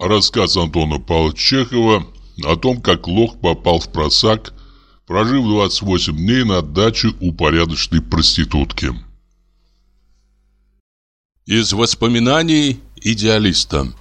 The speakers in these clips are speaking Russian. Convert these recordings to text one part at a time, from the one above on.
Рассказ Антона Павловича о том, как лох попал в просак, прожив 28 дней на даче у порядочной проститутки. Из воспоминаний идеалиста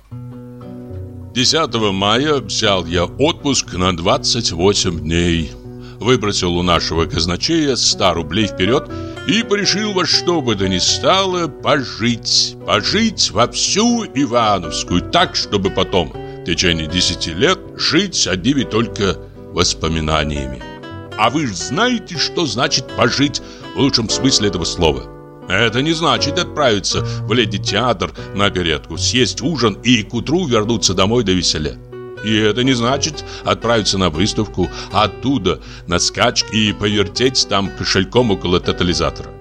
10 мая взял я отпуск на 28 дней Выбросил у нашего казначея 100 рублей вперед И порешил во что бы то ни стало пожить Пожить во всю Ивановскую Так, чтобы потом в течение 10 лет жить одними только воспоминаниями А вы же знаете, что значит пожить в лучшем смысле этого слова это не значит отправиться в леди-театр на оперетку, съесть ужин и к утру вернуться домой до веселя. И это не значит отправиться на выставку, а оттуда на скачки и повертеть там кошельком около тотализатора.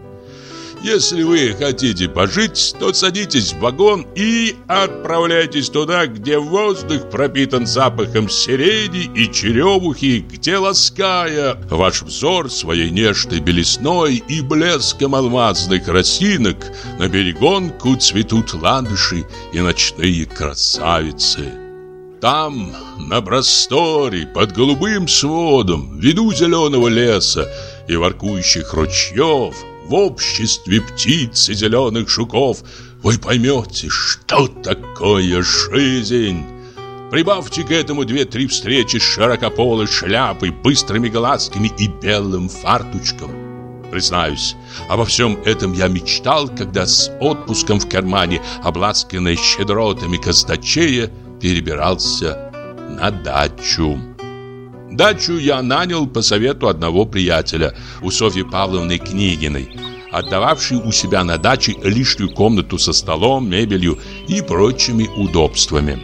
Если вы хотите пожить, то садитесь в вагон и отправляйтесь туда, где воздух пропитан запахом сирени и черемухи, где, лаская ваш взор своей нежной белесной и блеском алмазных росинок, на берегонку цветут ландыши и ночные красавицы. Там, на просторе, под голубым сводом, в виду зеленого леса и воркующих ручьев, в обществе птиц и зеленых жуков вы поймете, что такое жизнь. Прибавьте к этому две-три встречи с широкополой шляпой, быстрыми глазками и белым фартучком. Признаюсь, обо всем этом я мечтал, когда с отпуском в кармане, обласканной щедротами казначея, перебирался на дачу. Дачу я нанял по совету одного приятеля, у Софьи Павловны Книгиной, отдававшей у себя на даче лишнюю комнату со столом, мебелью и прочими удобствами.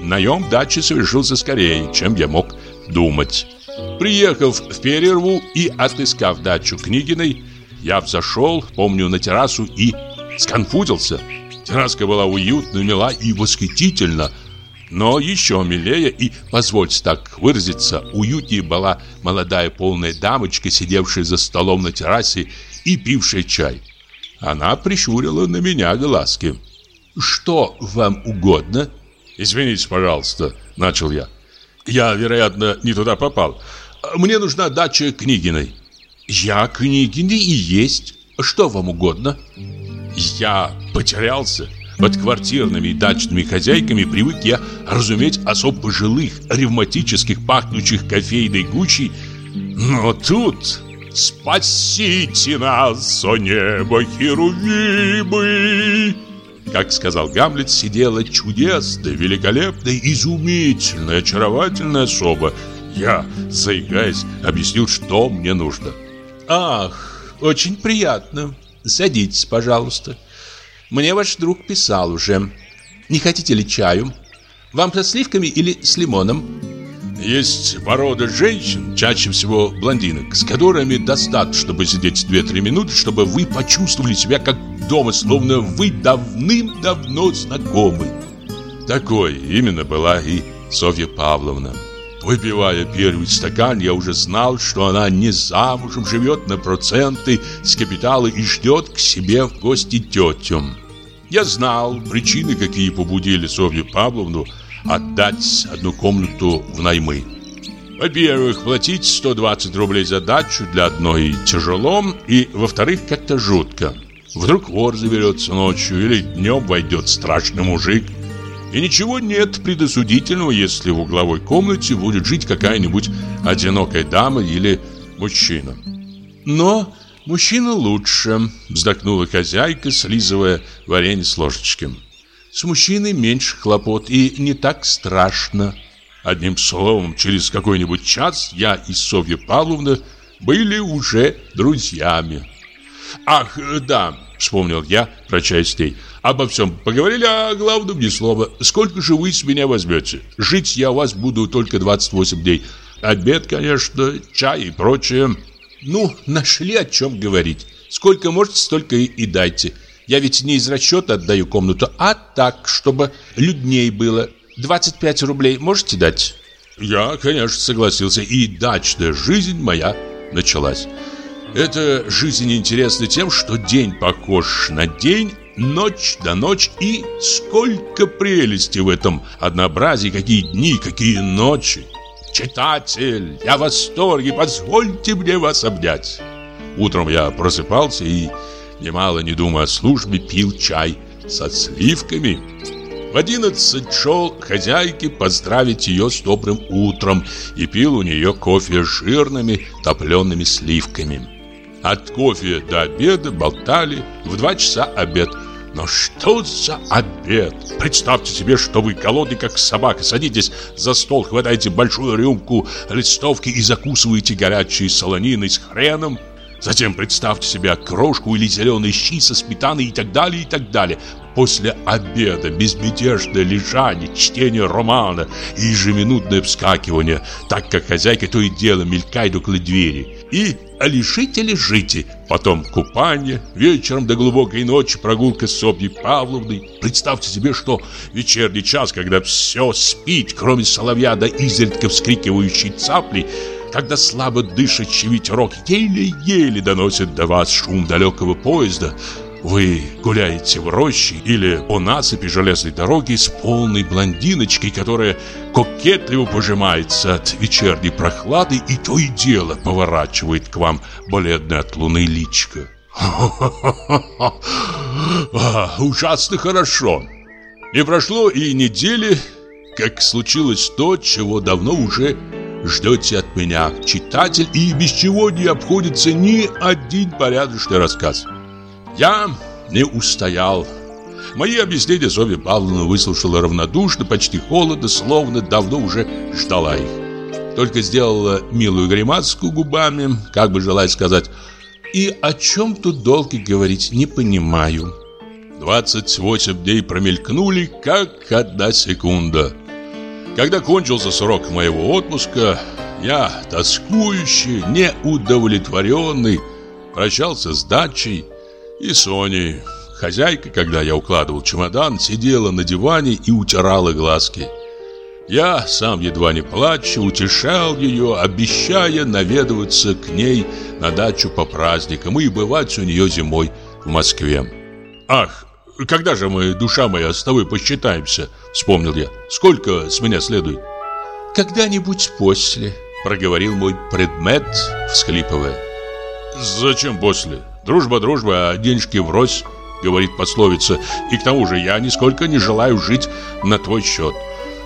Наем дачи совершился скорее, чем я мог думать. Приехав в перерву и отыскав дачу Книгиной, я взошел, помню, на террасу и сконфузился. Терраска была уютна, мила и восхитительна – но еще милее и, позвольте так выразиться, уютнее была молодая полная дамочка, сидевшая за столом на террасе и пившая чай. Она прищурила на меня глазки. «Что вам угодно?» «Извините, пожалуйста», — начал я. «Я, вероятно, не туда попал. Мне нужна дача Книгиной». «Я Книгиной и есть. Что вам угодно?» «Я потерялся». Под квартирными и дачными хозяйками привык я разуметь особ пожилых, ревматических, пахнущих кофейной гучей. Но тут... «Спасите нас, о небо, херувимы!» Как сказал Гамлет, сидела чудесная, великолепная, изумительная, очаровательная особа. Я, заикаясь, объяснил, что мне нужно. «Ах, очень приятно. Садитесь, пожалуйста». Мне ваш друг писал уже. Не хотите ли чаю? Вам со сливками или с лимоном? Есть порода женщин, чаще всего блондинок, с которыми достаточно, чтобы сидеть 2-3 минуты, чтобы вы почувствовали себя как дома, словно вы давным-давно знакомы. Такой именно была и Софья Павловна. Выпивая первый стакан, я уже знал, что она не замужем, живет на проценты с капитала и ждет к себе в гости тетю. Я знал причины, какие побудили Софью Павловну отдать одну комнату в наймы. Во-первых, платить 120 рублей за дачу для одной тяжело, и, во-вторых, как-то жутко. Вдруг вор заберется ночью или днем войдет страшный мужик. И ничего нет предосудительного, если в угловой комнате будет жить какая-нибудь одинокая дама или мужчина. Но «Мужчина лучше», — вздохнула хозяйка, слизывая варенье с ложечки. «С мужчиной меньше хлопот и не так страшно». Одним словом, через какой-нибудь час я и Софья Павловна были уже друзьями. «Ах, да», — вспомнил я, прощаясь с ней. «Обо всем поговорили, а главном ни слова. Сколько же вы с меня возьмете? Жить я у вас буду только 28 дней. Обед, конечно, чай и прочее». Ну, нашли о чем говорить. Сколько можете, столько и, дайте. Я ведь не из расчета отдаю комнату, а так, чтобы людней было. 25 рублей можете дать? Я, конечно, согласился, и дачная жизнь моя началась. Эта жизнь интересна тем, что день похож на день, ночь до ночь и сколько прелести в этом однообразии, какие дни, какие ночи. Читатель, я в восторге, позвольте мне вас обнять. Утром я просыпался и, немало не думая о службе, пил чай со сливками. В одиннадцать шел хозяйке поздравить ее с добрым утром и пил у нее кофе с жирными топлеными сливками. От кофе до обеда болтали, в два часа обед. Но что за обед? Представьте себе, что вы голодный, как собака, садитесь за стол, хватаете большую рюмку листовки и закусываете горячей солониной с хреном, Затем представьте себе крошку или зеленые щи со сметаной и так далее, и так далее. После обеда безмятежное лежание, чтение романа и ежеминутное вскакивание, так как хозяйка то и дело мелькает около двери. И лежите, лежите. Потом купание, вечером до глубокой ночи прогулка с Софьей Павловной. Представьте себе, что вечерний час, когда все спит, кроме соловья да изредка вскрикивающей цапли, когда слабо дышащий ветерок еле-еле доносит до вас шум далекого поезда, вы гуляете в роще или по насыпи железной дороги с полной блондиночкой, которая кокетливо пожимается от вечерней прохлады и то и дело поворачивает к вам бледное от луны личко. Ужасно хорошо. Не прошло и недели, как случилось то, чего давно уже ждете от меня, читатель, и без чего не обходится ни один порядочный рассказ. Я не устоял. Мои объяснения Зоя Павловна выслушала равнодушно, почти холодно, словно давно уже ждала их. Только сделала милую гримаску губами, как бы желая сказать «И о чем тут долго говорить, не понимаю». 28 дней промелькнули, как одна секунда. Когда кончился срок моего отпуска, я, тоскующий, неудовлетворенный, прощался с дачей и Соней. Хозяйка, когда я укладывал чемодан, сидела на диване и утирала глазки. Я, сам едва не плача, утешал ее, обещая наведываться к ней на дачу по праздникам и бывать у нее зимой в Москве. Ах, когда же мы, душа моя, с тобой посчитаемся?» Вспомнил я. «Сколько с меня следует?» «Когда-нибудь после», проговорил мой предмет, всхлипывая. «Зачем после? Дружба, дружба, а денежки врозь», говорит пословица. «И к тому же я нисколько не желаю жить на твой счет.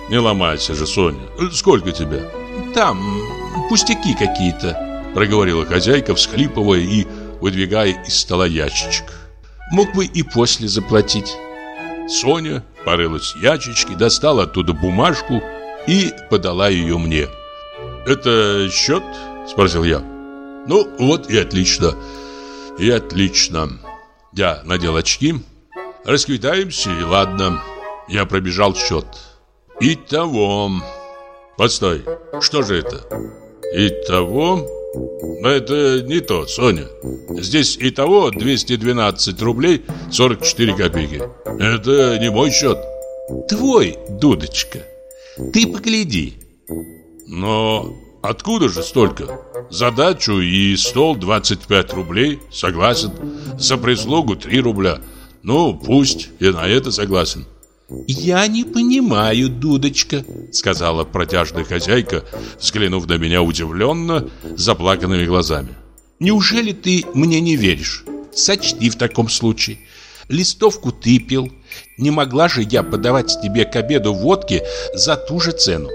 Не ломайся же, Соня. Сколько тебе?» «Там пустяки какие-то», проговорила хозяйка, всхлипывая и выдвигая из стола ящичек. Мог бы и после заплатить. Соня порылась в ящичке, достала оттуда бумажку и подала ее мне. «Это счет?» – спросил я. «Ну, вот и отлично. И отлично». Я надел очки. «Расквитаемся, и ладно». Я пробежал счет. «Итого...» «Постой, что же это?» «Итого...» Но это не то, Соня. Здесь и того 212 рублей 44 копейки. Это не мой счет. Твой, дудочка. Ты погляди. Но откуда же столько? Задачу и стол 25 рублей, согласен. За прислугу 3 рубля. Ну, пусть, я на это согласен. «Я не понимаю, дудочка», — сказала протяжная хозяйка, взглянув на меня удивленно, заплаканными глазами. «Неужели ты мне не веришь? Сочти в таком случае. Листовку ты пил. Не могла же я подавать тебе к обеду водки за ту же цену.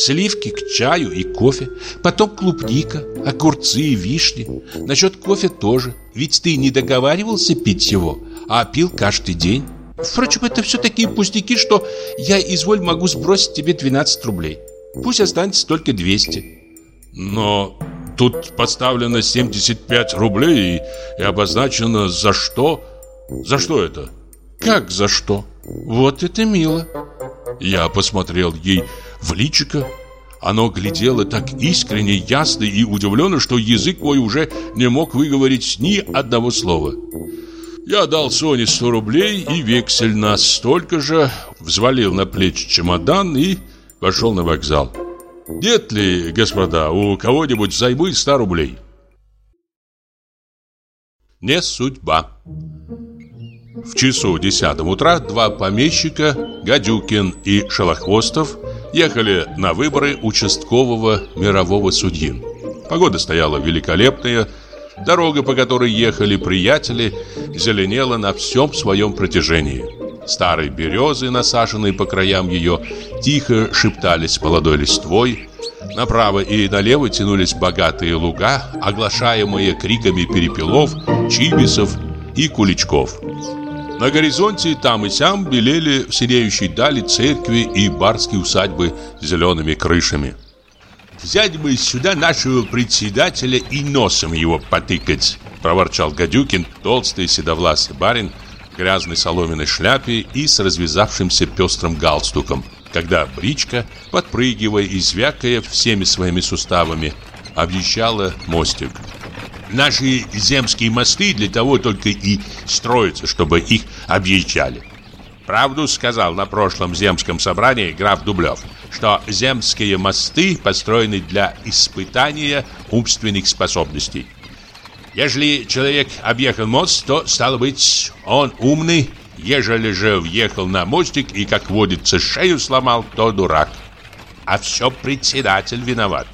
Сливки к чаю и кофе, потом клубника, огурцы и вишни. Насчет кофе тоже, ведь ты не договаривался пить его, а пил каждый день». Впрочем, это все такие пустяки, что я, изволь, могу сбросить тебе 12 рублей. Пусть останется только 200. Но тут поставлено 75 рублей и, и обозначено за что? За что это? Как за что? Вот это мило. Я посмотрел ей в личико. Оно глядело так искренне, ясно и удивленно, что язык мой уже не мог выговорить ни одного слова. Я дал Соне 100 рублей и вексель на столько же, взвалил на плечи чемодан и пошел на вокзал. Нет ли, господа, у кого-нибудь займы 100 рублей? Не судьба. В часу десятом утра два помещика, Гадюкин и Шелохвостов, ехали на выборы участкового мирового судьи. Погода стояла великолепная, дорога, по которой ехали приятели, зеленела на всем своем протяжении. Старые березы, насаженные по краям ее, тихо шептались молодой листвой. Направо и налево тянулись богатые луга, оглашаемые криками перепелов, чибисов и куличков. На горизонте там и сям белели в синеющей дали церкви и барские усадьбы с зелеными крышами. «Взять бы сюда нашего председателя и носом его потыкать», проворчал Гадюкин, толстый седовласый барин, грязной соломенной шляпе и с развязавшимся пестрым галстуком, когда бричка, подпрыгивая и звякая всеми своими суставами, объезжала мостик. Наши земские мосты для того только и строятся, чтобы их объезжали. Правду сказал на прошлом земском собрании граф Дублев, что земские мосты построены для испытания умственных способностей. Ежели человек объехал мост, то, стало быть, он умный. Ежели же въехал на мостик и, как водится, шею сломал, то дурак. А все председатель виноват.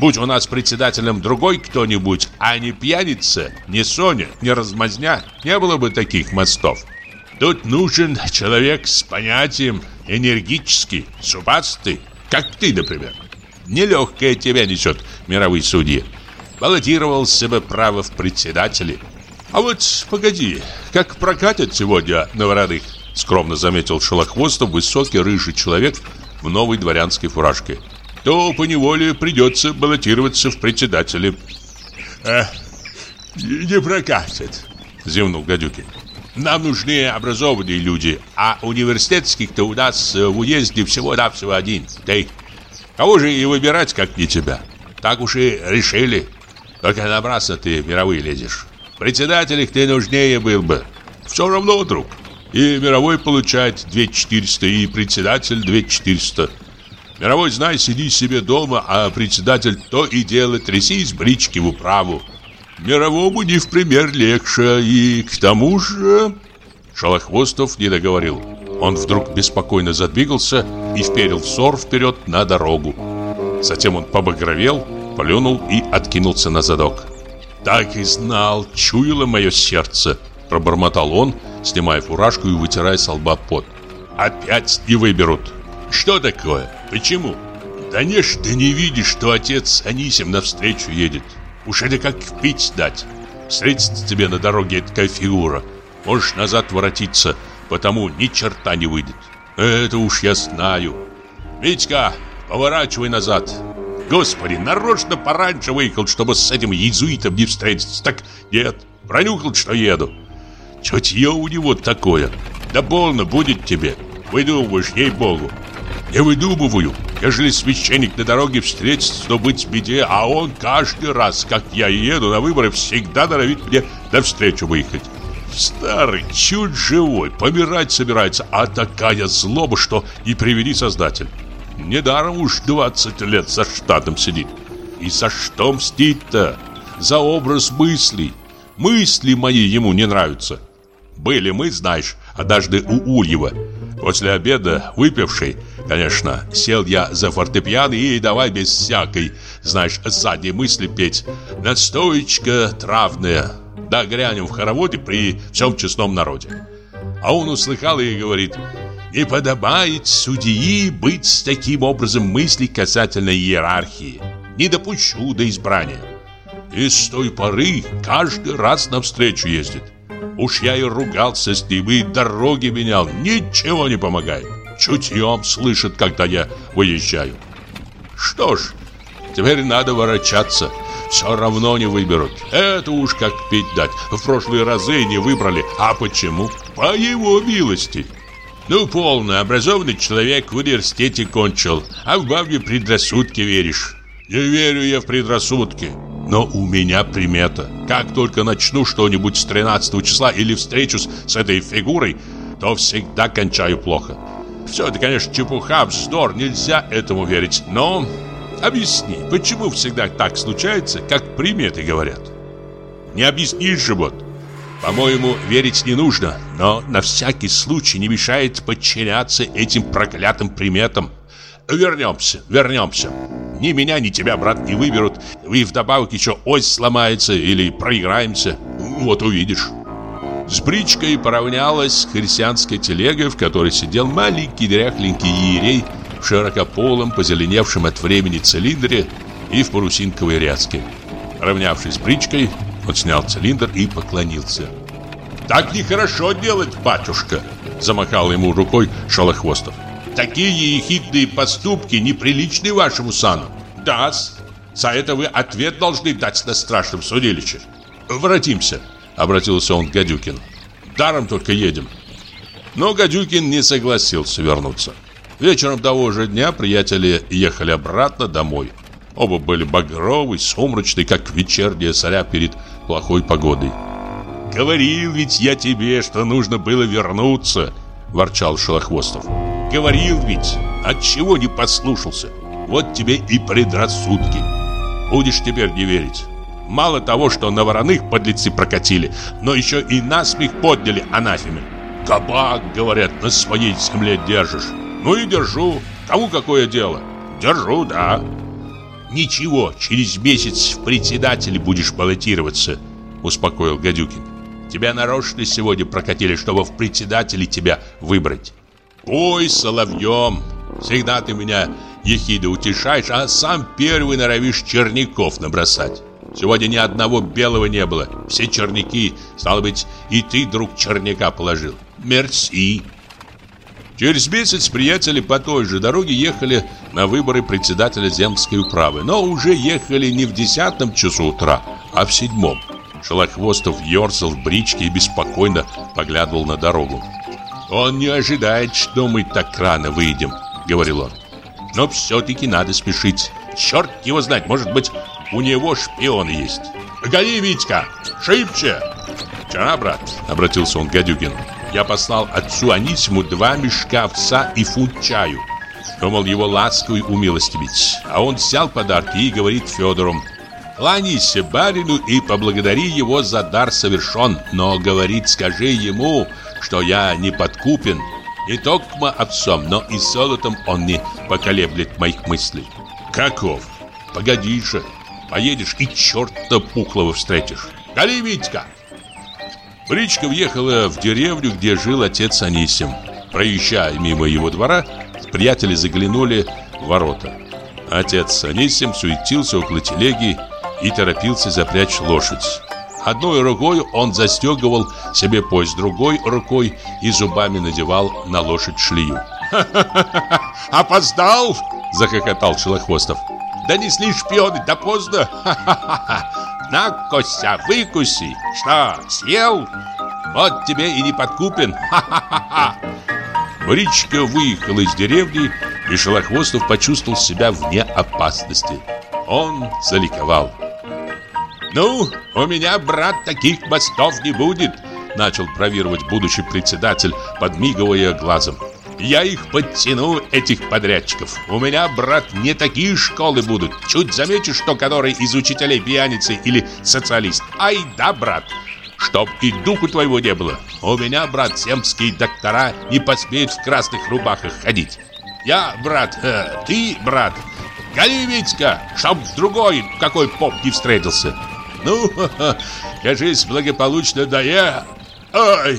Будь у нас председателем другой кто-нибудь, а не пьяница, не Соня, не размазня, не было бы таких мостов. Тут нужен человек с понятием, энергический, зубастый, как ты, например. Нелегкое тебя несет мировые судьи баллотировался бы право в председатели. А вот погоди, как прокатят сегодня на воротых, скромно заметил Шелохвостов высокий рыжий человек в новой дворянской фуражке. То по неволе придется баллотироваться в председатели. «Э, не прокатит, зевнул Гадюкин. Нам нужны образованные люди, а университетских-то у нас в уезде всего-навсего один. Ты. Кого же и выбирать, как не тебя? Так уж и решили. Только напрасно ты мировые лезешь. Председатель ты нужнее был бы. Все равно, друг. И мировой получает 2400, и председатель 2400. Мировой, знай, сиди себе дома, а председатель то и дело трясись брички в управу. Мировому не в пример легче, и к тому же... Шалохвостов не договорил. Он вдруг беспокойно задвигался и вперил взор вперед на дорогу. Затем он побагровел плюнул и откинулся на задок. «Так и знал, чуяло мое сердце», – пробормотал он, снимая фуражку и вытирая с лба пот. «Опять не выберут. Что такое? Почему?» «Да не ж ты не видишь, что отец Анисим навстречу едет. Уж это как пить дать. Встретится тебе на дороге такая фигура. Можешь назад воротиться, потому ни черта не выйдет. Это уж я знаю. Митька, поворачивай назад. Господи, нарочно пораньше выехал, чтобы с этим иезуитом не встретиться. Так нет, пронюхал, что еду. Чутье у него такое. Да больно будет тебе. Выдумываешь, ей-богу. Не выдумываю. Ежели священник на дороге встретится, то быть в беде, а он каждый раз, как я еду на выборы, всегда норовит мне навстречу выехать. Старый, чуть живой, помирать собирается, а такая злоба, что не приведи создатель. Недаром уж 20 лет за штатом сидит. И за что мстить-то? За образ мыслей. Мысли мои ему не нравятся. Были мы, знаешь, однажды у Ульева. После обеда, выпивший, конечно, сел я за фортепиано и давай без всякой, знаешь, сзади мысли петь. Настоечка травная. Да грянем в хороводе при всем честном народе. А он услыхал и говорит, не подобает судьи быть с таким образом мыслей касательно иерархии. Не допущу до избрания. И с той поры каждый раз навстречу ездит. Уж я и ругался с ним, и дороги менял. Ничего не помогает. Чутьем слышит, когда я выезжаю. Что ж, теперь надо ворочаться. Все равно не выберут. Это уж как пить дать. В прошлые разы не выбрали. А почему? По его милости. Ну, полно, образованный человек в университете кончил, а в бабе предрассудки веришь. Не верю я в предрассудки, но у меня примета. Как только начну что-нибудь с 13 числа или встречусь с этой фигурой, то всегда кончаю плохо. Все это, конечно, чепуха, вздор, нельзя этому верить, но... Объясни, почему всегда так случается, как приметы говорят? Не объяснишь же вот. По-моему, верить не нужно, но на всякий случай не мешает подчиняться этим проклятым приметам. Вернемся, вернемся. Ни меня, ни тебя, брат, не выберут. И вдобавок еще ось сломается или проиграемся. Вот увидишь. С бричкой поравнялась христианская телега, в которой сидел маленький дряхленький иерей в широкополом, позеленевшем от времени цилиндре и в парусинковой ряске. Равнявшись с бричкой, он снял цилиндр и поклонился. «Так нехорошо делать, батюшка!» Замахал ему рукой Шалохвостов. «Такие ехидные поступки неприличны вашему сану. да За это вы ответ должны дать на страшном судилище. Воротимся!» Обратился он к Гадюкину. «Даром только едем». Но Гадюкин не согласился вернуться. Вечером того же дня приятели ехали обратно домой. Оба были багровы, сумрачны, как вечерняя заря перед плохой погодой. «Говорил ведь я тебе, что нужно было вернуться», – ворчал Шелохвостов. «Говорил ведь, отчего не послушался? Вот тебе и предрассудки. Будешь теперь не верить. Мало того, что на вороных подлецы прокатили, но еще и насмех подняли анафеме. Кабак, говорят, на своей земле держишь. Ну и держу. Кому какое дело? Держу, да. Ничего, через месяц в председатели будешь баллотироваться, успокоил Гадюкин. Тебя нарочно сегодня прокатили, чтобы в председатели тебя выбрать. Ой, соловьем, всегда ты меня ехидо утешаешь, а сам первый норовишь черников набросать. Сегодня ни одного белого не было, все черники, стало быть, и ты, друг, черняка положил. Мерси. Через месяц приятели по той же дороге ехали на выборы председателя земской управы, но уже ехали не в десятом часу утра, а в седьмом. Шелохвостов ерзал в бричке и беспокойно поглядывал на дорогу. «Он не ожидает, что мы так рано выйдем», — говорил он. «Но все-таки надо спешить. Черт его знать, может быть, у него шпион есть. Гони, Витька, шибче!» «Вчера, брат», — обратился он к Гадюгину, я послал отцу Анисиму два мешка овса и фунт чаю. Думал его ласковый умилостивить. А он взял подарки и говорит Федору, «Кланяйся барину и поблагодари его за дар совершен, но, говорит, скажи ему, что я не подкупен, не только отцом, но и золотом он не поколеблет моих мыслей». «Каков? Погоди же, поедешь и черта пухлого встретишь. Гали, Витька!» Бричка въехала в деревню, где жил отец Анисим. Проезжая мимо его двора, приятели заглянули в ворота. Отец Анисим суетился около телеги и торопился запрячь лошадь. Одной рукой он застегивал себе пояс, другой рукой и зубами надевал на лошадь шлею. «Ха-ха-ха! Опоздал!» – захохотал Шелохвостов. «Донесли шпионы, да поздно! Ха-ха-ха! На, Костя, выкуси! Что, съел? Вот тебе и не подкупен! Ха-ха-ха!» Бричка выехала из деревни, и Шелохвостов почувствовал себя вне опасности. Он заликовал. «Ну, у меня, брат, таких мостов не будет!» Начал провировать будущий председатель, подмигивая глазом. Я их подтяну, этих подрядчиков. У меня, брат, не такие школы будут. Чуть заметишь, что который из учителей пьяницы или социалист. Ай да, брат, чтоб и духу твоего не было. У меня, брат, земские доктора не посмеют в красных рубахах ходить. Я, брат, э, ты, брат, гони, Витька, чтоб другой какой поп не встретился. Ну, кажись, благополучно я... Ай!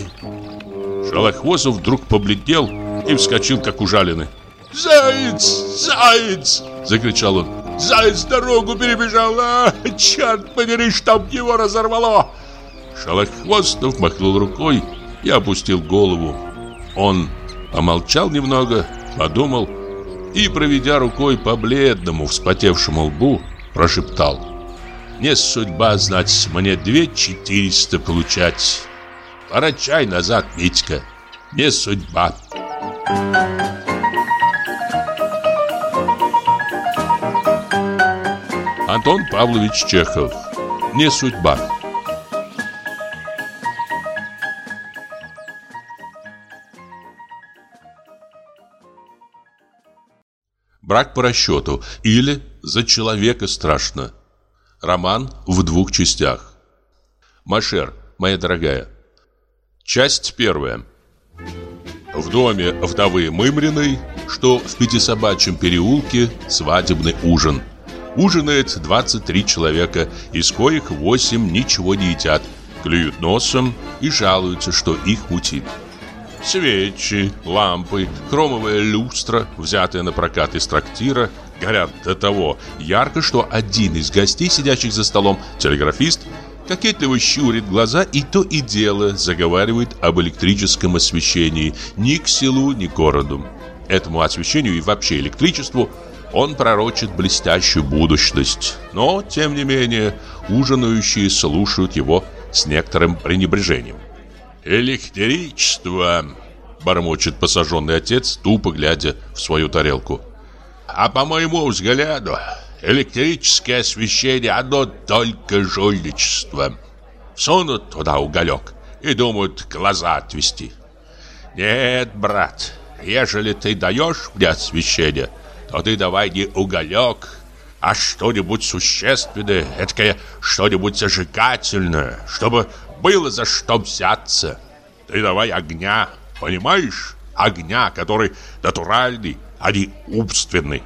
Шалохвостов вдруг побледнел и вскочил, как ужаленный. «Заяц! Заяц!» — закричал он. «Заяц дорогу перебежал! А, черт подери, чтоб его разорвало!» Шалохвостов махнул рукой и опустил голову. Он помолчал немного, подумал и, проведя рукой по бледному, вспотевшему лбу, прошептал. «Не судьба знать, мне две четыреста получать. Пора чай назад, Митька, не судьба». Антон Павлович Чехов. Не судьба. Брак по расчету или за человека страшно. Роман в двух частях. Машер, моя дорогая, Часть первая. В доме вдовы Мымриной, что в Пятисобачьем переулке, свадебный ужин. Ужинает 23 человека, из коих 8 ничего не едят, клюют носом и жалуются, что их мутит. Свечи, лампы, хромовая люстра, взятая на прокат из трактира, горят до того ярко, что один из гостей, сидящих за столом, телеграфист, кокетливо щурит глаза и то и дело заговаривает об электрическом освещении ни к селу, ни к городу. Этому освещению и вообще электричеству он пророчит блестящую будущность. Но, тем не менее, ужинающие слушают его с некоторым пренебрежением. «Электричество!» – бормочет посаженный отец, тупо глядя в свою тарелку. «А по моему взгляду, электрическое освещение – одно только жульничество. Сунут туда уголек и думают глаза отвести. Нет, брат, ежели ты даешь мне освещение, то ты давай не уголек, а что-нибудь существенное, эткое что-нибудь зажигательное, чтобы было за что взяться. Ты давай огня, понимаешь? Огня, который натуральный, не умственный.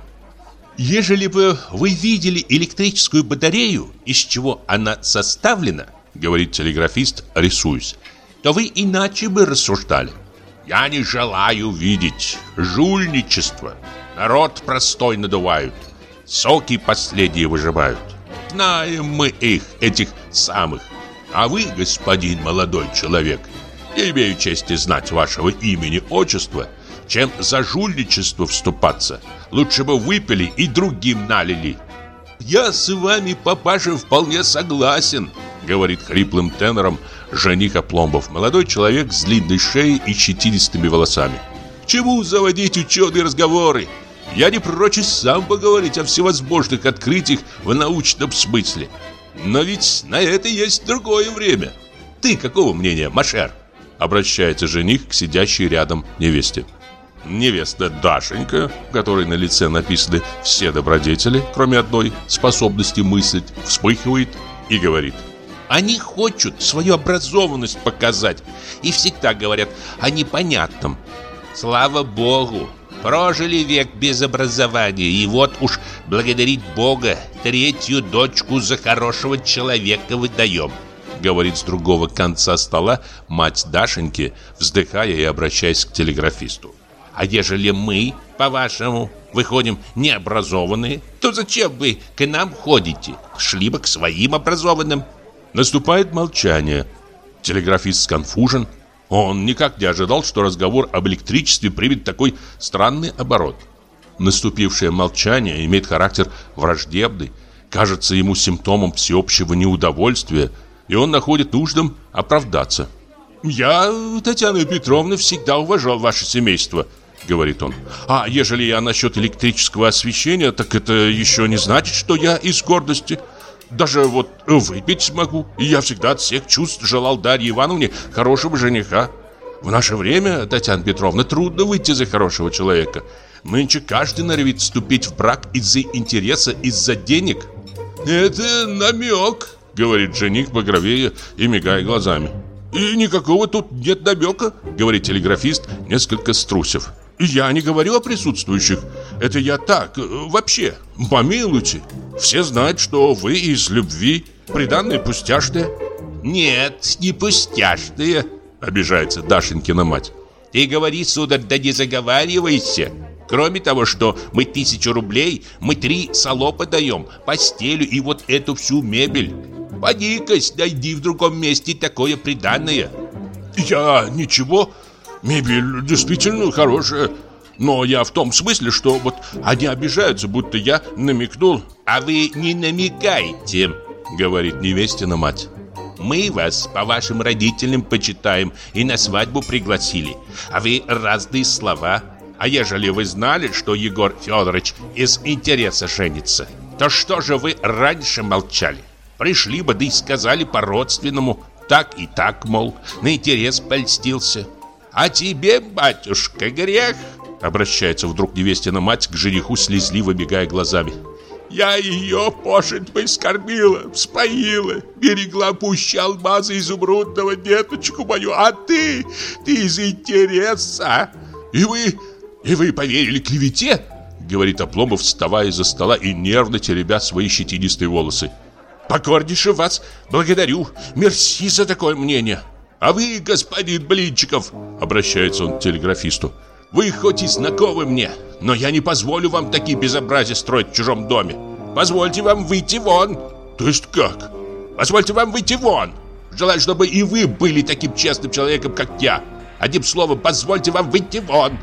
Ежели бы вы видели электрическую батарею, из чего она составлена, говорит телеграфист, рисуясь, то вы иначе бы рассуждали. Я не желаю видеть жульничество. Народ простой надувают, соки последние выжимают. Знаем мы их, этих самых. А вы, господин молодой человек, не имею чести знать вашего имени, отчества, чем за жульничество вступаться. Лучше бы выпили и другим налили. Я с вами, папаша, вполне согласен, говорит хриплым тенором жених Опломбов, молодой человек с длинной шеей и щетинистыми волосами. К чему заводить ученые разговоры? Я не прочь сам поговорить о всевозможных открытиях в научном смысле. Но ведь на это есть другое время. Ты какого мнения, Машер? Обращается жених к сидящей рядом невесте. Невеста Дашенька, которой на лице написаны все добродетели, кроме одной способности мыслить, вспыхивает и говорит. Они хотят свою образованность показать и всегда говорят о непонятном. Слава Богу, Прожили век без образования, и вот уж благодарить Бога третью дочку за хорошего человека выдаем. Говорит с другого конца стола мать Дашеньки, вздыхая и обращаясь к телеграфисту. А ежели мы, по-вашему, выходим необразованные, то зачем вы к нам ходите? Шли бы к своим образованным. Наступает молчание. Телеграфист сконфужен, он никак не ожидал, что разговор об электричестве примет такой странный оборот. Наступившее молчание имеет характер враждебный, кажется ему симптомом всеобщего неудовольствия, и он находит нужным оправдаться. «Я, Татьяна Петровна, всегда уважал ваше семейство», — говорит он. «А ежели я насчет электрического освещения, так это еще не значит, что я из гордости...» Даже вот выпить смогу. И я всегда от всех чувств желал Дарье Ивановне хорошего жениха. В наше время, Татьяна Петровна, трудно выйти за хорошего человека. Нынче каждый норовит вступить в брак из-за интереса, из-за денег. Это намек, говорит жених багровее и мигая глазами. И никакого тут нет намека, говорит телеграфист, несколько струсив. Я не говорю о присутствующих. Это я так, вообще. Помилуйте. Все знают, что вы из любви. Приданные пустяшные. Нет, не пустяшные, обижается Дашенькина мать. Ты говори, сударь, да не заговаривайся. Кроме того, что мы тысячу рублей, мы три салопа даем, постелю и вот эту всю мебель. Поди-ка, найди в другом месте такое приданное. Я ничего, мебель действительно хорошая. Но я в том смысле, что вот они обижаются, будто я намекнул. А вы не намекайте, говорит невестина мать. Мы вас по вашим родителям почитаем и на свадьбу пригласили. А вы разные слова. А ежели вы знали, что Егор Федорович из интереса женится, то что же вы раньше молчали? Пришли бы, да и сказали по-родственному. Так и так, мол, на интерес польстился. А тебе, батюшка, грех Обращается вдруг невестина мать к жениху, слезливо бегая глазами. Я ее, пошить бы, скормила, вспоила, берегла пуще алмаза изумрудного деточку мою, а ты, ты из интереса. И вы, и вы поверили клевете? Говорит Опломов, вставая из-за стола и нервно теребя свои щетинистые волосы. Покорнейше вас благодарю, мерси за такое мнение. А вы, господин Блинчиков, обращается он к телеграфисту, вы хоть и знакомы мне, но я не позволю вам такие безобразия строить в чужом доме. Позвольте вам выйти вон. То есть как? Позвольте вам выйти вон. Желаю, чтобы и вы были таким честным человеком, как я. Одним словом, позвольте вам выйти вон.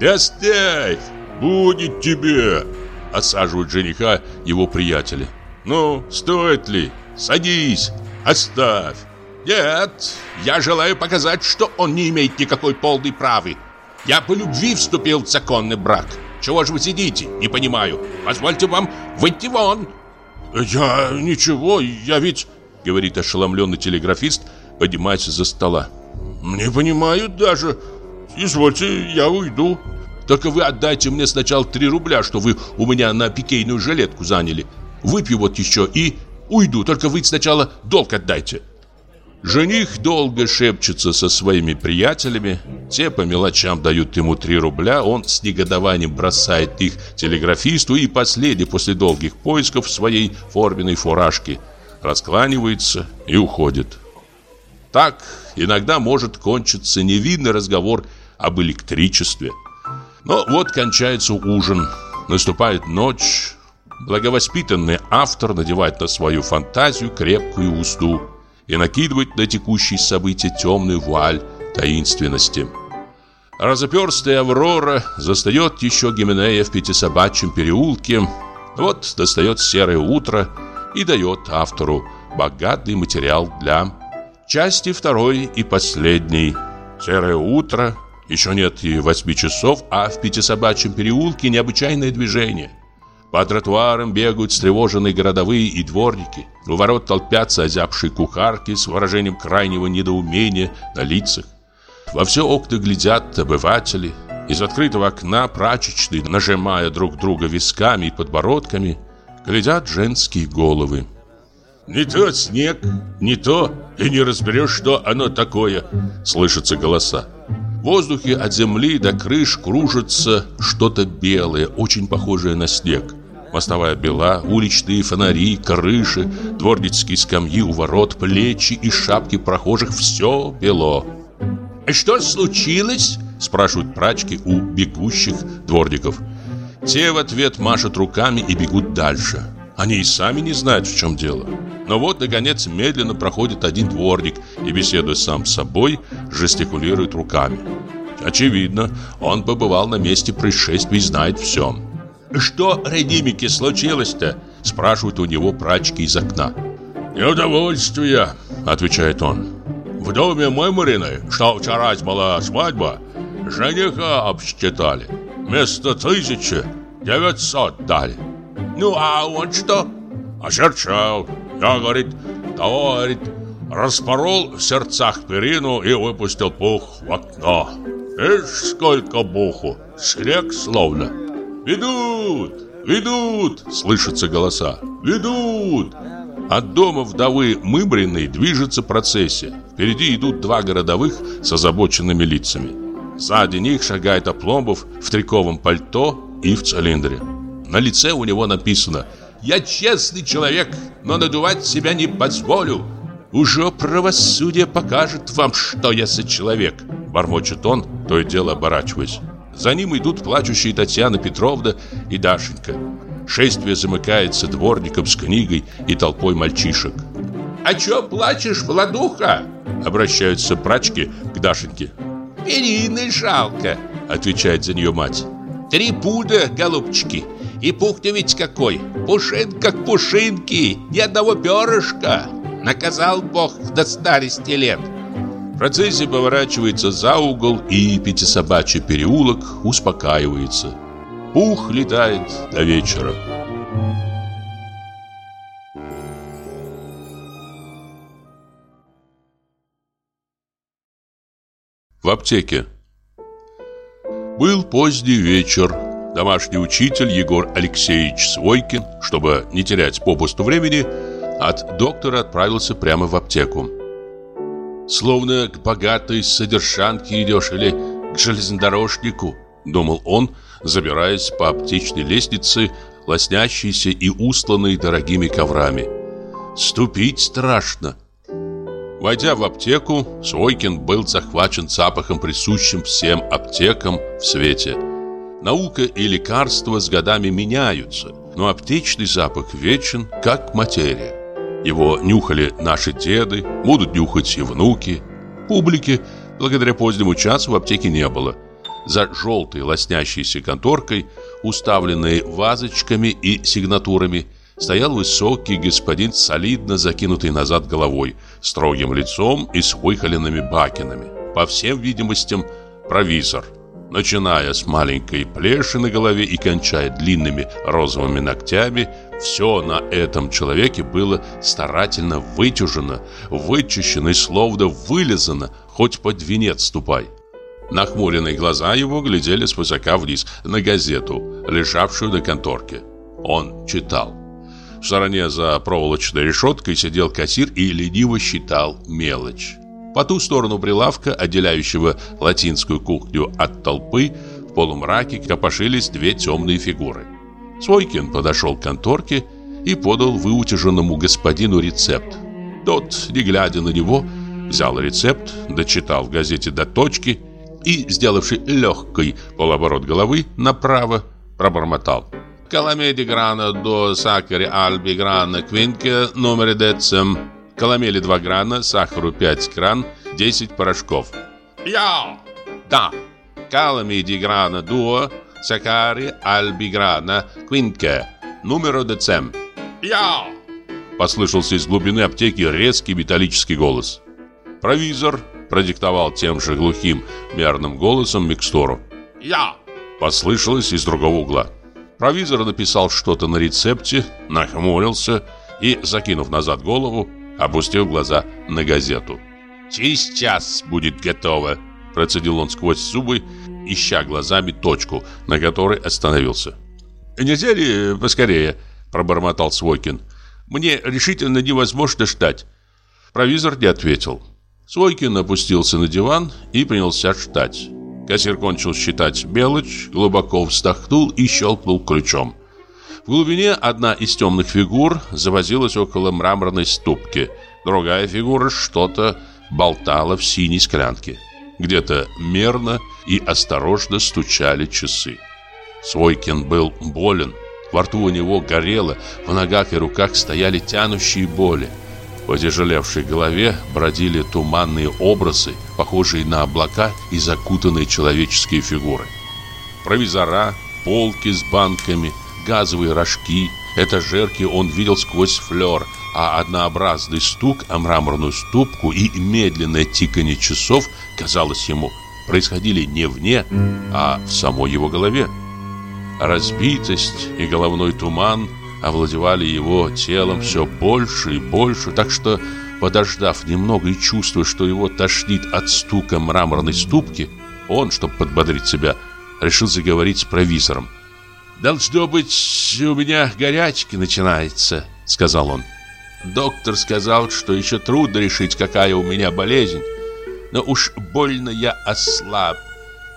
Оставь, будет тебе, осаживают жениха его приятели. Ну, стоит ли? Садись, оставь. Нет, я желаю показать, что он не имеет никакой полной правы. Я по любви вступил в законный брак. Чего же вы сидите? Не понимаю. Позвольте вам выйти вон. Я ничего, я ведь... Говорит ошеломленный телеграфист, поднимается за стола. Не понимаю даже. Извольте, я уйду. Только вы отдайте мне сначала 3 рубля, что вы у меня на пикейную жилетку заняли. Выпью вот еще и уйду. Только вы сначала долг отдайте. Жених долго шепчется со своими приятелями. Те по мелочам дают ему 3 рубля. Он с негодованием бросает их телеграфисту и последний после долгих поисков своей форменной фуражке раскланивается и уходит. Так иногда может кончиться невинный разговор об электричестве. Но вот кончается ужин, наступает ночь. Благовоспитанный автор надевает на свою фантазию крепкую узду – и накидывает на текущие события темную вуаль таинственности. Разоперстая Аврора застает еще Гименея в Пятисобачьем переулке. Вот достает серое утро и дает автору богатый материал для части второй и последней. Серое утро, еще нет и восьми часов, а в Пятисобачьем переулке необычайное движение – по тротуарам бегают встревоженные городовые и дворники. У ворот толпятся озябшие кухарки с выражением крайнего недоумения на лицах. Во все окна глядят обыватели. Из открытого окна прачечной, нажимая друг друга висками и подбородками, глядят женские головы. «Не то снег, не то, и не разберешь, что оно такое», — слышатся голоса. В воздухе от земли до крыш кружится что-то белое, очень похожее на снег. Мостовая бела, уличные фонари, крыши, дворницкие скамьи у ворот, плечи и шапки прохожих – все бело. «Что случилось?» – спрашивают прачки у бегущих дворников. Те в ответ машут руками и бегут дальше. Они и сами не знают, в чем дело. Но вот, наконец, медленно проходит один дворник и, беседуя сам с собой, жестикулирует руками. Очевидно, он побывал на месте происшествия и знает все. «Что, Редимике, случилось-то?» Спрашивают у него прачки из окна. «Неудовольствие», — отвечает он. «В доме Мымариной, что вчера была свадьба, жениха обсчитали. Вместо тысячи девятьсот дали». «Ну, а он что?» «Очерчал. Я, говорит, того, говорит, распорол в сердцах перину и выпустил пух в окно. Ишь, сколько буху, снег словно». «Ведут! Ведут!» – слышатся голоса. «Ведут!» От дома вдовы Мыбриной движется процессия. Впереди идут два городовых с озабоченными лицами. Сзади них шагает Опломбов в триковом пальто и в цилиндре. На лице у него написано «Я честный человек, но надувать себя не позволю». «Уже правосудие покажет вам, что я за человек», – бормочет он, то и дело оборачиваясь. За ним идут плачущие Татьяна Петровна и Дашенька. Шествие замыкается дворником с книгой и толпой мальчишек. «А чё плачешь, Владуха?» Обращаются прачки к Дашеньке. «Перины жалко», отвечает за нее мать. «Три пуда, голубчики, и пух-то ведь какой, пушин как пушинки, ни одного перышка. Наказал Бог до старости лет». Процессия поворачивается за угол, и пятисобачий переулок успокаивается. Пух летает до вечера. В аптеке Был поздний вечер. Домашний учитель Егор Алексеевич Свойкин, чтобы не терять попусту времени, от доктора отправился прямо в аптеку. «Словно к богатой содержанке идешь или к железнодорожнику», думал он, забираясь по аптечной лестнице, лоснящейся и устланной дорогими коврами. «Ступить страшно». Войдя в аптеку, Свойкин был захвачен запахом, присущим всем аптекам в свете – Наука и лекарства с годами меняются, но аптечный запах вечен, как материя. Его нюхали наши деды, будут нюхать и внуки. Публики, благодаря позднему часу, в аптеке не было. За желтой лоснящейся конторкой, уставленной вазочками и сигнатурами, стоял высокий господин, солидно закинутый назад головой, строгим лицом и с выхоленными бакинами. По всем видимостям, провизор – Начиная с маленькой плеши на голове и кончая длинными розовыми ногтями, все на этом человеке было старательно вытяжено, вычищено и словно вылезано, хоть под венец ступай. Нахмуренные глаза его глядели свысока вниз на газету, лежавшую на конторке. Он читал. В стороне за проволочной решеткой сидел кассир и лениво считал мелочь. По ту сторону прилавка, отделяющего латинскую кухню от толпы, в полумраке копошились две темные фигуры. Свойкин подошел к конторке и подал выутяженному господину рецепт. Тот, не глядя на него, взял рецепт, дочитал в газете до точки и, сделавший легкий полоборот головы направо, пробормотал. «Каламеди грана до сакари альби грана квинке номер децем». Коломели 2 грана, сахару 5 гран, 10 порошков. Я! Да! Калами di grana duo, сахари альби грана, квинке, numero децем. Я! Послышался из глубины аптеки резкий металлический голос. Провизор продиктовал тем же глухим мерным голосом микстуру. «Я!» Послышалось из другого угла. Провизор написал что-то на рецепте, нахмурился и, закинув назад голову, опустил глаза на газету. «Через час будет готово», – процедил он сквозь зубы, ища глазами точку, на которой остановился. «Нельзя ли поскорее?» – пробормотал Свойкин. «Мне решительно невозможно ждать». Провизор не ответил. Свойкин опустился на диван и принялся ждать. Кассир кончил считать мелочь, глубоко вздохнул и щелкнул ключом. В глубине одна из темных фигур завозилась около мраморной ступки. Другая фигура что-то болтала в синей склянке. Где-то мерно и осторожно стучали часы. Свойкин был болен. Во рту у него горело, в ногах и руках стояли тянущие боли. В отяжелевшей голове бродили туманные образы, похожие на облака и закутанные человеческие фигуры. Провизора, полки с банками – газовые рожки, этажерки он видел сквозь флер, а однообразный стук о мраморную ступку и медленное тиканье часов, казалось ему, происходили не вне, а в самой его голове. Разбитость и головной туман овладевали его телом все больше и больше, так что, подождав немного и чувствуя, что его тошнит от стука мраморной ступки, он, чтобы подбодрить себя, решил заговорить с провизором. «Должно быть, у меня горячки начинается», — сказал он. «Доктор сказал, что еще трудно решить, какая у меня болезнь. Но уж больно я ослаб.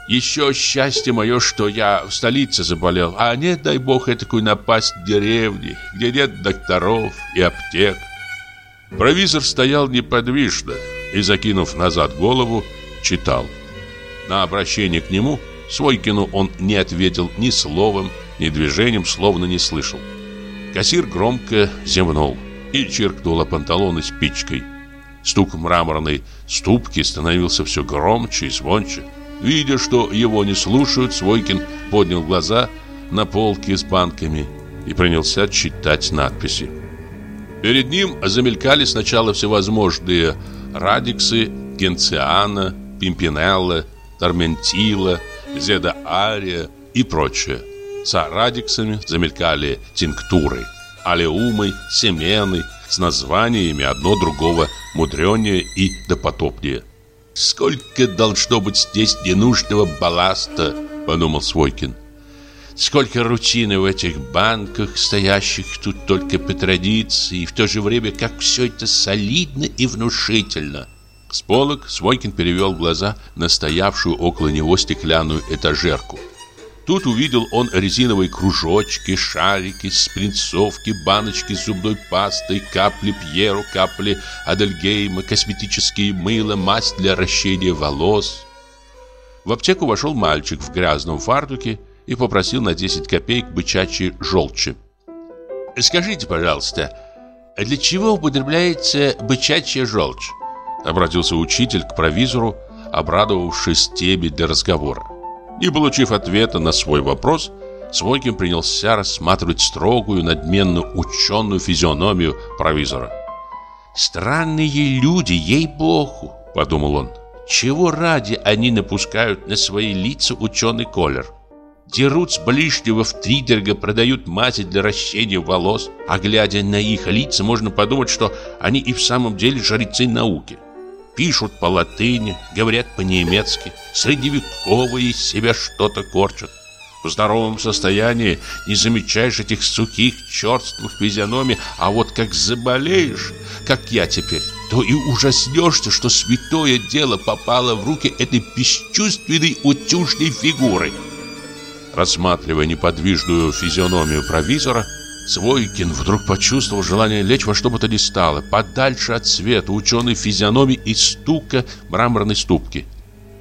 Еще счастье мое, что я в столице заболел, а не, дай бог, такую напасть в деревне, где нет докторов и аптек». Провизор стоял неподвижно и, закинув назад голову, читал. На обращение к нему Свойкину он не ответил ни словом, ни движением словно не слышал. Кассир громко зевнул и чиркнул панталоны спичкой. Стук мраморной ступки становился все громче и звонче. Видя, что его не слушают, Свойкин поднял глаза на полки с банками и принялся читать надписи. Перед ним замелькали сначала всевозможные радиксы, генциана, пимпинелла, торментила, зеда ария и прочее. За радиксами замелькали тинктуры, алеумы, семены с названиями одно другого мудренее и допотопнее. «Сколько должно быть здесь ненужного балласта!» – подумал Свойкин. Сколько рутины в этих банках, стоящих тут только по традиции, и в то же время как все это солидно и внушительно. С полок Свойкин перевел глаза на стоявшую около него стеклянную этажерку. Тут увидел он резиновые кружочки, шарики, спринцовки, баночки с зубной пастой, капли Пьеру, капли Адельгейма, косметические мыло, мазь для ращения волос. В аптеку вошел мальчик в грязном фартуке и попросил на 10 копеек бычачьей желчи. «Скажите, пожалуйста, для чего употребляется бычачья желчь?» Обратился учитель к провизору, обрадовавшись теме для разговора. Не получив ответа на свой вопрос, Свойкин принялся рассматривать строгую, надменно ученую физиономию провизора. «Странные люди, ей-богу!» – подумал он. «Чего ради они напускают на свои лица ученый колер? Дерут с ближнего в тридерга, продают мази для ращения волос, а глядя на их лица, можно подумать, что они и в самом деле жрецы науки пишут по латыни, говорят по-немецки, средневековые из себя что-то корчат. В здоровом состоянии не замечаешь этих сухих, черствых физиономий, а вот как заболеешь, как я теперь, то и ужаснешься, что святое дело попало в руки этой бесчувственной утюжной фигуры. Рассматривая неподвижную физиономию провизора, Свойкин вдруг почувствовал желание лечь во что бы то ни стало, подальше от света, ученой физиономии и стука мраморной ступки.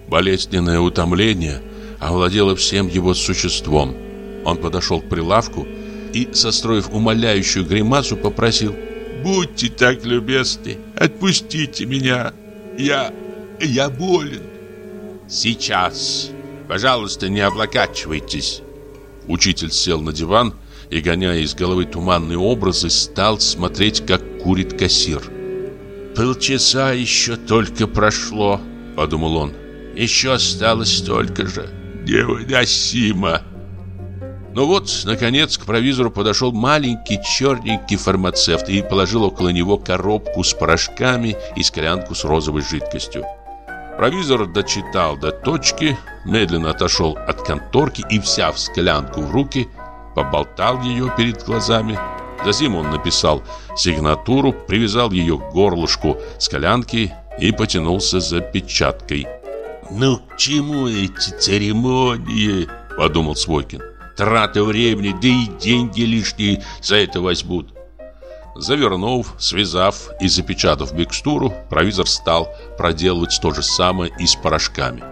Болезненное утомление овладело всем его существом. Он подошел к прилавку и, состроив умоляющую гримасу, попросил «Будьте так любезны, отпустите меня, я... я болен». «Сейчас, пожалуйста, не облокачивайтесь». Учитель сел на диван и, гоняя из головы туманные образы, стал смотреть, как курит кассир. «Полчаса еще только прошло», — подумал он. «Еще осталось столько же. Невыносимо!» Ну вот, наконец, к провизору подошел маленький черненький фармацевт и положил около него коробку с порошками и склянку с розовой жидкостью. Провизор дочитал до точки, медленно отошел от конторки и, взяв склянку в руки, поболтал ее перед глазами. Затем он написал сигнатуру, привязал ее к горлышку скалянки и потянулся за печаткой. «Ну к чему эти церемонии?» – подумал Свойкин. «Трата времени, да и деньги лишние за это возьмут». Завернув, связав и запечатав микстуру, провизор стал проделывать то же самое и с порошками.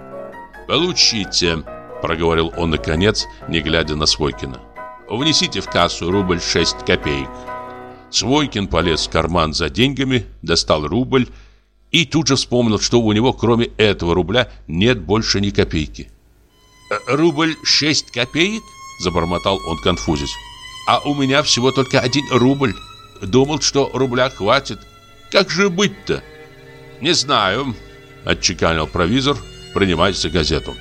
«Получите», – проговорил он наконец, не глядя на Свойкина. Внесите в кассу рубль 6 копеек. Свойкин полез в карман за деньгами, достал рубль и тут же вспомнил, что у него кроме этого рубля нет больше ни копейки. «Э, «Рубль 6 копеек?» – забормотал он конфузясь. «А у меня всего только один рубль. Думал, что рубля хватит. Как же быть-то?» «Не знаю», – отчеканил провизор, принимаясь за газету.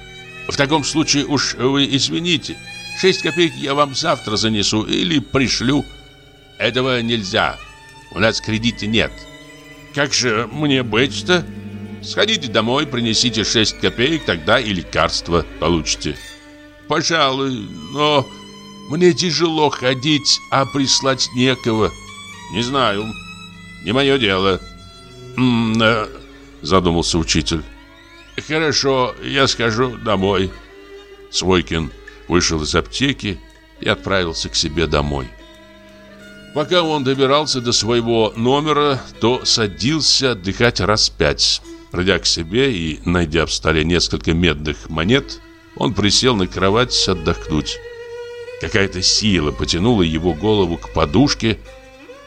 «В таком случае уж вы извините». Шесть копеек я вам завтра занесу или пришлю. Этого нельзя. У нас кредита нет. Как же мне быть-то? Сходите домой, принесите 6 копеек, тогда и лекарство получите. Пожалуй, но мне тяжело ходить, а прислать некого. Не знаю, не мое дело. М -м, задумался учитель. Хорошо, я скажу домой. Свойкин вышел из аптеки и отправился к себе домой. Пока он добирался до своего номера, то садился отдыхать раз пять. Придя к себе и найдя в столе несколько медных монет, он присел на кровать отдохнуть. Какая-то сила потянула его голову к подушке.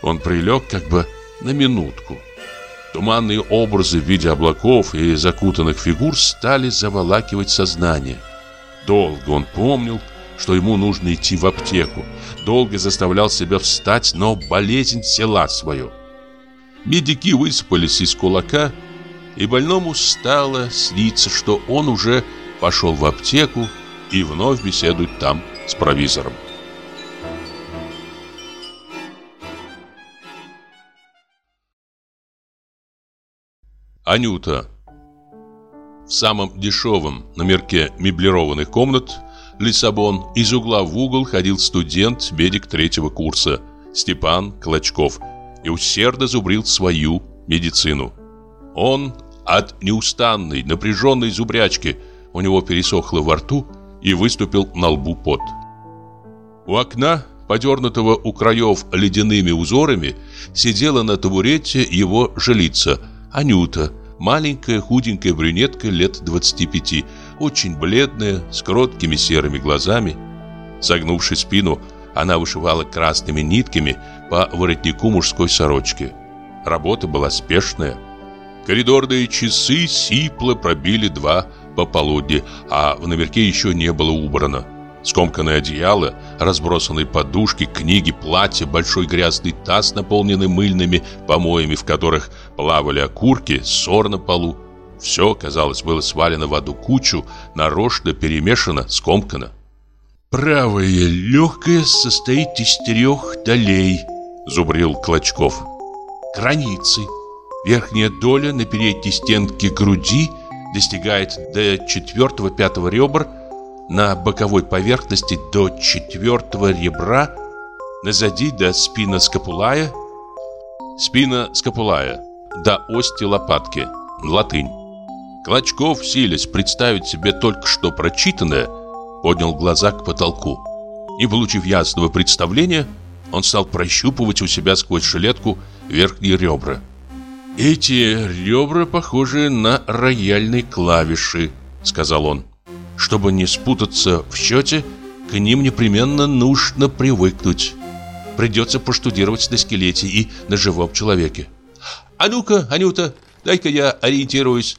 Он прилег как бы на минутку. Туманные образы в виде облаков и закутанных фигур стали заволакивать сознание. Долго он помнил, что ему нужно идти в аптеку. Долго заставлял себя встать, но болезнь села свое. Медики высыпались из кулака, и больному стало сниться, что он уже пошел в аптеку и вновь беседует там с провизором. Анюта в самом дешевом номерке меблированных комнат Лиссабон, из угла в угол ходил студент-медик третьего курса Степан Клочков и усердно зубрил свою медицину. Он от неустанной, напряженной зубрячки у него пересохло во рту и выступил на лбу пот. У окна, подернутого у краев ледяными узорами, сидела на табурете его жилица Анюта, маленькая худенькая брюнетка лет 25, очень бледная, с кроткими серыми глазами. Согнувши спину, она вышивала красными нитками по воротнику мужской сорочки. Работа была спешная. Коридорные часы сипло пробили два пополудни, а в номерке еще не было убрано. Скомканное одеяло, разбросанные подушки, книги, платья, большой грязный таз, наполненный мыльными помоями, в которых плавали окурки, ссор на полу. Все, казалось, было свалено в одну кучу, нарочно перемешано, скомкано. «Правое легкое состоит из трех долей», — зубрил Клочков. «Границы. Верхняя доля на передней стенке груди достигает до четвертого-пятого ребр, на боковой поверхности до четвертого ребра, назади до спина скапулая, спина скапулая, до ости лопатки, латынь. Клочков, силясь представить себе только что прочитанное, поднял глаза к потолку. Не получив ясного представления, он стал прощупывать у себя сквозь жилетку верхние ребра. «Эти ребра похожи на рояльные клавиши», — сказал он. Чтобы не спутаться в счете, к ним непременно нужно привыкнуть. Придется поштудировать на скелете и на живом человеке. «А ну-ка, Анюта, дай-ка я ориентируюсь».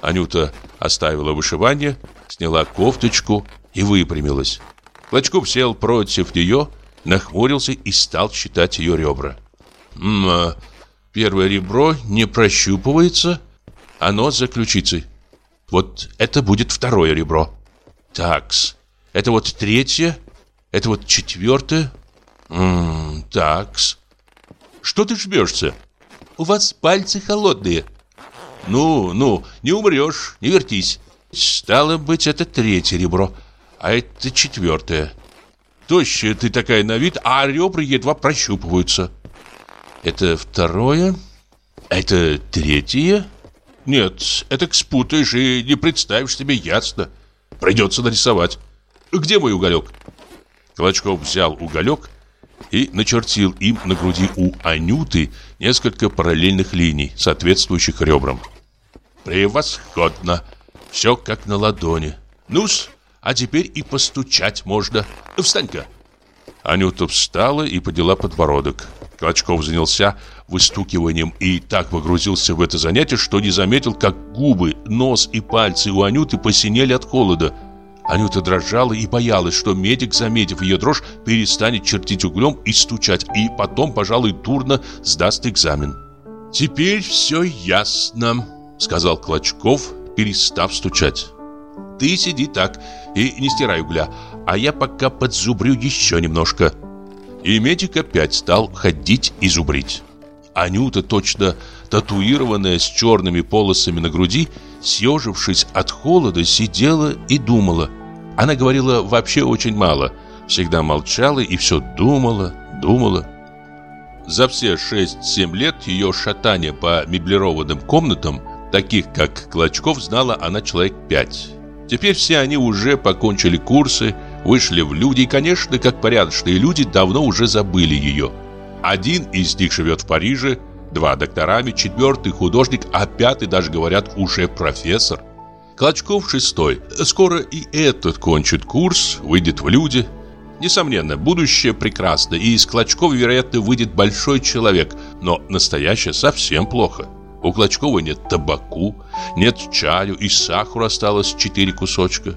Анюта оставила вышивание, сняла кофточку и выпрямилась. Клочков сел против нее, нахмурился и стал считать ее ребра. «М -м, первое ребро не прощупывается, оно за ключицей. Вот это будет второе ребро. Такс. Это вот третье. Это вот четвертое. Ммм, такс. Что ты жмешься? У вас пальцы холодные. Ну, ну, не умрешь, не вертись. Стало быть, это третье ребро, а это четвертое. Тощая ты такая на вид, а ребра едва прощупываются. Это второе, это третье, нет, это спутаешь и не представишь себе ясно. Придется нарисовать. Где мой уголек? Клочков взял уголек и начертил им на груди у Анюты несколько параллельных линий, соответствующих ребрам. Превосходно. Все как на ладони. Ну-с, а теперь и постучать можно. Встань-ка. Анюта встала и подняла подбородок. Клочков занялся выстукиванием и так погрузился в это занятие, что не заметил, как губы, нос и пальцы у Анюты посинели от холода. Анюта дрожала и боялась, что медик, заметив ее дрожь, перестанет чертить углем и стучать, и потом, пожалуй, дурно сдаст экзамен. «Теперь все ясно», — сказал Клочков, перестав стучать. «Ты сиди так и не стирай угля, а я пока подзубрю еще немножко». И медик опять стал ходить и зубрить. Анюта, точно татуированная с черными полосами на груди, съежившись от холода, сидела и думала. Она говорила вообще очень мало, всегда молчала и все думала, думала. За все 6-7 лет ее шатания по меблированным комнатам, таких как Клочков, знала она человек пять. Теперь все они уже покончили курсы, вышли в люди и, конечно, как порядочные люди, давно уже забыли ее. Один из них живет в Париже, два докторами, четвертый художник, а пятый, даже говорят, уже профессор. Клочков шестой. Скоро и этот кончит курс, выйдет в люди. Несомненно, будущее прекрасно, и из Клочкова, вероятно, выйдет большой человек, но настоящее совсем плохо. У Клочкова нет табаку, нет чаю, и сахара осталось четыре кусочка.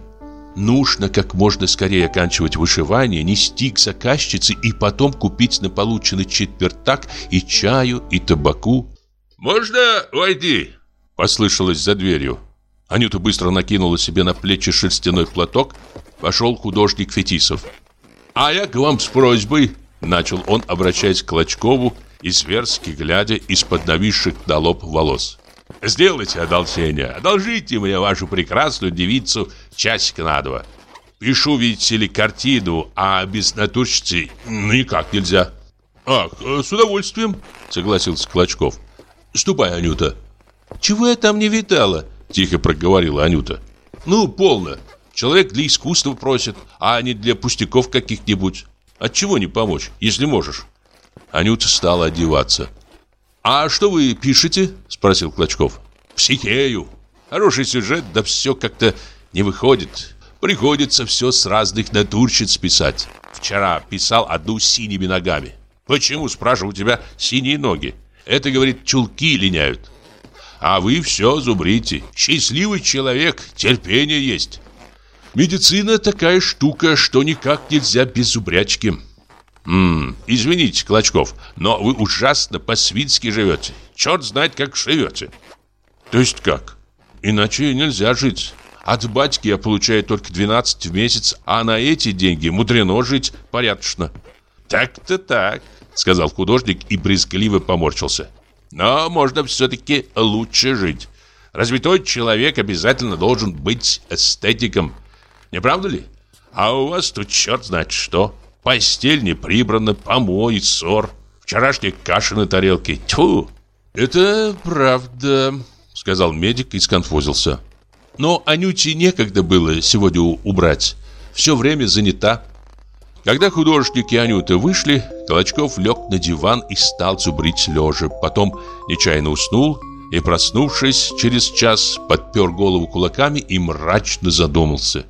Нужно как можно скорее оканчивать вышивание, нести к заказчице и потом купить на полученный четвертак и чаю, и табаку. «Можно войти?» – послышалось за дверью. Анюта быстро накинула себе на плечи шерстяной платок. Пошел художник Фетисов. «А я к вам с просьбой», – начал он, обращаясь к Клочкову и зверски глядя из-под нависших на лоб волос. Сделайте одолжение. Одолжите мне вашу прекрасную девицу часик на два. Пишу, видите ли, картину, а без натурщицы никак нельзя. Ах, с удовольствием, согласился Клочков. Ступай, Анюта. Чего я там не видала? Тихо проговорила Анюта. Ну, полно. Человек для искусства просит, а не для пустяков каких-нибудь. Отчего не помочь, если можешь? Анюта стала одеваться. «А что вы пишете?» – спросил Клочков. «Психею. Хороший сюжет, да все как-то не выходит. Приходится все с разных натурщиц писать. Вчера писал одну с синими ногами. Почему, спрашиваю, у тебя синие ноги? Это, говорит, чулки линяют. А вы все зубрите. Счастливый человек, терпение есть. Медицина такая штука, что никак нельзя без зубрячки. Ммм, извините, Клочков, но вы ужасно по-свински живете. Черт знает, как живете. То есть как? Иначе нельзя жить. От батьки я получаю только 12 в месяц, а на эти деньги мудрено жить порядочно. Так-то так, сказал художник и брезгливо поморщился. Но можно все-таки лучше жить. Развитой человек обязательно должен быть эстетиком. Не правда ли? А у вас тут черт знает что. Постель не прибрана, помой, ссор. Вчерашняя каша на тарелке. Тьфу! Это правда, сказал медик и сконфузился. Но Анюте некогда было сегодня убрать. Все время занята. Когда художники Анюты вышли, Колочков лег на диван и стал зубрить лежа. Потом нечаянно уснул и, проснувшись через час, подпер голову кулаками и мрачно задумался.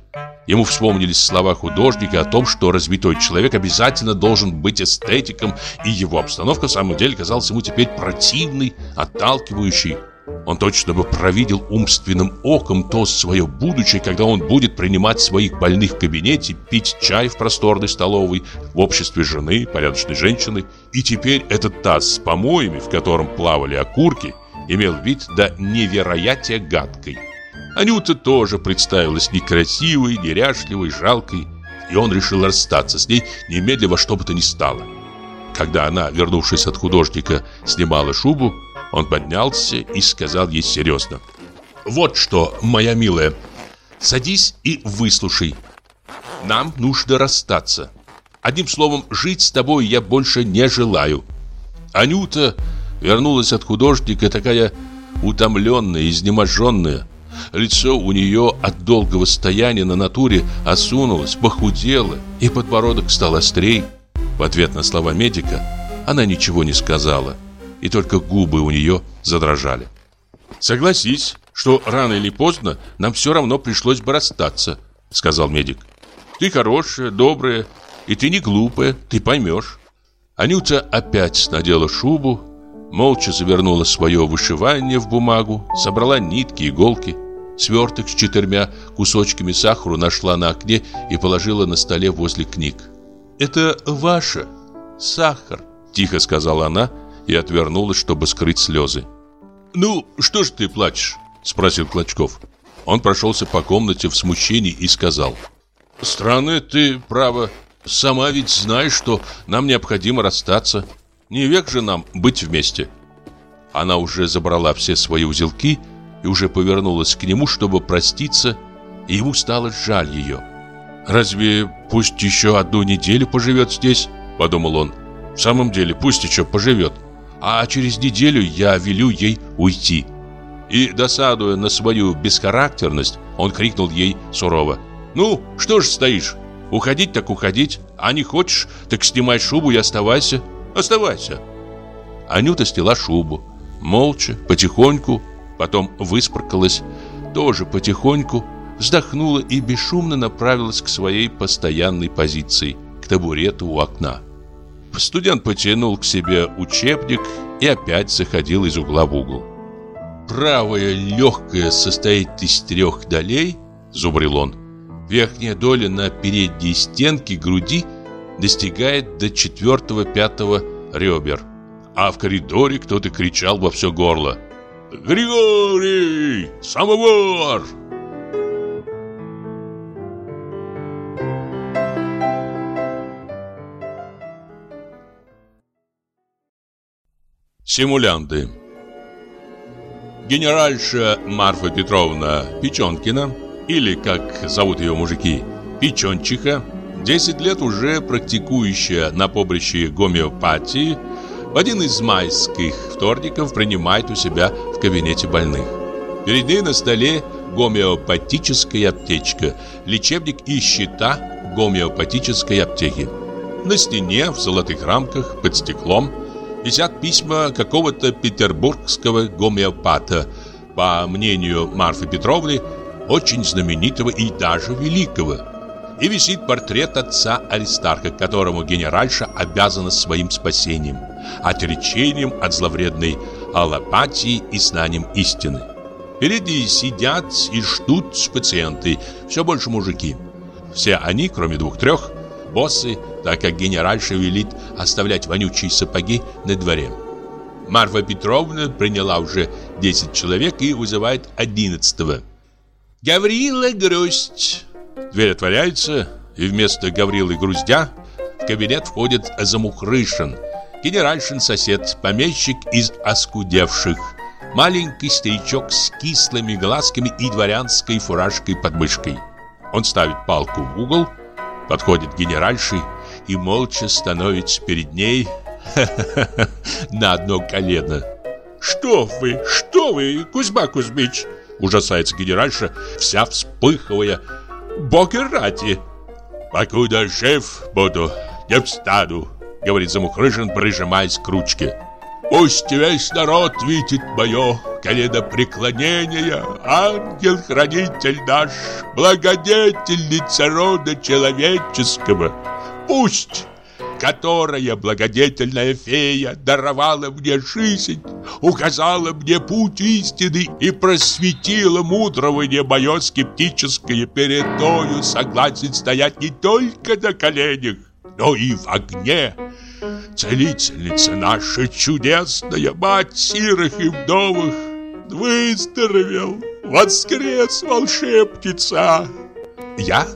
Ему вспомнились слова художника о том, что разбитой человек обязательно должен быть эстетиком, и его обстановка в самом деле казалась ему теперь противной, отталкивающей. Он точно бы провидел умственным оком то свое будущее, когда он будет принимать своих больных в кабинете, пить чай в просторной столовой, в обществе жены, порядочной женщины. И теперь этот таз с помоями, в котором плавали окурки, имел вид до невероятия гадкой. Анюта тоже представилась некрасивой, неряшливой, жалкой, и он решил расстаться с ней немедленно что бы то ни стало. Когда она, вернувшись от художника, снимала шубу, он поднялся и сказал ей серьезно. «Вот что, моя милая, садись и выслушай. Нам нужно расстаться. Одним словом, жить с тобой я больше не желаю». Анюта вернулась от художника такая утомленная, изнеможенная, Лицо у нее от долгого стояния на натуре осунулось, похудело, и подбородок стал острей. В ответ на слова медика она ничего не сказала, и только губы у нее задрожали. «Согласись, что рано или поздно нам все равно пришлось бы расстаться», — сказал медик. «Ты хорошая, добрая, и ты не глупая, ты поймешь». Анюта опять надела шубу, молча завернула свое вышивание в бумагу, собрала нитки, иголки. Сверток с четырьмя кусочками сахара нашла на окне и положила на столе возле книг. «Это ваше, сахар», – тихо сказала она и отвернулась, чтобы скрыть слезы. «Ну, что ж ты плачешь?» – спросил Клочков. Он прошелся по комнате в смущении и сказал. «Странно ты, право, сама ведь знаешь, что нам необходимо расстаться. Не век же нам быть вместе». Она уже забрала все свои узелки и, и уже повернулась к нему, чтобы проститься, и ему стало жаль ее. «Разве пусть еще одну неделю поживет здесь?» – подумал он. «В самом деле, пусть еще поживет, а через неделю я велю ей уйти». И, досадуя на свою бесхарактерность, он крикнул ей сурово. «Ну, что ж стоишь? Уходить так уходить, а не хочешь, так снимай шубу и оставайся. Оставайся». Анюта сняла шубу, молча, потихоньку, Потом выспаркалась, тоже потихоньку, вздохнула и бесшумно направилась к своей постоянной позиции, к табурету у окна. Студент потянул к себе учебник и опять заходил из угла в угол. «Правая легкая состоит из трех долей», — зубрил он. «Верхняя доля на передней стенке груди достигает до четвертого-пятого ребер». А в коридоре кто-то кричал во все горло. Григорий! Самовар!» Симулянты Генеральша Марфа Петровна Печенкина, или, как зовут ее мужики, Печенчиха, 10 лет уже практикующая на поприще гомеопатии, в один из майских вторников принимает у себя в кабинете больных. Перед ней на столе гомеопатическая аптечка, лечебник и счета гомеопатической аптеки. На стене в золотых рамках под стеклом висят письма какого-то петербургского гомеопата, по мнению Марфы Петровны, очень знаменитого и даже великого. И висит портрет отца Аристарха, которому генеральша обязана своим спасением, отречением от зловредной аллопатии и знанием истины. Перед ней сидят и ждут пациенты, все больше мужики. Все они, кроме двух-трех, боссы, так как генеральша велит оставлять вонючие сапоги на дворе. Марфа Петровна приняла уже 10 человек и вызывает 11-го. «Гаврила Грусть!» Дверь отворяется, и вместо Гаврилы Груздя в кабинет входит Замухрышин, генеральшин сосед, помещик из оскудевших, маленький старичок с кислыми глазками и дворянской фуражкой под мышкой. Он ставит палку в угол, подходит генеральши и молча становится перед ней на одно колено. «Что вы, что вы, Кузьма Кузьмич!» Ужасается генеральша, вся вспыхивая. «Боги ради!» «Покуда шеф буду, не встану», — говорит Замухрыжин, прижимаясь к ручке. «Пусть весь народ видит мое коленопреклонение, ангел-хранитель наш, благодетельница рода человеческого. Пусть которая благодетельная фея даровала мне жизнь, указала мне путь истины и просветила мудрое мое скептическое перед тою согласен стоять не только на коленях, но и в огне. Целительница наша чудесная, мать сирых и вдовых, выздоровел, воскрес волшебница. Я,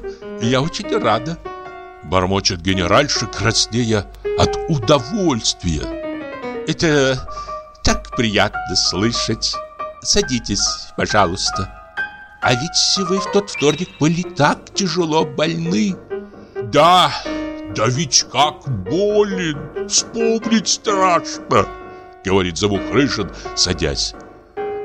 я очень рада. Бормочет генеральша, краснея от удовольствия. Это так приятно слышать. Садитесь, пожалуйста. А ведь вы в тот вторник были так тяжело больны. Да, да ведь как болен, вспомнить страшно, говорит Завухрышин, садясь.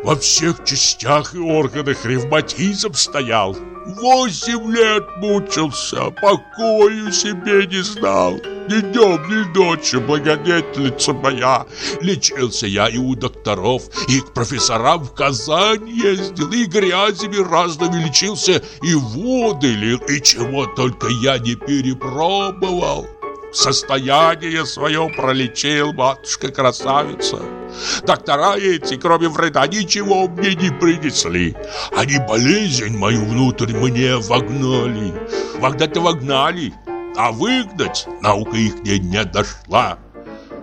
Во всех частях и органах ревматизм стоял. Восемь лет мучился, покою себе не знал. Ни днем, ни ночью, благодетельница моя. Лечился я и у докторов, и к профессорам в Казань ездил, и грязями разными лечился, и воды лил, и чего только я не перепробовал. Состояние свое пролечил матушка-красавица. Доктора эти, кроме вреда, ничего мне не принесли. Они болезнь мою внутрь мне вогнали. Вогнать-то вогнали, а выгнать наука их не, не дошла.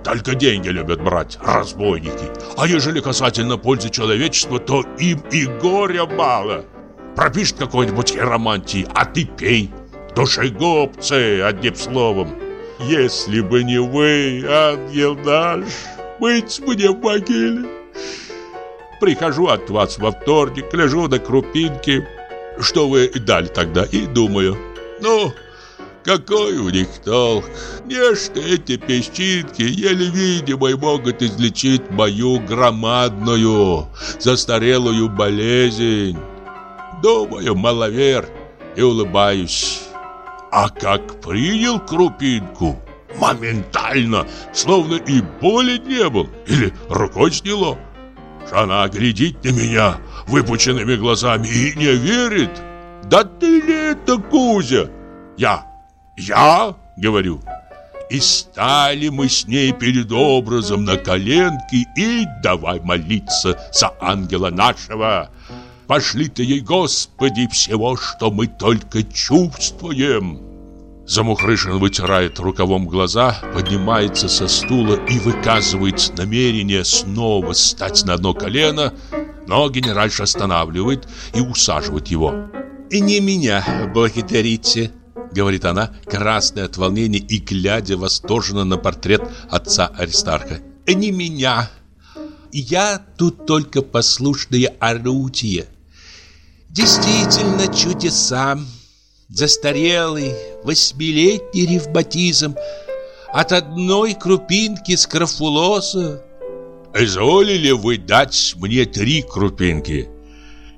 Только деньги любят брать, разбойники. А ежели касательно пользы человечества, то им и горя мало. Пропишет какой-нибудь хиромантии, а ты пей. Душегубцы, одним словом. Если бы не вы, ангел наш, быть мне в могиле. Прихожу от вас во вторник, лежу на крупинке, что вы дали тогда, и думаю, ну, какой у них толк? Нечто эти песчинки, еле видимые, могут излечить мою громадную, застарелую болезнь. Думаю, маловер, и улыбаюсь. А как принял крупинку, моментально, словно и боли не был, или рукой сняло. Она глядит на меня выпученными глазами и не верит. «Да ты ли это, Кузя?» «Я, я?» — говорю. И стали мы с ней перед образом на коленки и давай молиться за ангела нашего. Пошли ты ей, Господи, всего, что мы только чувствуем. Замухрышин вытирает рукавом глаза, поднимается со стула и выказывает намерение снова стать на одно колено, но генеральша останавливает и усаживает его. «И не меня благодарите», — говорит она, красная от волнения и глядя восторженно на портрет отца Аристарха. «Не меня. Я тут только послушное орудие. Действительно чудеса. Застарелый восьмилетний ревматизм от одной крупинки скрофулоза. Изволили вы дать мне три крупинки?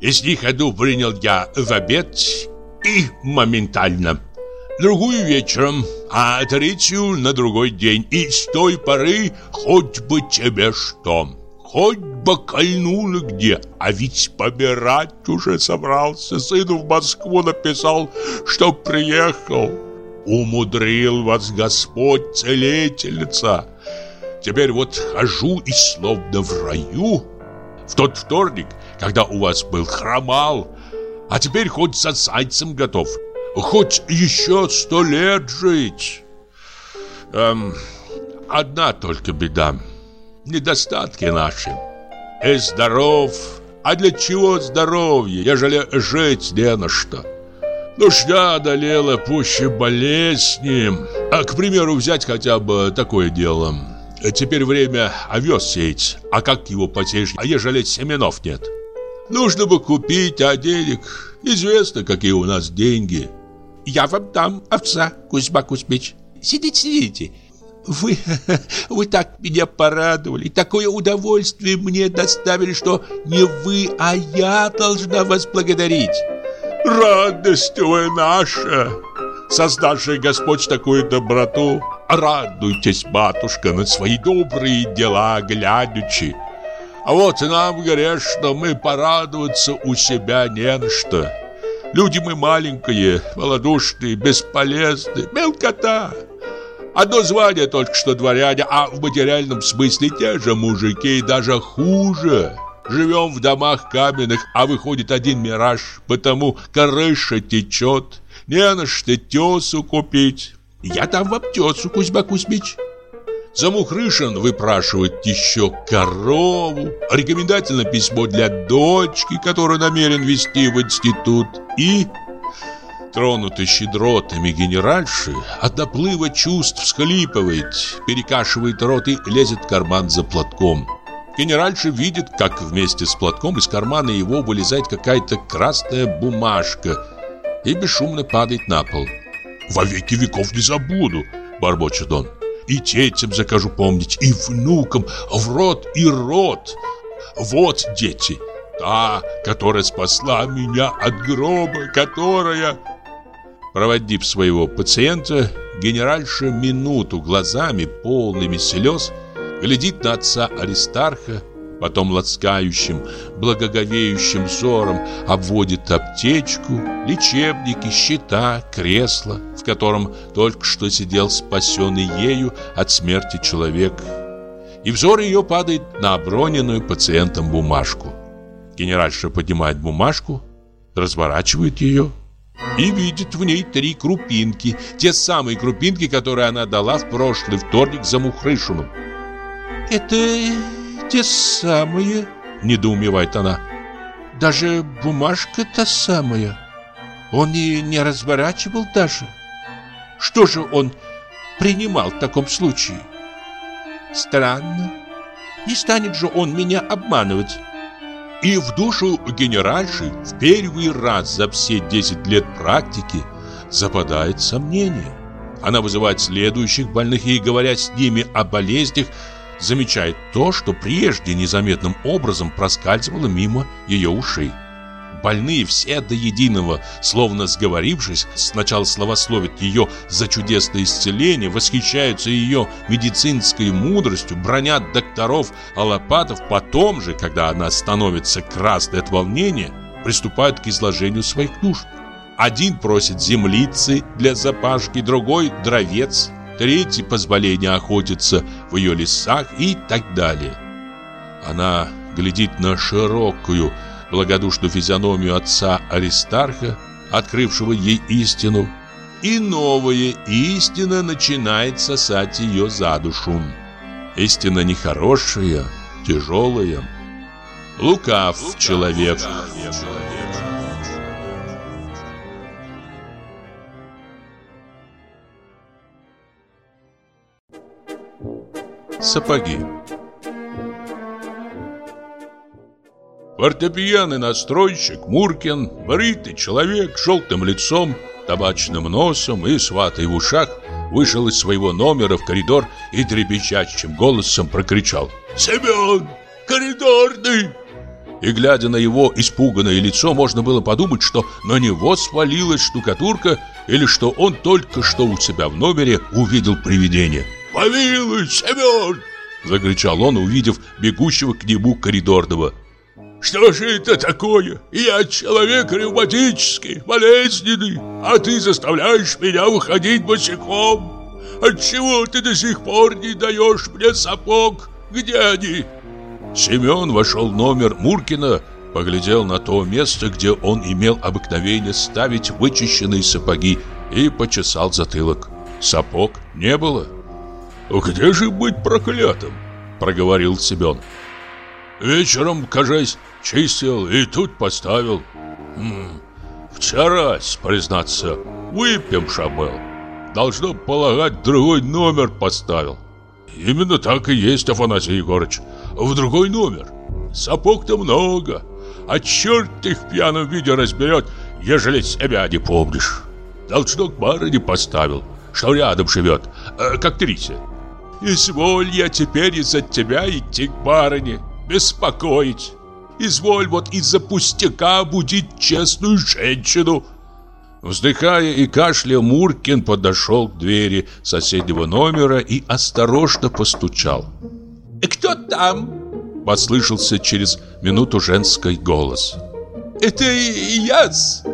Из них одну принял я в обед и моментально. Другую вечером, а третью на другой день. И с той поры хоть бы тебе что. Хоть бы кольнуло где, а ведь помирать уже собрался. Сыну в Москву написал, что приехал. Умудрил вас Господь, целительница. Теперь вот хожу и словно в раю. В тот вторник, когда у вас был хромал, а теперь хоть за зайцем готов. Хоть еще сто лет жить. Эм, одна только беда. Недостатки наши. И здоров. А для чего здоровье, ежели жить не на что? Нужда одолела пуще болезни. А, к примеру, взять хотя бы такое дело. Теперь время овес сеять. А как его посеешь, а ежели семенов нет? Нужно бы купить, а денег... Известно, какие у нас деньги. Я вам дам овца, Кузьма Кузьмич. Сидите, сидите. Вы, вы так меня порадовали, такое удовольствие мне доставили, что не вы, а я должна вас благодарить. Радость вы наша, создавший Господь такую доброту. Радуйтесь, матушка, на свои добрые дела глядячи. А вот нам грешно, мы порадоваться у себя не на что. Люди мы маленькие, малодушные, бесполезные, мелкота. Одно звание только что дворяне, а в материальном смысле те же мужики, и даже хуже. Живем в домах каменных, а выходит один мираж, потому крыша течет, не на что тесу купить. Я дам вам тесу, Кузьма Кузьмич. Замухрышин выпрашивает еще корову, рекомендательное письмо для дочки, которую намерен вести в институт, и, тронутый щедротами генеральши, от наплыва чувств всхлипывает, перекашивает рот и лезет в карман за платком. Генеральша видит, как вместе с платком из кармана его вылезает какая-то красная бумажка и бесшумно падает на пол. «Во веки веков не забуду!» – бормочет он. И детям закажу помнить, и внукам, в рот и рот. Вот дети, та, которая спасла меня от гроба, которая... Проводив своего пациента, генеральша минуту глазами, полными слез, глядит на отца Аристарха, потом ласкающим, благоговеющим взором обводит аптечку, лечебники, счета, кресло, в котором только что сидел спасенный ею от смерти человек. И взор ее падает на оброненную пациентом бумажку. Генеральша поднимает бумажку, разворачивает ее и видит в ней три крупинки, те самые крупинки, которые она дала в прошлый вторник за Мухрышину. «Это те самые?» – недоумевает она. «Даже бумажка та самая. Он и не разворачивал даже. Что же он принимал в таком случае? Странно. Не станет же он меня обманывать». И в душу генеральши в первый раз за все 10 лет практики западает сомнение. Она вызывает следующих больных и, говоря с ними о болезнях, замечает то, что прежде незаметным образом проскальзывало мимо ее ушей. Больные все до единого, словно сговорившись, сначала славословят ее за чудесное исцеление, восхищаются ее медицинской мудростью, бронят докторов аллопатов, потом же, когда она становится красной от волнения, приступают к изложению своих нужд. Один просит землицы для запашки, другой – дровец – третий позволение охотиться в ее лесах и так далее. Она глядит на широкую, благодушную физиономию отца Аристарха, открывшего ей истину, и новая истина начинает сосать ее за душу. Истина нехорошая, тяжелая. Лукав человек. человек. Сапоги Фортепианный настройщик Муркин, бритый человек с желтым лицом, табачным носом и сватой в ушах, вышел из своего номера в коридор и трепещащим голосом прокричал «Семен! Коридорный!» И глядя на его испуганное лицо, можно было подумать, что на него свалилась штукатурка или что он только что у себя в номере увидел привидение. «Помилуй, Семен!» – закричал он, увидев бегущего к нему коридорного. «Что же это такое? Я человек ревматический, болезненный, а ты заставляешь меня выходить босиком. Отчего ты до сих пор не даешь мне сапог? Где они?» Семен вошел в номер Муркина, поглядел на то место, где он имел обыкновение ставить вычищенные сапоги и почесал затылок. Сапог не было. «Где же быть проклятым?» – проговорил Семен. «Вечером, кажись, чистил и тут поставил. М вчера, признаться, выпьем шабел. Должно полагать, другой номер поставил. Именно так и есть, Афанасий Егорыч в другой номер. Сапог-то много, а черт их в пьяном виде разберет, ежели себя не помнишь. Должно к барыне поставил, что рядом живет, э, к актрисе. Изволь я теперь из-за тебя идти к барыне, беспокоить. Изволь вот из-за пустяка будить честную женщину. Вздыхая и кашляя, Муркин подошел к двери соседнего номера и осторожно постучал. «Кто там?» Послышался через минуту женский голос. «Это я-с!»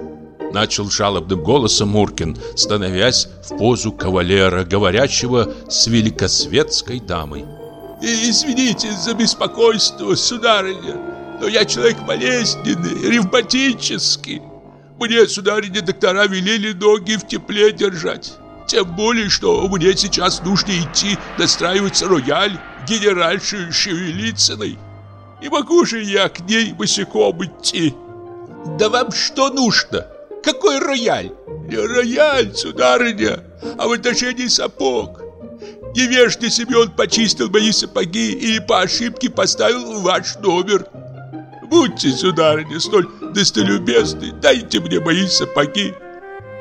Начал жалобным голосом Муркин, становясь в позу кавалера, говорящего с великосветской дамой. «Извините за беспокойство, сударыня, но я человек болезненный, ревматический. Мне, сударыня, доктора велели ноги в тепле держать. Тем более, что мне сейчас нужно идти настраивать рояль генеральшей Шевелицыной. Не могу же я к ней босиком идти. Да вам что нужно? Какой рояль? Не рояль, сударыня, а в отношении сапог. Невежный Семен почистил мои сапоги и по ошибке поставил ваш номер. Будьте, сударыня, столь достолюбезны, дайте мне мои сапоги.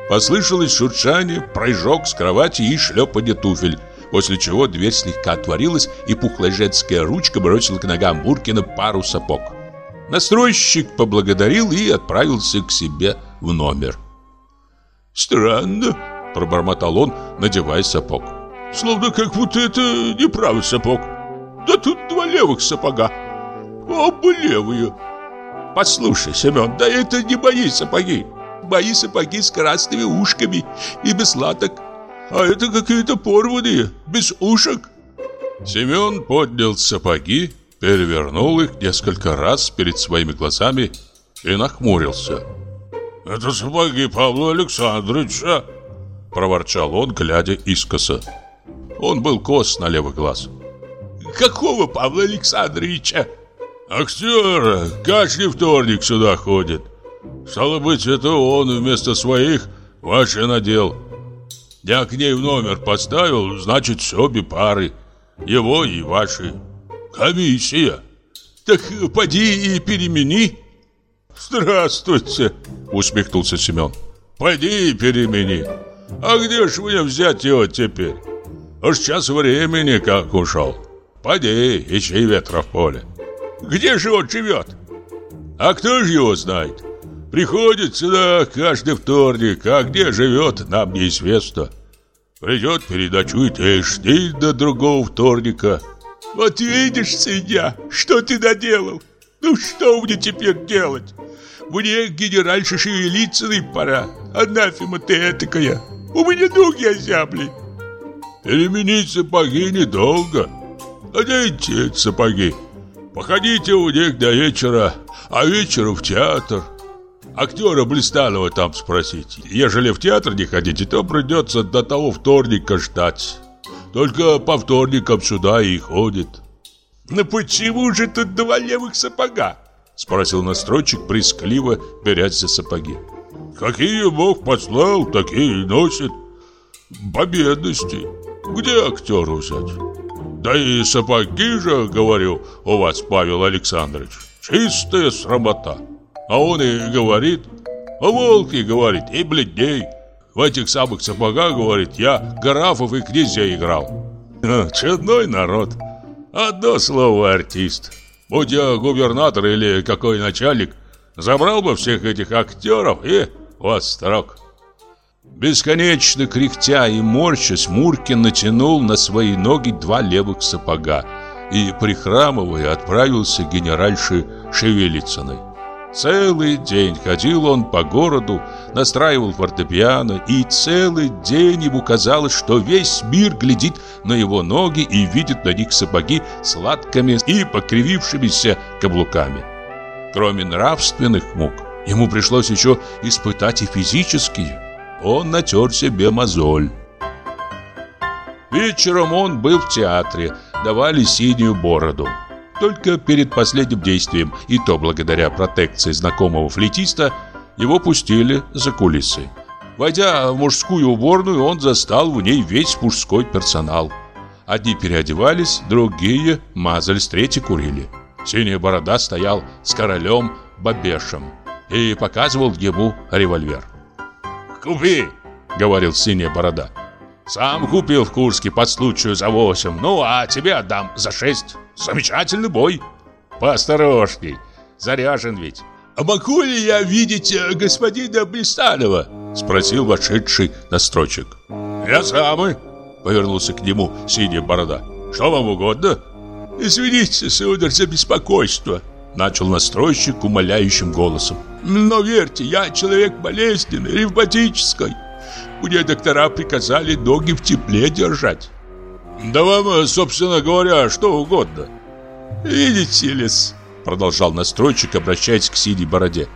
Послышалось шуршание, прыжок с кровати и шлепанье туфель после чего дверь слегка отворилась, и пухлая женская ручка бросила к ногам Буркина пару сапог. Настройщик поблагодарил и отправился к себе в номер. «Странно», — пробормотал он, надевая сапог. «Словно как будто это не правый сапог. Да тут два левых сапога. Оба левые. Послушай, Семен, да это не мои сапоги. Мои сапоги с красными ушками и без латок. А это какие-то порванные, без ушек. Семен поднял сапоги, перевернул их несколько раз перед своими глазами и нахмурился. «Это сапоги Павла Александровича!» Проворчал он, глядя искоса. Он был кос на левый глаз. «Какого Павла Александровича?» «Актера! Каждый вторник сюда ходит. Стало быть, это он вместо своих ваши надел. Я к ней в номер поставил, значит, обе пары. Его и ваши. Комиссия. Так поди и перемени. Здравствуйте, усмехнулся Семен. Пойди и перемени. А где ж мне взять его теперь? Уж час времени как ушел. Пойди, ищи ветра в поле. Где же он живет? А кто же его знает? Приходит сюда каждый вторник, а где живет, нам неизвестно. Придет, передачует и жди до другого вторника. Вот видишь, свинья, что ты наделал? Ну что мне теперь делать? Мне генеральше Шевелицыной пора. Анафема ты этакая. У меня ноги озябли. Переменить сапоги недолго. Наденьте сапоги. Походите у них до вечера, а вечером в театр. Актера Блистанова там спросить. Ежели в театр не ходите, то придется до того вторника ждать. Только по вторникам сюда и ходит. «Ну почему же тут два левых сапога?» Спросил настройщик, прискливо берясь за сапоги. «Какие Бог послал, такие и носит. По бедности. Где актеру взять?» «Да и сапоги же, говорю, у вас, Павел Александрович, чистая срамота». А он и говорит, а волки, говорит, и бледней. В этих самых сапогах, говорит, я графов и князей играл. Чудной народ. Одно слово артист. Будь я губернатор или какой начальник, забрал бы всех этих актеров и вострок. Бесконечно кряхтя и морщась, Муркин натянул на свои ноги два левых сапога и, прихрамывая, отправился к генеральше Шевелицыной. Целый день ходил он по городу, настраивал фортепиано, и целый день ему казалось, что весь мир глядит на его ноги и видит на них сапоги с латками и покривившимися каблуками. Кроме нравственных мук, ему пришлось еще испытать и физические. Он натер себе мозоль. Вечером он был в театре, давали синюю бороду. Только перед последним действием, и то благодаря протекции знакомого флейтиста, его пустили за кулисы. Войдя в мужскую уборную, он застал в ней весь мужской персонал. Одни переодевались, другие мазались, третьи курили. Синяя борода стоял с королем Бабешем и показывал ему револьвер. «Купи!» — говорил синяя борода. «Сам купил в Курске под случаю за восемь, ну а тебе отдам за шесть». Замечательный бой. Поосторожней, заряжен ведь. А могу ли я видеть э, господина Блистанова? Спросил вошедший настройщик. Я самый, повернулся к нему синяя борода. Что вам угодно? Извините, сударь, за беспокойство. Начал настройщик умоляющим голосом. Но верьте, я человек болезненный, ревматический. Мне доктора приказали ноги в тепле держать. Да вам, собственно говоря, что угодно. Видите ли, продолжал настройщик, обращаясь к синей бороде.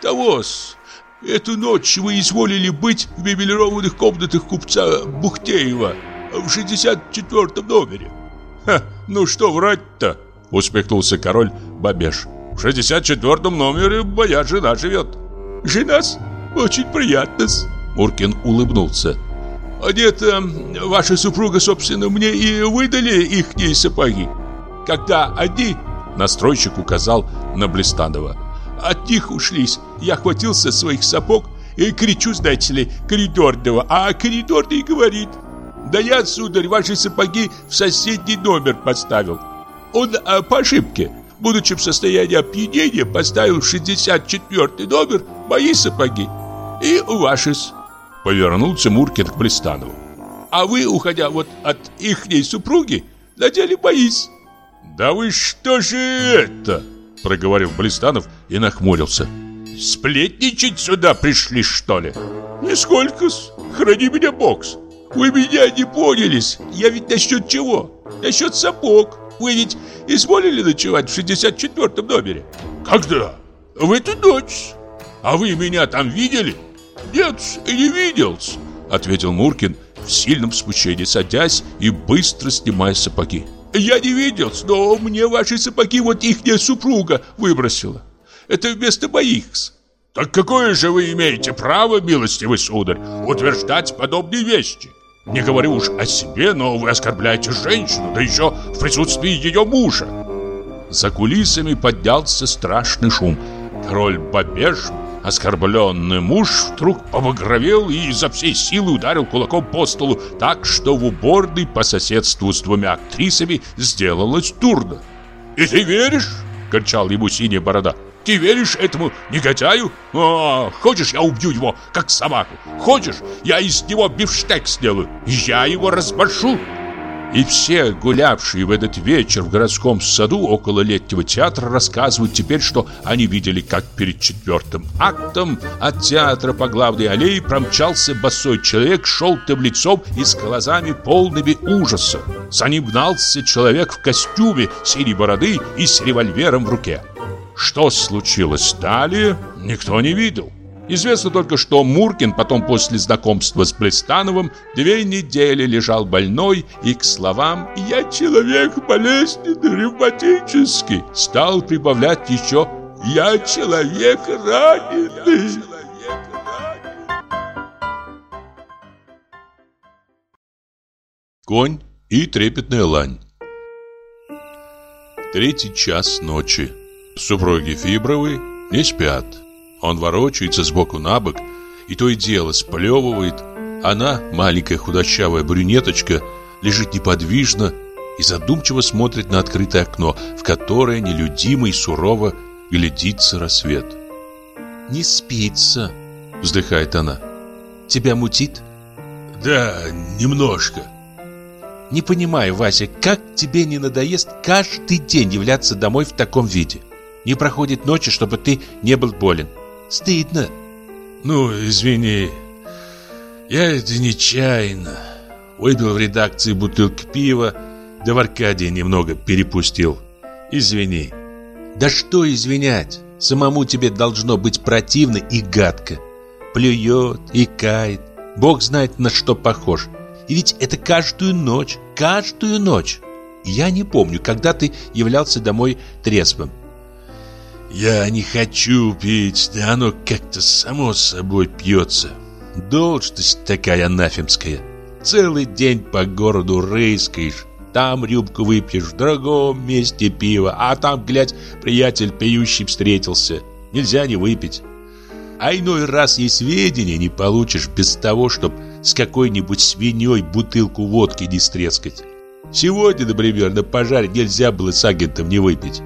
Того-с, эту ночь вы изволили быть в мебелированных комнатах купца Бухтеева в 64 номере. Ха, ну что врать-то? Усмехнулся король Бабеш. В 64 номере моя жена живет. Жена-с? Очень приятно-с. Муркин улыбнулся. Нет, ваша супруга, собственно, мне и выдали ихние сапоги. Когда одни, настройщик указал на Блистанова, от них ушлись, я хватился своих сапог и кричу, знаете ли, коридорного, а коридорный говорит, да я, сударь, ваши сапоги в соседний номер поставил. Он а, по ошибке, будучи в состоянии опьянения, поставил в 64 номер мои сапоги и ваши Повернулся Муркин к Блистанову. А вы, уходя вот от ихней супруги, надели боись. Да вы что же это? Проговорил Блистанов и нахмурился. Сплетничать сюда пришли, что ли? Нисколько-с. Храни меня, бокс. Вы меня не понялись. Я ведь насчет чего? Насчет сапог. Вы ведь изволили ночевать в 64-м номере? Когда? В эту ночь. А вы меня там видели? «Нет, не видел ответил Муркин в сильном смущении, садясь и быстро снимая сапоги. «Я не видел, но мне ваши сапоги вот ихняя супруга выбросила. Это вместо моих. «Так какое же вы имеете право, милостивый сударь, утверждать подобные вещи? Не говорю уж о себе, но вы оскорбляете женщину, да еще в присутствии ее мужа». За кулисами поднялся страшный шум. Король Бабеж Оскорбленный муж вдруг побагровел и изо всей силы ударил кулаком по столу, так что в уборной по соседству с двумя актрисами сделалось дурно. «И ты веришь?» — кричал ему синяя борода. «Ты веришь этому негодяю? А, хочешь, я убью его, как собаку? Хочешь, я из него бифштег сделаю? Я его разбашу!» И все, гулявшие в этот вечер в городском саду около летнего театра, рассказывают теперь, что они видели, как перед четвертым актом от театра по главной аллее промчался босой человек с желтым и с глазами полными ужаса. За ним гнался человек в костюме синей бороды и с револьвером в руке. Что случилось далее, никто не видел. Известно только, что Муркин потом после знакомства с Блистановым две недели лежал больной и к словам «Я человек болезненный, ревматический» стал прибавлять еще «Я человек раненый». Конь и трепетная лань Третий час ночи Супруги Фибровы не спят он ворочается сбоку на бок и то и дело сплевывает. Она, маленькая худощавая брюнеточка, лежит неподвижно и задумчиво смотрит на открытое окно, в которое нелюдимо и сурово глядится рассвет. «Не спится», — вздыхает она. «Тебя мутит?» «Да, немножко». «Не понимаю, Вася, как тебе не надоест каждый день являться домой в таком виде? Не проходит ночи, чтобы ты не был болен. Стыдно». «Ну, извини, я это нечаянно. Выпил в редакции бутылку пива, да в Аркадии немного перепустил. Извини. Да что извинять? Самому тебе должно быть противно и гадко. Плюет и кает. Бог знает, на что похож. И ведь это каждую ночь, каждую ночь. Я не помню, когда ты являлся домой трезвым. Я не хочу пить, да оно как-то само собой пьется. Должность такая анафемская. Целый день по городу рыскаешь. Там рюмку выпьешь, в другом месте пиво, а там, глядь, приятель пьющий встретился. Нельзя не выпить. А иной раз и сведения не получишь без того, чтоб с какой-нибудь свиньей бутылку водки не стрескать. Сегодня, например, на пожаре нельзя было с агентом не выпить.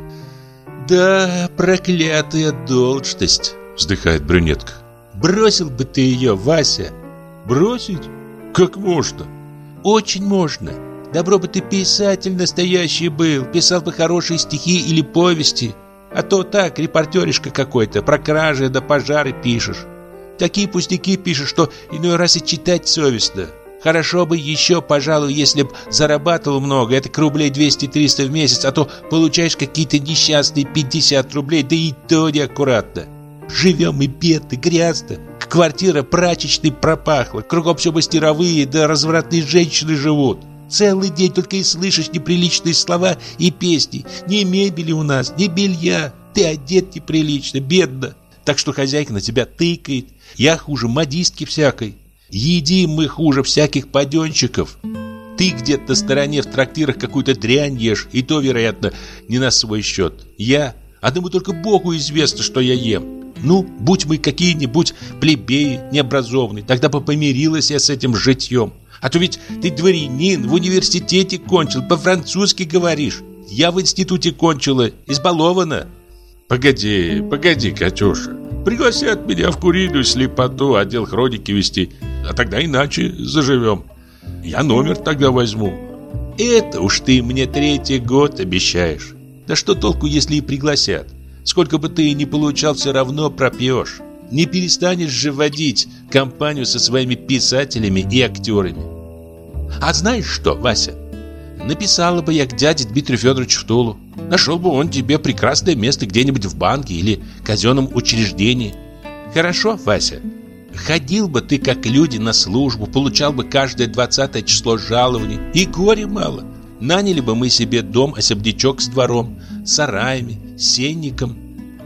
«Да, проклятая должность», — вздыхает брюнетка. «Бросил бы ты ее, Вася». «Бросить? Как можно?» «Очень можно. Добро бы ты писатель настоящий был, писал бы хорошие стихи или повести. А то так, репортеришка какой-то, про кражи да пожары пишешь. Такие пустяки пишешь, что иной раз и читать совестно. Хорошо бы еще, пожалуй, если б зарабатывал много, это к рублей 200-300 в месяц, а то получаешь какие-то несчастные 50 рублей, да и то неаккуратно. Живем и бедно, грязно. Квартира прачечной пропахла, кругом все мастеровые, да развратные женщины живут. Целый день только и слышишь неприличные слова и песни. Ни мебели у нас, ни белья. Ты одет неприлично, бедно. Так что хозяйка на тебя тыкает. Я хуже модистки всякой. Едим мы хуже всяких паденщиков. Ты где-то на стороне в трактирах какую-то дрянь ешь, и то, вероятно, не на свой счет. Я... Одному только Богу известно, что я ем. Ну, будь мы какие-нибудь плебеи необразованные, тогда бы помирилась я с этим житьем. А то ведь ты дворянин, в университете кончил, по-французски говоришь. Я в институте кончила, избалована. Погоди, погоди, Катюша. Пригласят меня в куриную слепоту, отдел хроники вести. А тогда иначе заживем. Я номер тогда возьму. Это уж ты мне третий год обещаешь. Да что толку, если и пригласят? Сколько бы ты ни получал, все равно пропьешь. Не перестанешь же водить компанию со своими писателями и актерами. А знаешь что, Вася? Написала бы я к дяде Дмитрию Федоровичу в Тулу. Нашел бы он тебе прекрасное место где-нибудь в банке или казенном учреждении. Хорошо, Вася? Ходил бы ты, как люди, на службу, получал бы каждое двадцатое число жалований, и горе мало. Наняли бы мы себе дом-особнячок с двором, сараями, сенником.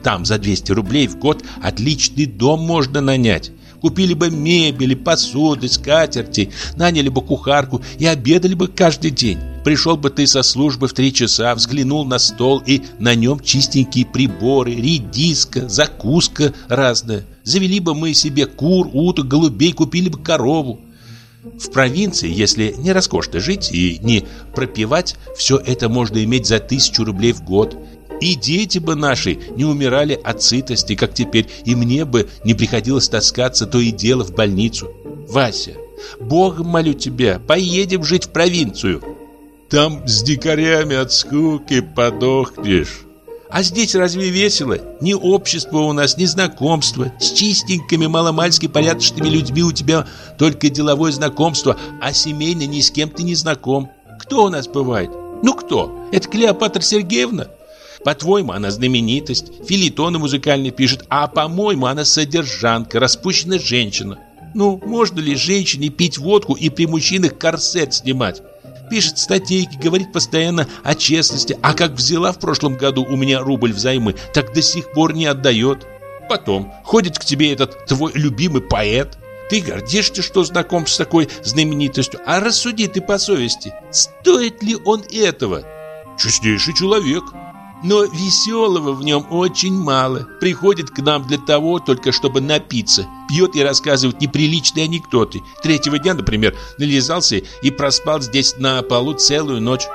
Там за 200 рублей в год отличный дом можно нанять. Купили бы мебели, посуды, скатерти, наняли бы кухарку и обедали бы каждый день. Пришел бы ты со службы в три часа, взглянул на стол и на нем чистенькие приборы, редиска, закуска разная. Завели бы мы себе кур, уток, голубей, купили бы корову. В провинции, если не роскошно жить и не пропивать, все это можно иметь за тысячу рублей в год. И дети бы наши не умирали от сытости, как теперь, и мне бы не приходилось таскаться то и дело в больницу. Вася, Богом молю тебя, поедем жить в провинцию. Там с дикарями от скуки подохнешь. А здесь разве весело? Ни общества у нас, ни знакомства. С чистенькими, маломальски порядочными людьми у тебя только деловое знакомство, а семейно ни с кем ты не знаком. Кто у нас бывает? Ну кто? Это Клеопатра Сергеевна? По-твоему, она знаменитость, филитоны музыкальные пишет, а по-моему, она содержанка, распущенная женщина. Ну, можно ли женщине пить водку и при мужчинах корсет снимать? Пишет статейки, говорит постоянно о честности, а как взяла в прошлом году у меня рубль взаймы, так до сих пор не отдает. Потом ходит к тебе этот твой любимый поэт. Ты гордишься, что знаком с такой знаменитостью, а рассуди ты по совести, стоит ли он этого? Честнейший человек. Но веселого в нем очень мало. Приходит к нам для того, только чтобы напиться. Пьет и рассказывает неприличные анекдоты. Третьего дня, например, нализался и проспал здесь на полу целую ночь.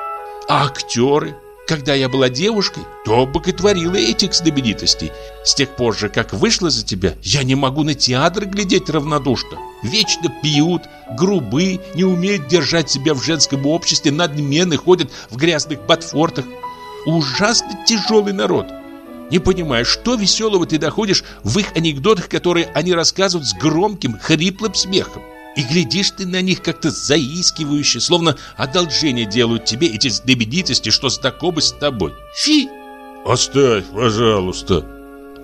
А актеры? Когда я была девушкой, то боготворила этих знаменитостей. С тех пор же, как вышла за тебя, я не могу на театр глядеть равнодушно. Вечно пьют, грубы, не умеют держать себя в женском обществе, надменны, ходят в грязных ботфортах. Ужасно тяжелый народ. Не понимаю, что веселого ты доходишь в их анекдотах, которые они рассказывают с громким, хриплым смехом. И глядишь ты на них как-то заискивающе, словно одолжение делают тебе эти знаменитости, что знакомы с тобой. Фи! Оставь, пожалуйста.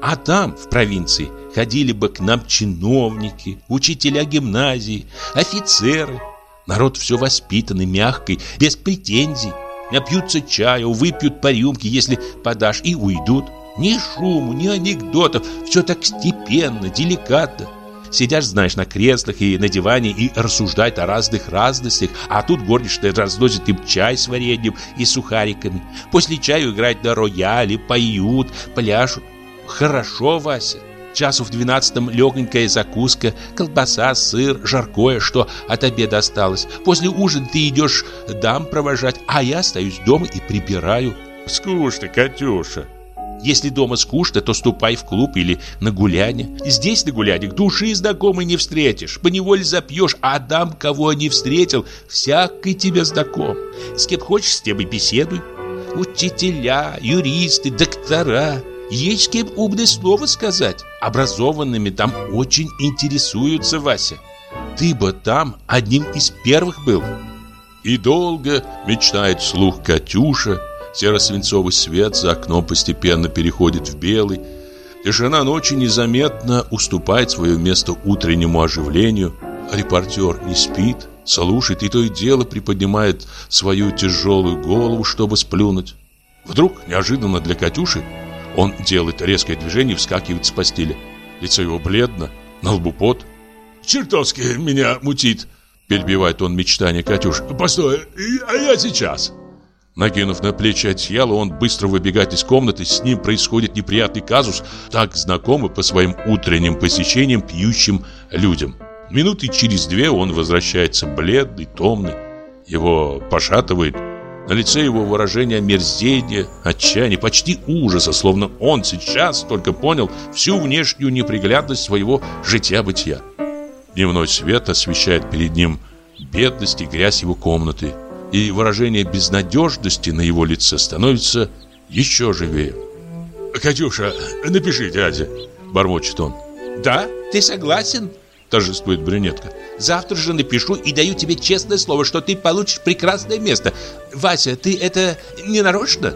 А там, в провинции, ходили бы к нам чиновники, учителя гимназии, офицеры. Народ все воспитанный, мягкий, без претензий. Напьются чаю, выпьют по рюмке, если подашь, и уйдут. Ни шуму, ни анекдотов, все так степенно, деликатно. Сидишь, знаешь, на креслах и на диване и рассуждают о разных разностях, а тут горничная разносит им чай с вареньем и сухариками. После чаю играют на рояле, поют, пляшут. Хорошо, Вася. Часу в двенадцатом легонькая закуска, колбаса, сыр, жаркое, что от обеда осталось. После ужина ты идешь дам провожать, а я остаюсь дома и прибираю. Скучно, Катюша. Если дома скучно, то ступай в клуб или на гуляние. Здесь на гулянях души знакомой не встретишь, поневоле запьешь, а дам, кого не встретил, всякий тебе знаком. С кем хочешь, с тем и беседуй. Учителя, юристы, доктора. Есть с кем умное слово сказать. Образованными там очень интересуются, Вася. Ты бы там одним из первых был. И долго мечтает вслух Катюша, Серо-свинцовый свет за окном постепенно переходит в белый. Тишина ночи незаметно уступает свое место утреннему оживлению. Репортер не спит, слушает и то и дело приподнимает свою тяжелую голову, чтобы сплюнуть. Вдруг, неожиданно для Катюши, он делает резкое движение и вскакивает с постели. Лицо его бледно, на лбу пот. «Чертовски меня мутит!» Перебивает он мечтание Катюши. «Постой, а я сейчас!» Накинув на плечи одеяло, он быстро выбегает из комнаты. С ним происходит неприятный казус, так знакомый по своим утренним посещениям пьющим людям. Минуты через две он возвращается бледный, томный. Его пошатывает. На лице его выражение мерзения, отчаяния, почти ужаса, словно он сейчас только понял всю внешнюю неприглядность своего жития-бытия. Дневной свет освещает перед ним бедность и грязь его комнаты и выражение безнадежности на его лице становится еще живее. «Катюша, напиши дяде», — бормочет он. «Да, ты согласен?» — торжествует брюнетка. «Завтра же напишу и даю тебе честное слово, что ты получишь прекрасное место. Вася, ты это не нарочно?»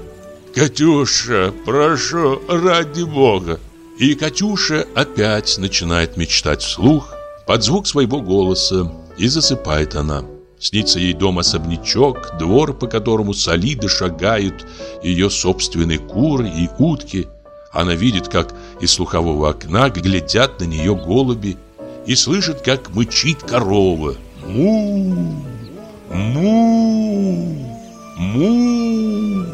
«Катюша, прошу, ради бога!» И Катюша опять начинает мечтать вслух под звук своего голоса, и засыпает она. Снится ей дом-особнячок, двор, по которому солидо шагают ее собственные куры и утки. Она видит, как из слухового окна глядят на нее голуби и слышит, как мычит корова. Му! Му! Му!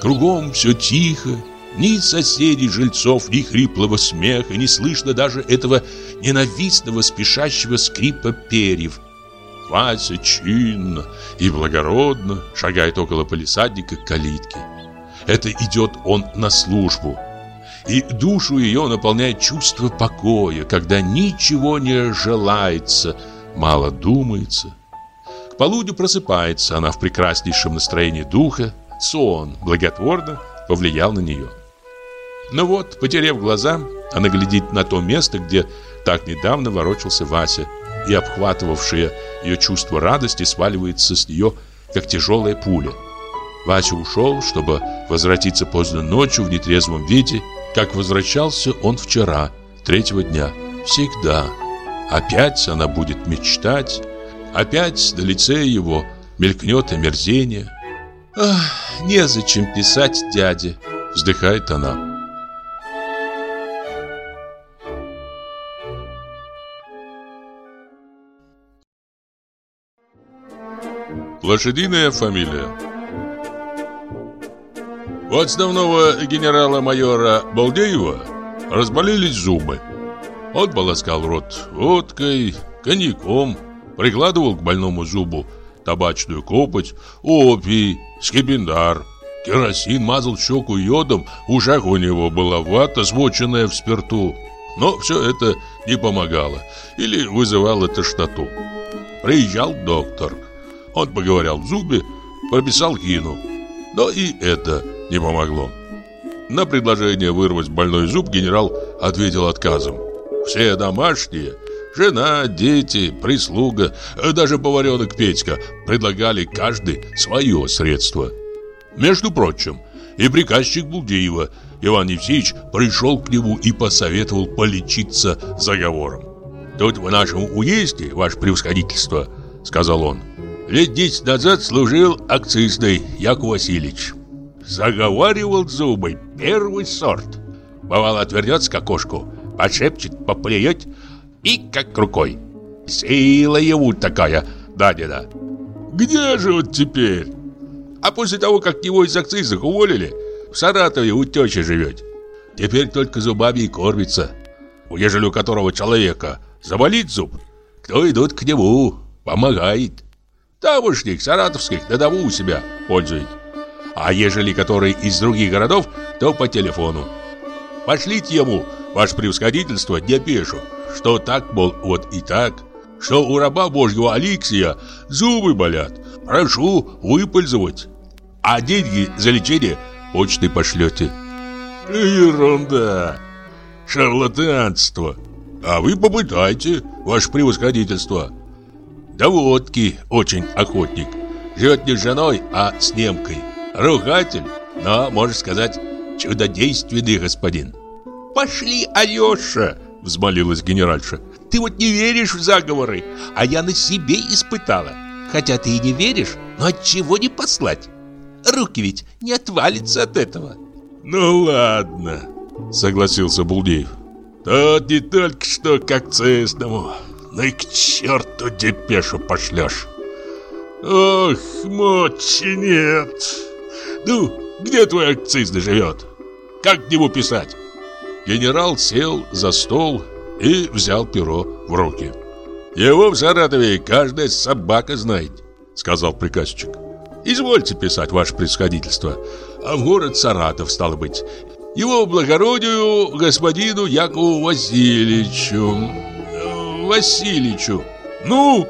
Кругом все тихо, ни соседей, жильцов, ни хриплого смеха, не слышно даже этого ненавистного спешащего скрипа перьев. Вася чинно и благородно шагает около полисадника к калитке. Это идет он на службу. И душу ее наполняет чувство покоя, когда ничего не желается, мало думается. К полудню просыпается она в прекраснейшем настроении духа. Сон благотворно повлиял на нее. Но ну вот, потеряв глаза, она глядит на то место, где так недавно ворочался Вася – и обхватывавшее ее чувство радости сваливается с нее, как тяжелая пуля. Вася ушел, чтобы возвратиться поздно ночью в нетрезвом виде, как возвращался он вчера, третьего дня. Всегда. Опять она будет мечтать, опять на лице его мелькнет омерзение. «Ах, незачем писать дяде», — вздыхает она. Лошадиная фамилия У отставного генерала-майора Балдеева разболелись зубы. Он полоскал рот водкой, коньяком, прикладывал к больному зубу табачную копоть, опий, скипидар, керосин, мазал щеку йодом, в ушах у него была вата, смоченная в спирту. Но все это не помогало или вызывало тошноту. Приезжал доктор. Он поговорил в зубе, прописал хину. Но и это не помогло. На предложение вырвать больной зуб генерал ответил отказом. Все домашние, жена, дети, прислуга, даже поваренок Петька предлагали каждый свое средство. Между прочим, и приказчик Булдеева Иван Евсеевич пришел к нему и посоветовал полечиться заговором. «Тут в нашем уезде, ваше превосходительство», — сказал он, — «лет десять назад служил акцизный Яков Васильевич. Заговаривал зубы, первый сорт. Бывало, отвернется к окошку, подшепчет, поплюет и как рукой. Сила ему такая дадена. Где же он теперь? А после того, как его из акциза уволили, в Саратове у тещи живет. Теперь только зубами и кормится. Ежели у которого человека заболит зуб, кто идут к нему, помогает. Тамошних, саратовских, на дому у себя пользует а ежели который из других городов, то по телефону. Пошлите ему, ваше превосходительство, депешу, что так, мол, вот и так, что у раба божьего Алексия зубы болят, прошу выпользовать, а деньги за лечение почтой пошлете. Ерунда, шарлатанство. А вы попытайте, ваше превосходительство. Да водки очень охотник. Живет не с женой, а с немкой. Ругатель, но, можно сказать, чудодейственный господин. «Пошли, Алеша!» — взмолилась генеральша. «Ты вот не веришь в заговоры, а я на себе испытала. Хотя ты и не веришь, но от чего не послать? Руки ведь не отвалятся от этого». «Ну ладно», — согласился Булдеев. «Тот не только что как цесному, но и к черту депешу пошлешь». «Ох, мочи нет!» Ну, где твой акцизный живет? Как к нему писать? Генерал сел за стол и взял перо в руки. Его в Саратове каждая собака знает, сказал приказчик. Извольте писать, ваше происходительство. А в город Саратов, стало быть. Его благородию господину Якову Васильевичу. Васильевичу. Ну,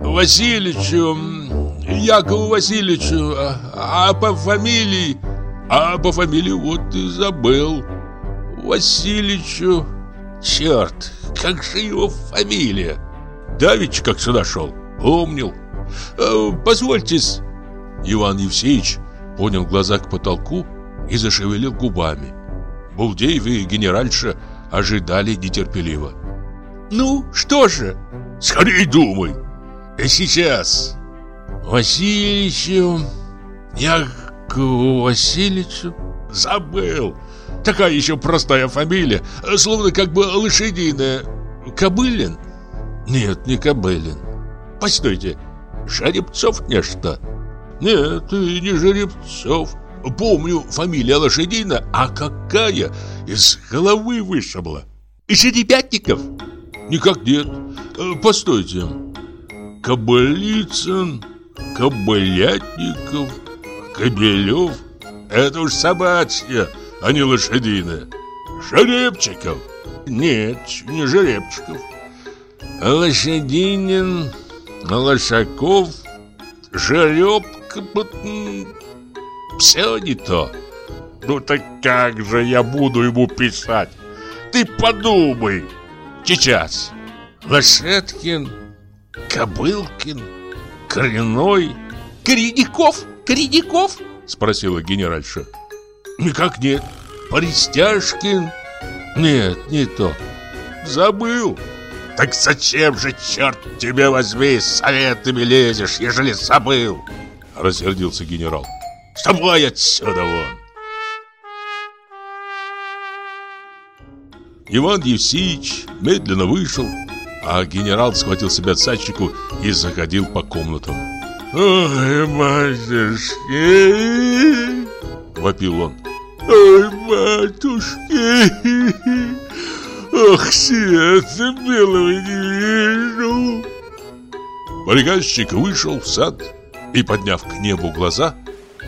Васильевичу Якову Васильевичу, а, а по фамилии... А по фамилии вот и забыл. Васильевичу... Черт, как же его фамилия? Давич как сюда шел, помнил. Э, Позвольте-с... Иван Евсеевич понял глаза к потолку и зашевелил губами. Булдеев и генеральша ожидали нетерпеливо. «Ну, что же?» «Скорей думай!» «Сейчас!» Васильевичу, Якову Васильевичу, забыл. Такая еще простая фамилия, словно как бы лошадиная. Кобылин? Нет, не Кобылин. Постойте, Жеребцов нечто? Нет, не Жеребцов. Помню, фамилия лошадина, а какая из головы вышибла. И Жеребятников? Никак нет. Постойте. Кобылицын, Кобылятников, Кобелев. Это уж собачья, а не лошадиная Жеребчиков? Нет, не Жеребчиков. Лошадинин, Лошаков, Жеребка Все не то. Ну так как же я буду ему писать? Ты подумай. Сейчас. Лошадкин, Кобылкин Коренной? Кореняков? Кореняков? Спросила генеральша. Никак нет. Пористяшкин? Нет, не то. Забыл. Так зачем же, черт тебе возьми, с советами лезешь, ежели забыл? Рассердился генерал. Вставай отсюда вон. Иван Евсеевич медленно вышел, а генерал схватил себя за и заходил по комнатам. «Ой, батюшки!» вопил он. Ой, матушки! Ох, света белого не вижу! Приказчик вышел в сад и, подняв к небу глаза,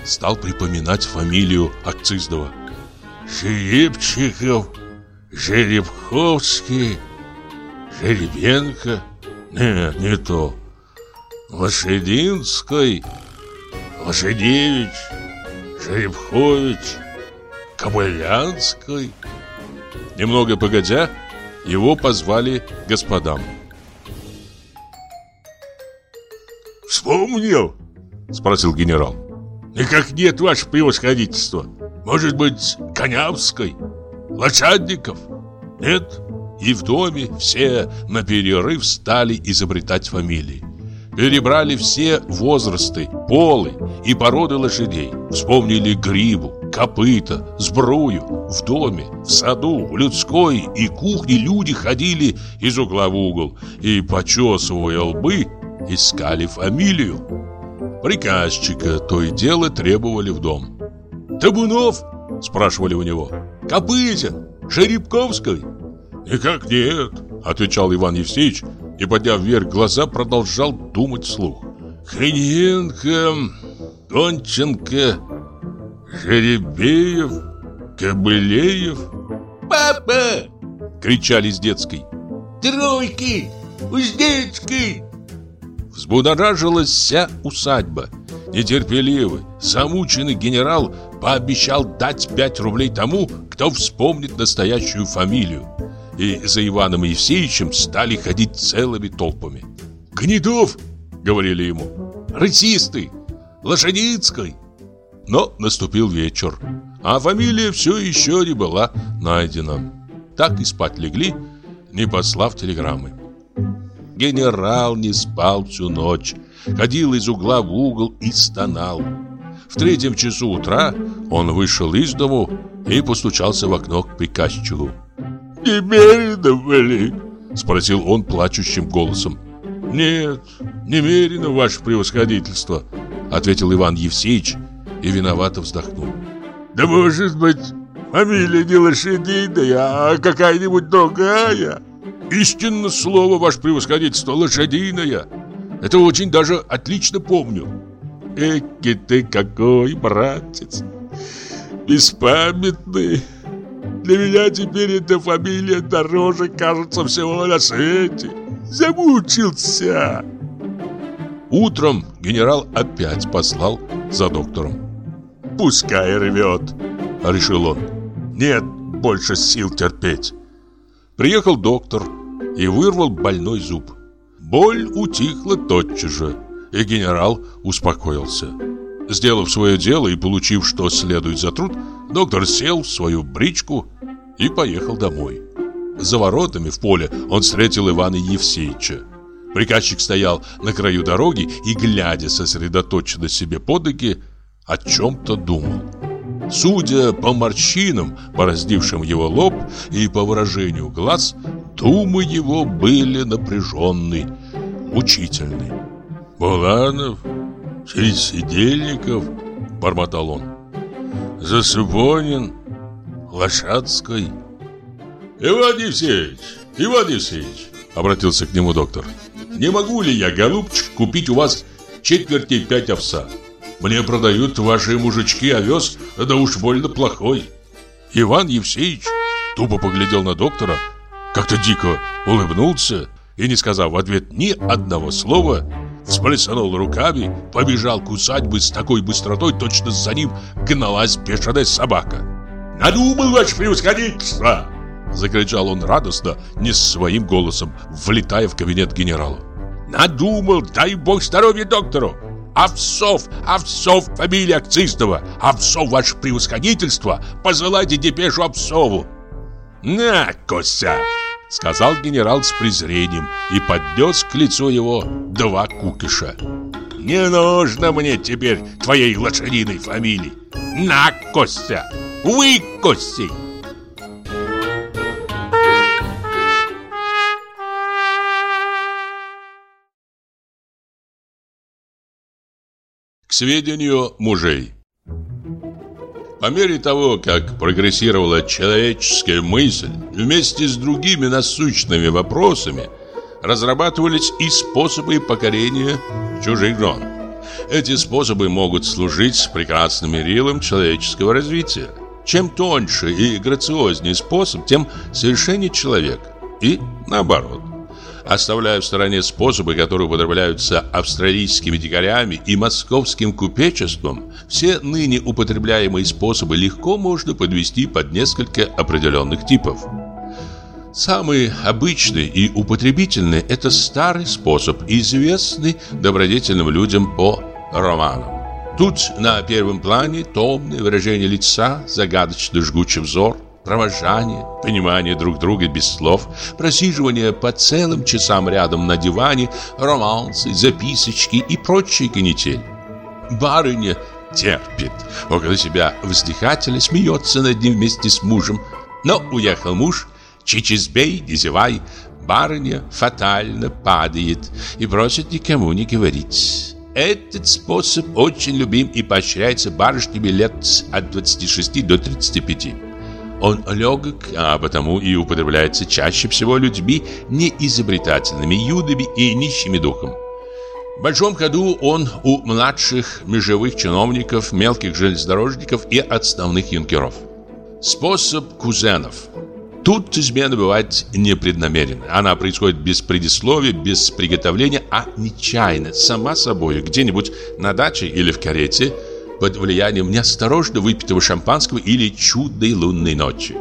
стал припоминать фамилию Акциздова. Жеребчиков, Жеребковский, Жеребенко. Нет, не то. Лошадинской, Лошадевич, Жеребхович, Кобылянской. Немного погодя, его позвали господам. «Вспомнил?» – спросил генерал. «Никак нет, ваше превосходительство. Может быть, Конявской? Лошадников? Нет?» И в доме все на перерыв стали изобретать фамилии. Перебрали все возрасты, полы и породы лошадей. Вспомнили грибу, копыта, сбрую. В доме, в саду, в людской и кухне люди ходили из угла в угол и, почесывая лбы, искали фамилию. Приказчика то и дело требовали в дом. «Табунов?» – спрашивали у него. «Копытин? Шеребковской?» «Никак нет», — отвечал Иван Евсеевич и, подняв вверх глаза, продолжал думать вслух. «Хрененко, Гонченко, Жеребеев, Кобылеев». «Папа!» — кричали с детской. «Тройки! Уздечки!» Взбудоражилась вся усадьба. Нетерпеливый, замученный генерал пообещал дать пять рублей тому, кто вспомнит настоящую фамилию и за Иваном Евсеевичем стали ходить целыми толпами. «Гнедов!» — говорили ему. «Рысистый! Лошадицкой!» Но наступил вечер, а фамилия все еще не была найдена. Так и спать легли, не послав телеграммы. Генерал не спал всю ночь, ходил из угла в угол и стонал. В третьем часу утра он вышел из дому и постучался в окно к приказчику. «Немерено, были?» Спросил он плачущим голосом. «Нет, немерено, ваше превосходительство», Ответил Иван Евсеевич и виновато вздохнул. «Да может быть, фамилия не лошадиная, а какая-нибудь другая?» «Истинно слово, ваше превосходительство, лошадиная. Это очень даже отлично помню». «Эки ты какой, братец! Беспамятный!» Для меня теперь эта фамилия дороже, кажется, всего на свете. Замучился. Утром генерал опять послал за доктором. «Пускай рвет», — решил он. «Нет больше сил терпеть». Приехал доктор и вырвал больной зуб. Боль утихла тотчас же, и генерал успокоился. Сделав свое дело и получив, что следует за труд, доктор сел в свою бричку и поехал домой. За воротами в поле он встретил Ивана Евсеевича. Приказчик стоял на краю дороги и, глядя сосредоточенно себе под ноги, о чем-то думал. Судя по морщинам, пораздившим его лоб и по выражению глаз, думы его были напряженны, мучительны. «Буланов, Сидельников», — бормотал он, «Засубонин, Лошадской. Иван Евсеевич, Иван Евсеевич, обратился к нему доктор. Не могу ли я, голубчик, купить у вас четверти пять овса? Мне продают ваши мужички овес, да уж больно плохой. Иван Евсеевич тупо поглядел на доктора, как-то дико улыбнулся и, не сказав в ответ ни одного слова, всплеснул руками, побежал к усадьбе с такой быстротой, точно за ним гналась бешеная собака. «Надумал, ваше превосходительство!» Закричал он радостно, не своим голосом, влетая в кабинет генерала. «Надумал, дай бог здоровья доктору! Овсов, Овсов, фамилия Акцистова! Овсов, ваше превосходительство! Посылайте депешу Овсову!» «На, Костя!» Сказал генерал с презрением и поднес к лицу его два кукиша. «Не нужно мне теперь твоей лошадиной фамилии! На, Костя!» Выкуси! К сведению мужей По мере того, как прогрессировала человеческая мысль, вместе с другими насущными вопросами разрабатывались и способы покорения чужих жен. Эти способы могут служить прекрасным мерилом человеческого развития. Чем тоньше и грациознее способ, тем совершеннее человек. И наоборот. Оставляя в стороне способы, которые употребляются австралийскими дикарями и московским купечеством, все ныне употребляемые способы легко можно подвести под несколько определенных типов. Самый обычный и употребительный – это старый способ, известный добродетельным людям по романам. Тут на первом плане томное выражение лица, загадочно жгучий взор – провожание, понимание друг друга без слов, просиживание по целым часам рядом на диване, романсы, записочки и прочие канитель. Барыня терпит. Около себя вздыхательно смеется над ним вместе с мужем. Но уехал муж, чичизбей, не зевай, барыня фатально падает и просит никому не говорить. Этот способ очень любим и поощряется барышнями лет от 26 до 35. Он легок, а потому и употребляется чаще всего людьми неизобретательными, юдами и нищими духом. В большом ходу он у младших межевых чиновников, мелких железнодорожников и отставных юнкеров. Способ кузенов. Тут измена бывает непреднамеренной. Она происходит без предисловия, без приготовления, а нечаянно, сама собой, где-нибудь на даче или в карете – под влиянием неосторожно выпитого шампанского или чудной лунной ночи.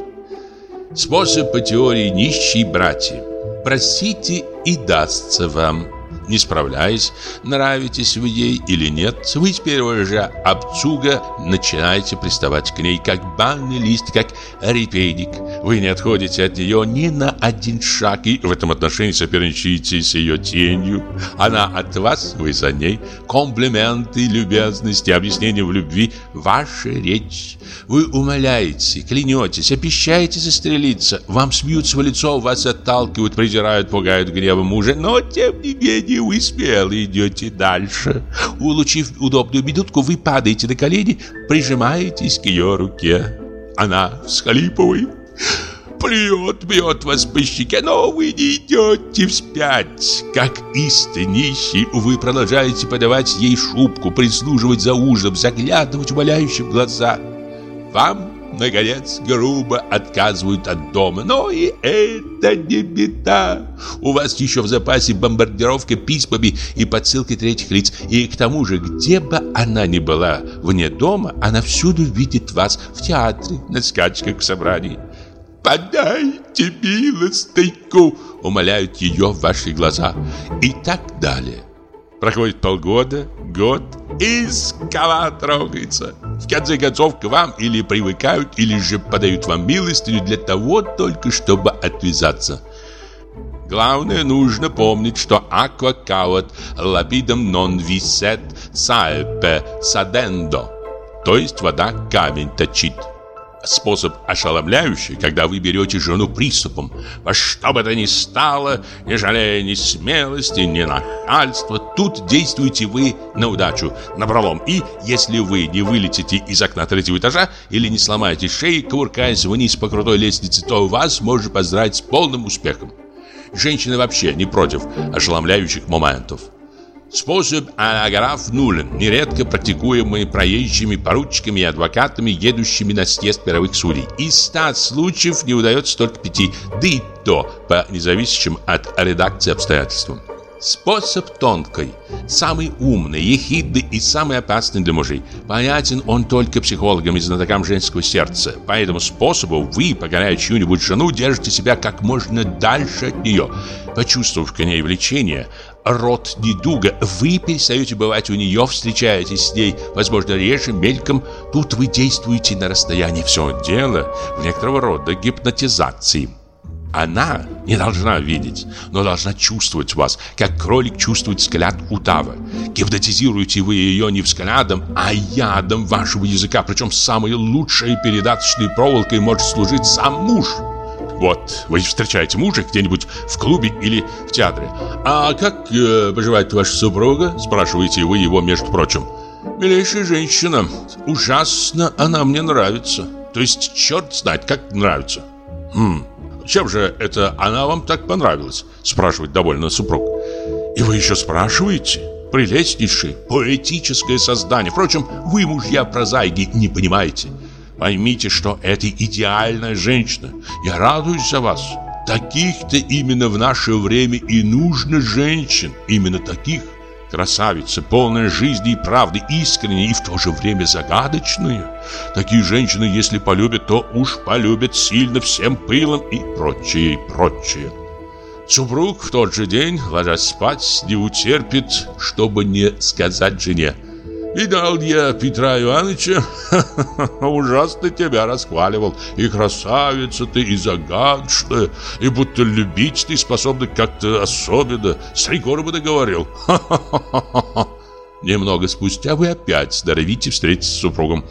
Способ по теории нищие братья. Просите и дастся вам. Не справляясь, нравитесь вы ей или нет, вы с первого же обцуга начинаете приставать к ней, как банный лист, как репейник. Вы не отходите от нее ни на один шаг и в этом отношении соперничаете с ее тенью. Она от вас, вы за ней. Комплименты, любезности, объяснения в любви – ваша речь. Вы умоляете, клянетесь, обещаете застрелиться. Вам смеются в лицо, вас отталкивают, придирают, пугают гневом мужа. Но, тем не менее, вы смело идете дальше. Улучив удобную минутку, вы падаете на колени, прижимаетесь к ее руке. Она всхлипывает, плюет, бьет вас по щеке, но вы не идете вспять. Как истый нищий, вы продолжаете подавать ей шубку, прислуживать за ужином, заглядывать умоляющим в глаза. Вам наконец, грубо отказывают от дома. Но и это не беда. У вас еще в запасе бомбардировка письмами и подсылкой третьих лиц. И к тому же, где бы она ни была вне дома, она всюду видит вас в театре, на скачках, в собрании. «Подайте милостыньку!» — умоляют ее ваши глаза. И так далее. Проходит полгода, год, и скала трогается. В конце концов, к вам или привыкают, или же подают вам милостыню для того только, чтобы отвязаться. Главное, нужно помнить, что aqua cauat lapidem non viset saepe sadendo, то есть вода камень точит способ ошеломляющий, когда вы берете жену приступом. Во что бы то ни стало, не жалея ни смелости, ни нахальства, тут действуете вы на удачу, на пролом. И если вы не вылетите из окна третьего этажа или не сломаете шеи, кувыркаясь вниз по крутой лестнице, то вас можно поздравить с полным успехом. Женщины вообще не против ошеломляющих моментов. Способ анаграф нулен, нередко практикуемый проезжими поручиками и адвокатами, едущими на съезд мировых судей. Из ста случаев не удается только пяти, да и то по независящим от редакции обстоятельствам. Способ тонкой, самый умный, ехидный и самый опасный для мужей. Понятен он только психологам и знатокам женского сердца. По этому способу вы, покоряя чью-нибудь жену, держите себя как можно дальше от нее. Почувствовав к ней влечение, род недуга, вы перестаете бывать у нее, встречаетесь с ней, возможно, реже, мельком. Тут вы действуете на расстоянии. Все дело в некоторого рода гипнотизации. Она не должна видеть, но должна чувствовать вас, как кролик чувствует взгляд удава. Гипнотизируете вы ее не взглядом, а ядом вашего языка, причем самой лучшей передаточной проволокой может служить сам муж. Вот, вы встречаете мужа где-нибудь в клубе или в театре. «А как э, поживает ваша супруга?» Спрашиваете вы его, между прочим. Милейшая женщина. Ужасно она мне нравится. То есть черт знает, как нравится. Хм, чем же это она вам так понравилась? Спрашивает довольно супруг. И вы еще спрашиваете? Прелестнейшее, поэтическое создание. Впрочем, вы, мужья прозаики, не понимаете. Поймите, что это идеальная женщина. Я радуюсь за вас. Таких-то именно в наше время и нужно женщин. Именно таких. Красавица, полная жизни и правды, искренняя и в то же время загадочная. Такие женщины, если полюбят, то уж полюбят сильно всем пылом и прочее, и прочее. Супруг в тот же день, ложась спать, не утерпит, чтобы не сказать жене – Видал я Петра Ивановича, ужасно тебя расхваливал. И красавица ты, и загадочная, и будто любить ты способна как-то особенно. С три города говорил. Немного спустя вы опять норовите встретиться с супругом.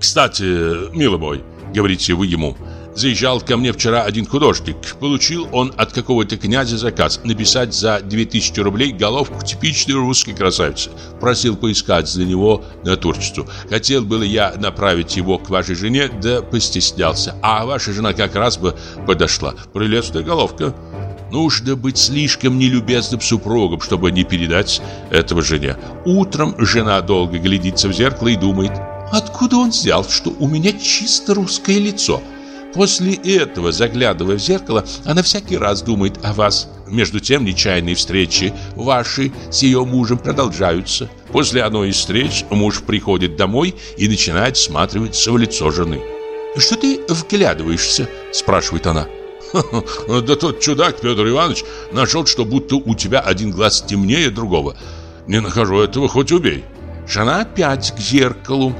Кстати, милый мой, говорите вы ему, — Заезжал ко мне вчера один художник. Получил он от какого-то князя заказ написать за 2000 рублей головку типичной русской красавицы. Просил поискать для него натурчицу. Хотел было я направить его к вашей жене, да постеснялся. А ваша жена как раз бы подошла. Прелестная головка. Нужно быть слишком нелюбезным супругом, чтобы не передать этого жене. Утром жена долго глядится в зеркало и думает, откуда он взял, что у меня чисто русское лицо – После этого, заглядывая в зеркало, она всякий раз думает о вас. Между тем, нечаянные встречи ваши с ее мужем продолжаются. После одной из встреч муж приходит домой и начинает всматриваться в лицо жены. «Что ты вглядываешься?» – спрашивает она. «Да тот чудак Петр Иванович нашел, что будто у тебя один глаз темнее другого. Не нахожу этого, хоть убей». Жена опять к зеркалу.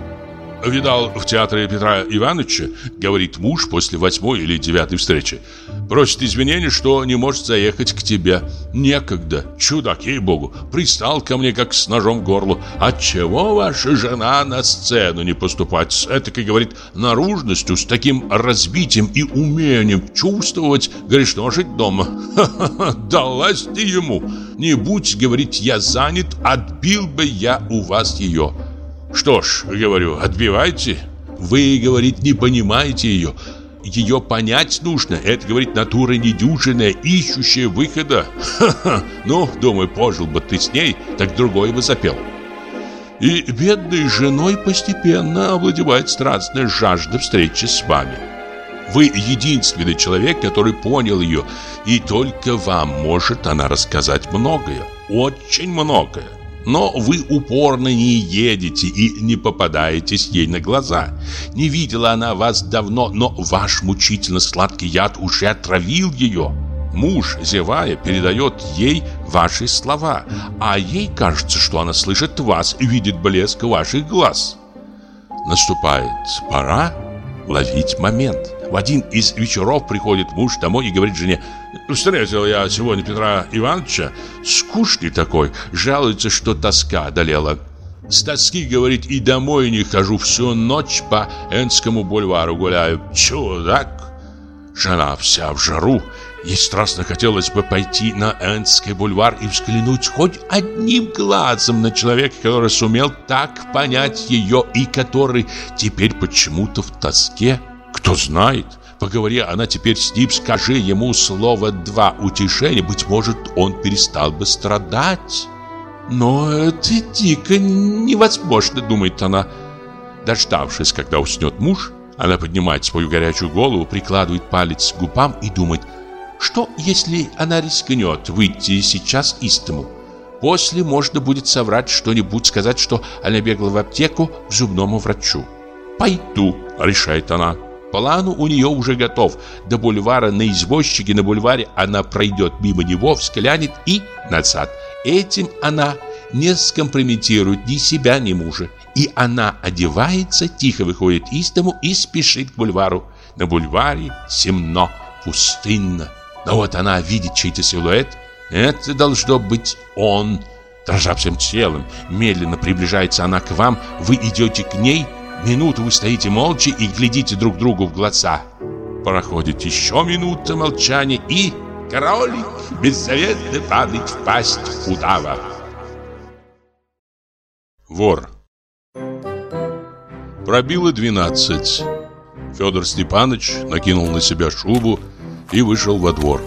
Видал в театре Петра Ивановича, говорит муж после восьмой или девятой встречи. Просит извинения, что не может заехать к тебе. Некогда, чудак, ей-богу, пристал ко мне как с ножом в горло. Отчего ваша жена на сцену не поступать с этакой, говорит, наружностью, с таким разбитием и умением чувствовать, грешно жить дома? Ха-ха-ха, далась ты ему. Не будь, говорит, я занят, отбил бы я у вас ее. Что ж, говорю, отбивайте. Вы, говорит, не понимаете ее. Ее понять нужно. Это, говорит, натура недюжинная, ищущая выхода. Ха-ха. Ну, думаю, пожил бы ты с ней, так другой бы запел. И бедной женой постепенно овладевает страстная жажда встречи с вами. Вы единственный человек, который понял ее, и только вам может она рассказать многое, очень многое. Но вы упорно не едете и не попадаетесь ей на глаза. Не видела она вас давно, но ваш мучительно сладкий яд уже отравил ее. Муж, зевая, передает ей ваши слова, а ей кажется, что она слышит вас и видит блеск ваших глаз. Наступает пора ловить момент. В один из вечеров приходит муж домой и говорит жене Встретил я сегодня Петра Ивановича, скучный такой, жалуется, что тоска одолела. С тоски, говорит, и домой не хожу, всю ночь по Энскому бульвару гуляю. Чудак! Жена вся в жару, Ей страстно хотелось бы пойти на Энский бульвар и взглянуть хоть одним глазом на человека, который сумел так понять ее и который теперь почему-то в тоске. Кто знает, Поговори она теперь с ним, скажи ему слово «два» утешения, быть может, он перестал бы страдать. Но это дико невозможно, думает она. Дождавшись, когда уснет муж, она поднимает свою горячую голову, прикладывает палец к губам и думает, что если она рискнет выйти сейчас из дому? После можно будет соврать что-нибудь, сказать, что она бегала в аптеку к зубному врачу. «Пойду», — решает она. План у нее уже готов. До бульвара на извозчике на бульваре она пройдет мимо него, взглянет и назад. Этим она не скомпрометирует ни себя, ни мужа. И она одевается, тихо выходит из дому и спешит к бульвару. На бульваре темно, пустынно. Но вот она видит чей-то силуэт. Это должно быть он. Дрожа всем телом, медленно приближается она к вам. Вы идете к ней – Минуту вы стоите молча и глядите друг другу в глаза. Проходит еще минута молчания и... Кролик беззаветно падает в пасть удава. Вор Пробило 12. Федор Степанович накинул на себя шубу и вышел во двор.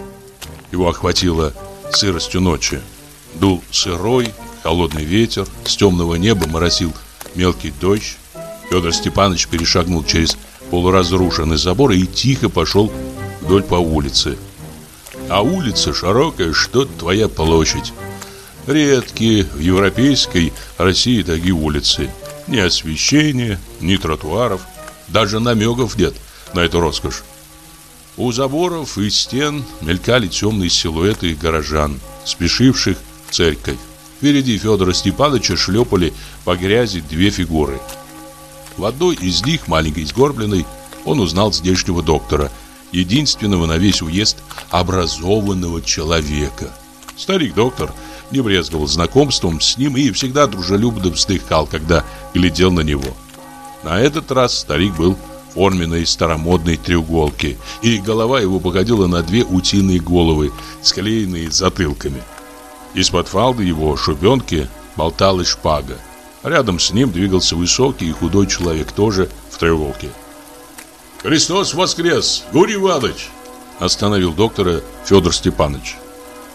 Его охватило сыростью ночи. Дул сырой, холодный ветер, с темного неба моросил мелкий дождь. Федор Степанович перешагнул через полуразрушенный забор и тихо пошел вдоль по улице. А улица широкая, что твоя площадь. Редкие в европейской России такие улицы. Ни освещения, ни тротуаров, даже намеков нет на эту роскошь. У заборов и стен мелькали темные силуэты горожан, спешивших в церковь. Впереди Федора Степановича шлепали по грязи две фигуры. В одной из них, маленькой сгорбленной, он узнал здешнего доктора, единственного на весь уезд образованного человека. Старик-доктор не брезговал знакомством с ним и всегда дружелюбно вздыхал, когда глядел на него. На этот раз старик был форменной старомодной треуголки, и голова его походила на две утиные головы, склеенные затылками. Из-под фалды его шубенки болталась шпага. Рядом с ним двигался высокий и худой человек, тоже в треуголке. «Христос воскрес! Гурий Иванович!» Остановил доктора Федор Степанович.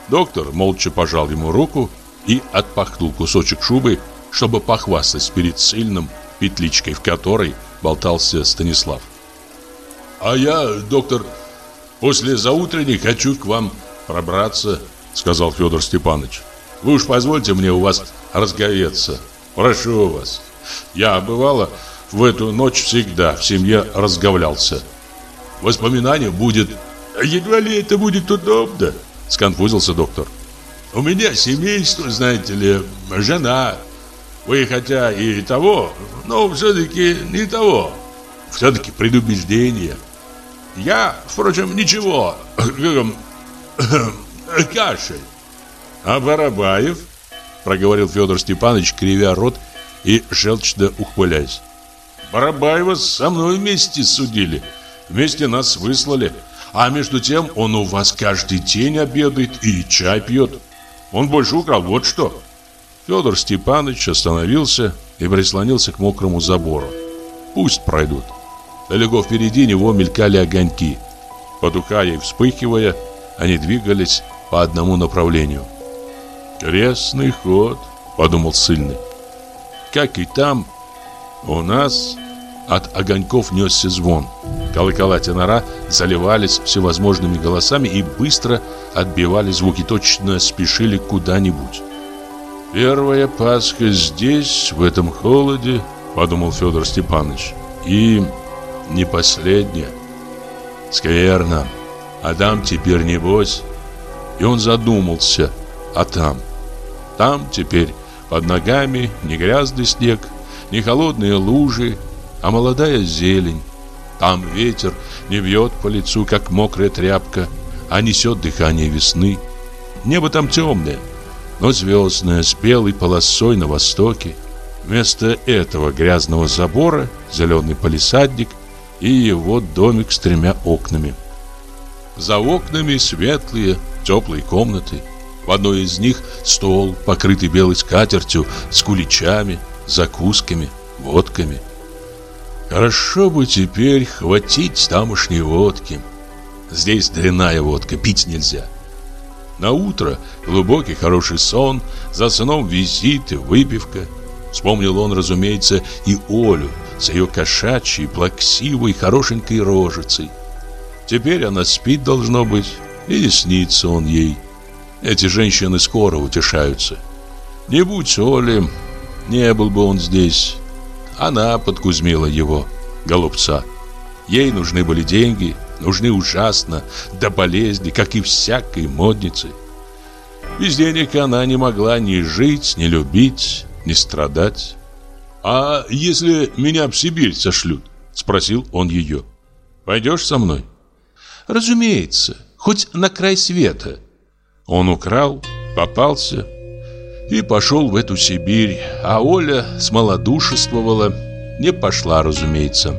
Доктор молча пожал ему руку и отпахнул кусочек шубы, чтобы похвастать перед сильным петличкой, в которой болтался Станислав. «А я, доктор, после заутренней хочу к вам пробраться», сказал Федор Степанович. «Вы уж позвольте мне у вас разговеться. Прошу вас. Я, бывало, в эту ночь всегда в семье разговлялся. Воспоминание будет... Едва ли это будет удобно?» Сконфузился доктор. «У меня семейство, знаете ли, жена, вы хотя и того, но все-таки не того. Все-таки предубеждение. Я, впрочем, ничего. Кашель. А Барабаев? Проговорил Федор Степанович, кривя рот и желчно ухваляясь. Барабаева со мной вместе судили. Вместе нас выслали. А между тем он у вас каждый день обедает и чай пьет. Он больше украл, вот что. Федор Степанович остановился и прислонился к мокрому забору. Пусть пройдут. Далеко впереди него мелькали огоньки. Потухая и вспыхивая, они двигались по одному направлению. «Крестный ход», — подумал сильный. Как и там, у нас от огоньков несся звон. Колокола тенора заливались всевозможными голосами и быстро отбивали звуки, точно спешили куда-нибудь. Первая Пасха здесь, в этом холоде, подумал Федор Степанович. И не последняя. Скверно. А там теперь небось. И он задумался. А там? Там теперь под ногами не грязный снег, не холодные лужи, а молодая зелень. Там ветер не бьет по лицу, как мокрая тряпка, а несет дыхание весны. Небо там темное, но звездная с белой полосой на востоке. Вместо этого грязного забора зеленый палисадник и его домик с тремя окнами. За окнами светлые, теплые комнаты. В одной из них стол, покрытый белой скатертью, с куличами, закусками, водками. Хорошо бы теперь хватить тамошней водки. Здесь дрянная водка, пить нельзя. На утро глубокий хороший сон, за сном визиты, выпивка. Вспомнил он, разумеется, и Олю с ее кошачьей, плаксивой, хорошенькой рожицей. Теперь она спит, должно быть, и не снится он ей. Эти женщины скоро утешаются. Не будь Оли, не был бы он здесь. Она подкузмила его, голубца. Ей нужны были деньги, нужны ужасно, до болезни, как и всякой моднице. Без денег она не могла ни жить, ни любить, ни страдать. «А если меня в Сибирь сошлют?» – спросил он ее. «Пойдешь со мной?» «Разумеется, хоть на край света». Он украл, попался и пошел в эту Сибирь, а Оля смолодушествовала, не пошла, разумеется.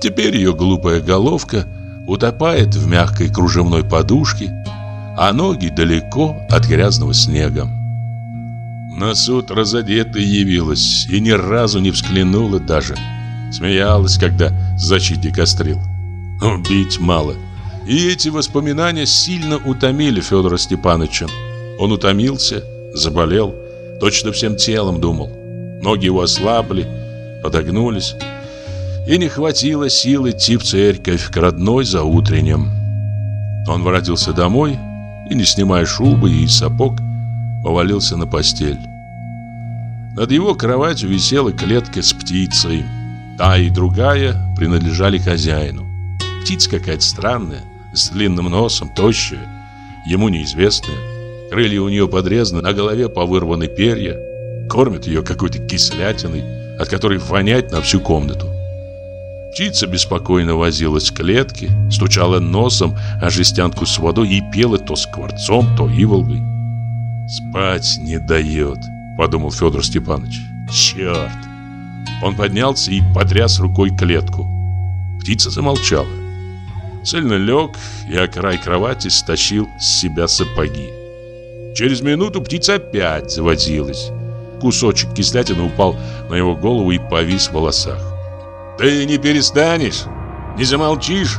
Теперь ее глупая головка утопает в мягкой кружевной подушке, а ноги далеко от грязного снега. На суд разодетая явилась и ни разу не взглянула даже. Смеялась, когда защитник острил. Убить мало. И эти воспоминания сильно утомили Федора Степановича. Он утомился, заболел, точно всем телом думал. Ноги его ослабли, подогнулись. И не хватило сил идти в церковь к родной за утренним. Он воротился домой и, не снимая шубы и сапог, повалился на постель. Над его кроватью висела клетка с птицей. Та и другая принадлежали хозяину. Птица какая-то странная, с длинным носом, тощая, ему неизвестная. Крылья у нее подрезаны, на голове повырваны перья. Кормят ее какой-то кислятиной, от которой вонять на всю комнату. Птица беспокойно возилась в клетке, стучала носом о жестянку с водой и пела то скворцом, то иволгой. «Спать не дает», — подумал Федор Степанович. «Черт!» Он поднялся и потряс рукой клетку. Птица замолчала. Цельно лег и о край кровати стащил с себя сапоги. Через минуту птица опять заводилась. Кусочек кислятины упал на его голову и повис в волосах. «Ты не перестанешь? Не замолчишь?»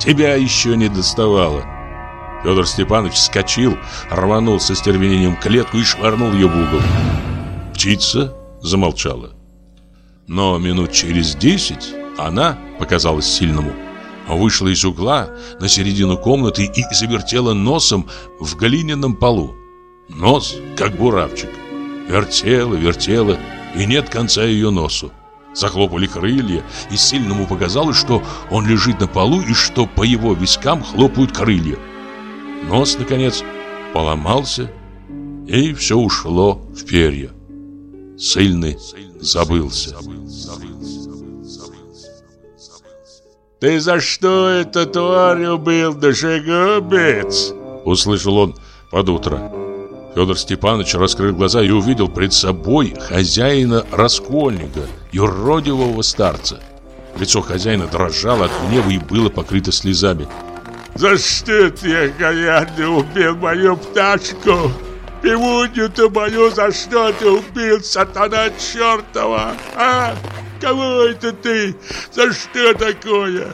«Тебя еще не доставало». Федор Степанович вскочил, рванул со стервенением клетку и швырнул ее в угол. Птица замолчала. Но минут через десять она, показалась сильному, вышла из угла на середину комнаты и завертела носом в глиняном полу. Нос, как буравчик. Вертела, вертела, и нет конца ее носу. Захлопали крылья, и сильному показалось, что он лежит на полу и что по его вискам хлопают крылья. Нос, наконец, поломался, и все ушло в перья. Сильный забылся. «Ты за что это тварь убил, душегубец?» Услышал он под утро. Федор Степанович раскрыл глаза и увидел пред собой хозяина Раскольника, юродивого старца. Лицо хозяина дрожало от гнева и было покрыто слезами. «За что ты, говядный, убил мою пташку? Пивунью-то мою за что ты убил, сатана чертова, а?» Кого это ты? За что такое?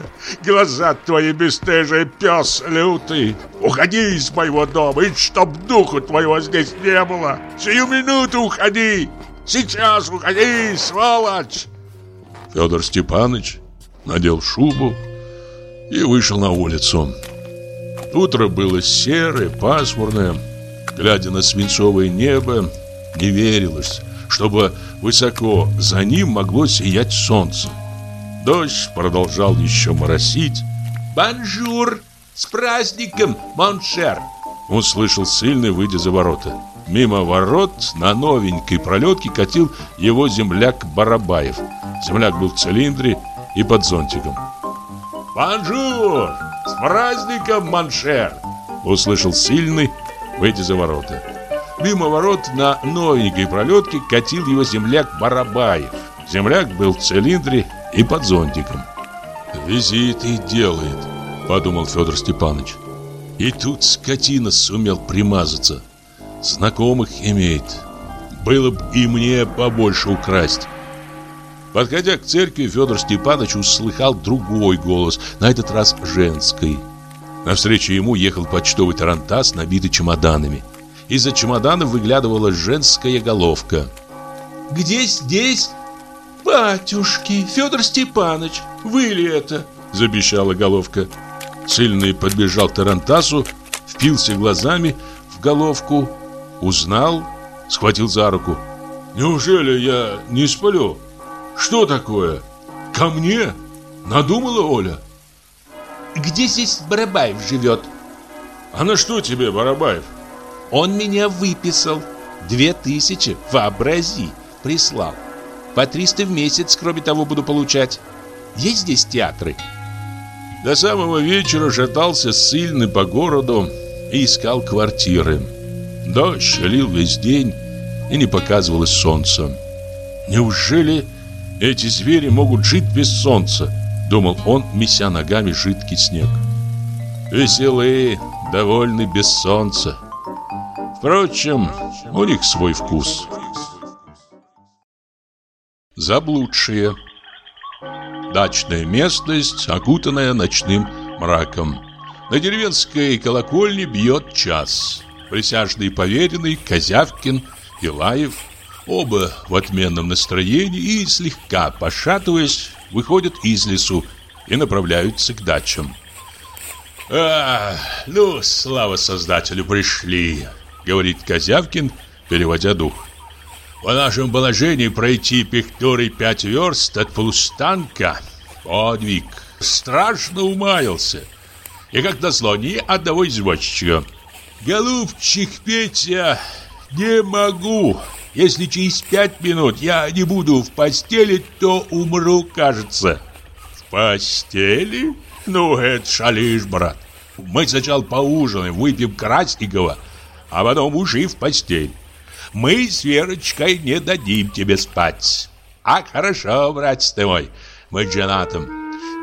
Глаза твои бесстыжие, пес лютый. Уходи из моего дома, и чтоб духу твоего здесь не было. Сию минуту уходи. Сейчас уходи, сволочь. Федор Степанович надел шубу и вышел на улицу. Утро было серое, пасмурное. Глядя на свинцовое небо, не верилось, чтобы высоко за ним могло сиять солнце. Дождь продолжал еще моросить. «Bonjour! С праздником, mon cher!» Он слышал сильный, выйдя за ворота. Мимо ворот на новенькой пролетке катил его земляк Барабаев. Земляк был в цилиндре и под зонтиком. «Bonjour! С праздником, mon cher!» Услышал сильный, выйдя за ворота. Мимо ворот на новенькой пролетке катил его земляк Барабаев. Земляк был в цилиндре и под зонтиком. «Визиты делает», — подумал Федор Степанович. И тут скотина сумел примазаться. Знакомых имеет. Было бы и мне побольше украсть. Подходя к церкви, Федор Степанович услыхал другой голос, на этот раз женский. Навстречу ему ехал почтовый тарантас, набитый чемоданами. Из-за чемодана выглядывала женская головка. «Где здесь?» «Батюшки, Федор Степанович, вы ли это?» Забещала головка. Сильный подбежал к Тарантасу, впился глазами в головку, узнал, схватил за руку. «Неужели я не сплю? Что такое? Ко мне? Надумала Оля?» «Где здесь Барабаев живет?» «А на что тебе, Барабаев?» Он меня выписал. Две тысячи, вообрази, прислал. По триста в месяц, кроме того, буду получать. Есть здесь театры? До самого вечера шатался сильный по городу и искал квартиры. Дождь лил весь день, и не показывалось солнца. Неужели эти звери могут жить без солнца? Думал он, меся ногами жидкий снег. Веселые, довольны без солнца. Впрочем, у них свой вкус. Заблудшие Дачная местность, окутанная ночным мраком. На деревенской колокольне бьет час. Присяжный поверенный Козявкин и Лаев оба в отменном настроении и, слегка пошатываясь, выходят из лесу и направляются к дачам. «А, ну, слава создателю, пришли!» — говорит Козявкин, переводя дух. «По нашему положении пройти пехторой пять верст от полустанка — подвиг. Страшно умаялся. И, как назло, ни одного извозчика. Голубчик Петя, не могу. Если через пять минут я не буду в постели, то умру, кажется». «В постели?» Ну, это шалишь, брат. Мы сначала поужинаем, выпьем красникова, а потом уши в постель. Мы с Верочкой не дадим тебе спать. А хорошо, братец ты мой, мы женатым.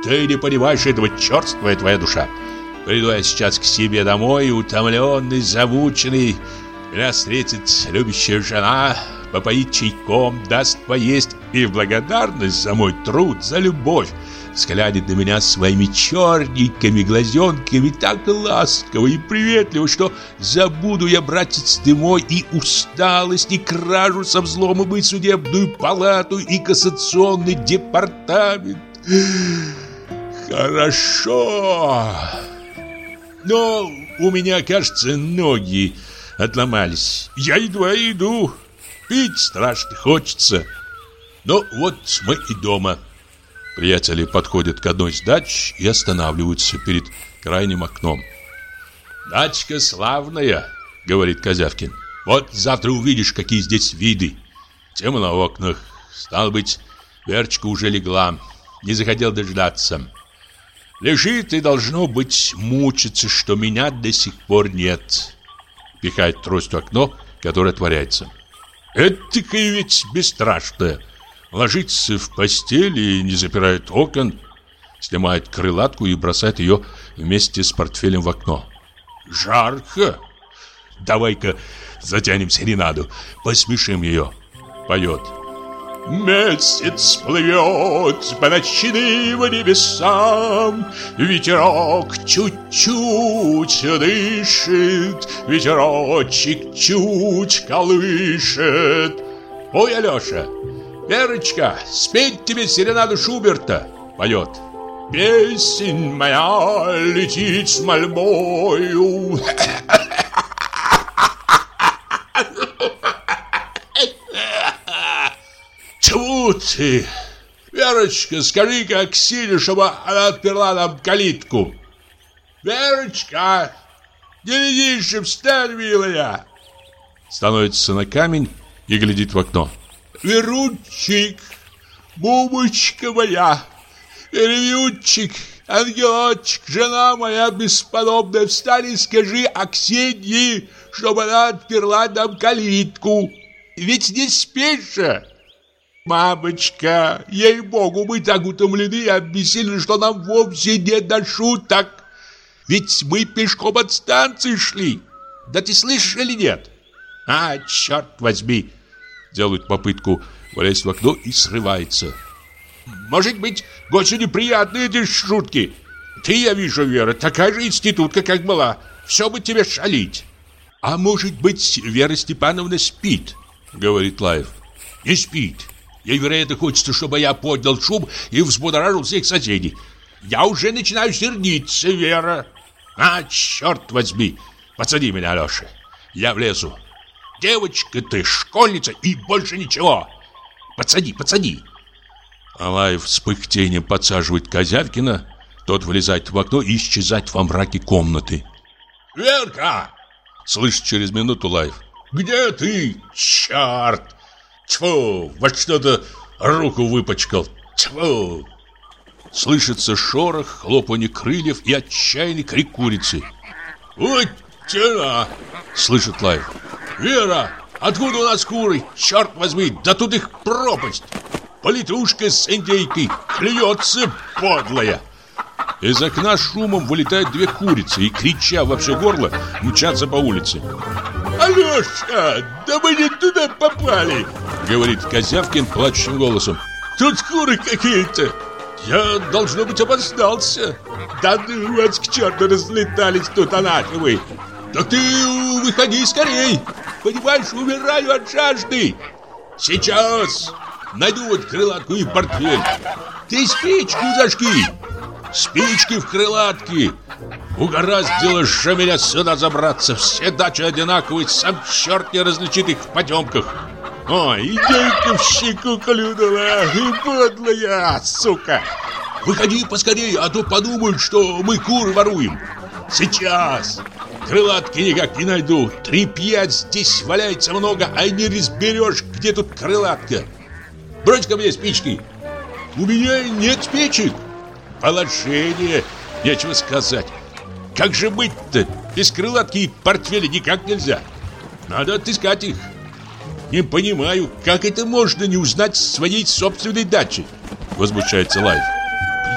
Ты не понимаешь этого, черствая твоя душа. Приду я сейчас к себе домой, утомленный, замученный. Меня встретит любящая жена, попоит чайком, даст поесть и в благодарность за мой труд, за любовь взглянет на меня своими черненькими глазенками так ласково и приветливо, что забуду я, братец ты мой, и усталость, и кражу со взломом, и судебную палату, и кассационный департамент. Хорошо. Но у меня, кажется, ноги отломались. Я едва иду. Пить страшно хочется. Но вот мы и дома. Приятели подходят к одной из дач и останавливаются перед крайним окном. «Дачка славная», — говорит Козявкин. «Вот завтра увидишь, какие здесь виды. Темно в окнах. Стало быть, Верчка уже легла. Не захотел дождаться. Лежит и, должно быть, мучиться, что меня до сих пор нет». Пихает трость в окно, которое отворяется. «Это ведь бесстрашная» ложится в постель и не запирает окон, снимает крылатку и бросает ее вместе с портфелем в окно. «Жарко! Давай-ка затянем серенаду, посмешим ее!» Поет. Месяц плывет по ночным небесам, Ветерок чуть-чуть дышит, Ветерочек чуть колышет. Ой, Алеша, Верочка, спеть тебе серенаду Шуберта, поет. Песень моя летит с мольбою. Тьфу ты! Верочка, скажи, как сильно, чтобы она отперла нам калитку. Верочка, не ледишь, встань, милая. Становится на камень и глядит в окно. Верунчик, бубочка моя, Веревючик, ангелочек, жена моя бесподобная, встань и скажи Аксенье, чтобы она отперла нам калитку. Ведь не спеша. Мамочка, ей-богу, мы так утомлены и обессилены, что нам вовсе не до шуток. Ведь мы пешком от станции шли. Да ты слышишь или нет? А, черт возьми, делает попытку влезть в окно и срывается. Может быть, очень неприятные эти шутки. Ты, я вижу, Вера, такая же институтка, как была. Все бы тебе шалить. А может быть, Вера Степановна спит, говорит Лаев. Не спит. Ей, вероятно, хочется, чтобы я поднял шум и взбудоражил всех соседей. Я уже начинаю сердиться, Вера. А, черт возьми, подсади меня, Алеша. Я влезу. Девочка ты, школьница и больше ничего. Подсади, подсади. Алаев с пыхтением подсаживает Козявкина. Тот влезает в окно и исчезает во мраке комнаты. «Верка!» Слышит через минуту Лаев. «Где ты, черт? Тьфу, во что-то руку выпачкал. Тьфу!» Слышится шорох, хлопанье крыльев и отчаянный крик курицы. «Вот тена!» Слышит Лаев. Вера, откуда у нас куры? Черт возьми, да тут их пропасть. Политушка с индейкой клюется подлая. Из окна шумом вылетают две курицы и, крича во все горло, мчатся по улице. «Алеша, да мы не туда попали!» Говорит Козявкин плачущим голосом. «Тут куры какие-то!» Я, должно быть, опоздался. Да ну вас к черту разлетались тут анафемы. Так ты выходи скорей. Понимаешь, умираю от жажды. Сейчас найду вот крылатку и портфель. Ты спичку зажги. Спички в крылатке. Угораздило же меня сюда забраться. Все дачи одинаковые, сам черт не различит их в потемках. Ой, идейка в щеку клюнула, и подлая, сука. Выходи поскорее, а то подумают, что мы кур воруем. Сейчас. Крылатки никак не найду. Три пять здесь валяется много, а не разберешь, где тут крылатка. Брось ко мне спички. У меня нет спичек. Положение, нечего сказать. Как же быть-то? Без крылатки и портфеля никак нельзя. Надо отыскать их. Не понимаю, как это можно не узнать своей собственной дачи? Возмущается Лаев.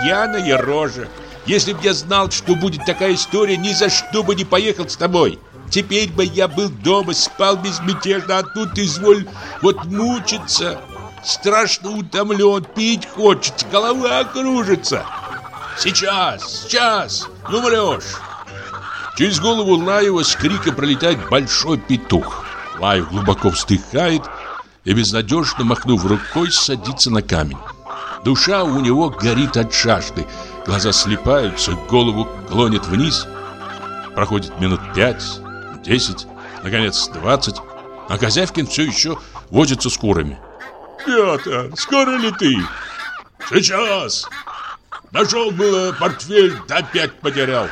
Пьяная рожа. Если б я знал, что будет такая история, ни за что бы не поехал с тобой. Теперь бы я был дома, спал безмятежно, а тут изволь вот мучиться. Страшно утомлен, пить хочется, голова кружится. Сейчас, сейчас, умрешь. Через голову Лаева с крика пролетает большой петух. Лаев глубоко вздыхает и, безнадежно махнув рукой, садится на камень. Душа у него горит от жажды, глаза слепаются, голову клонит вниз. Проходит минут пять, десять, наконец двадцать, а Козявкин все еще возится с курами. «Петр, скоро ли ты?» «Сейчас!» Нашел было портфель, да опять потерял.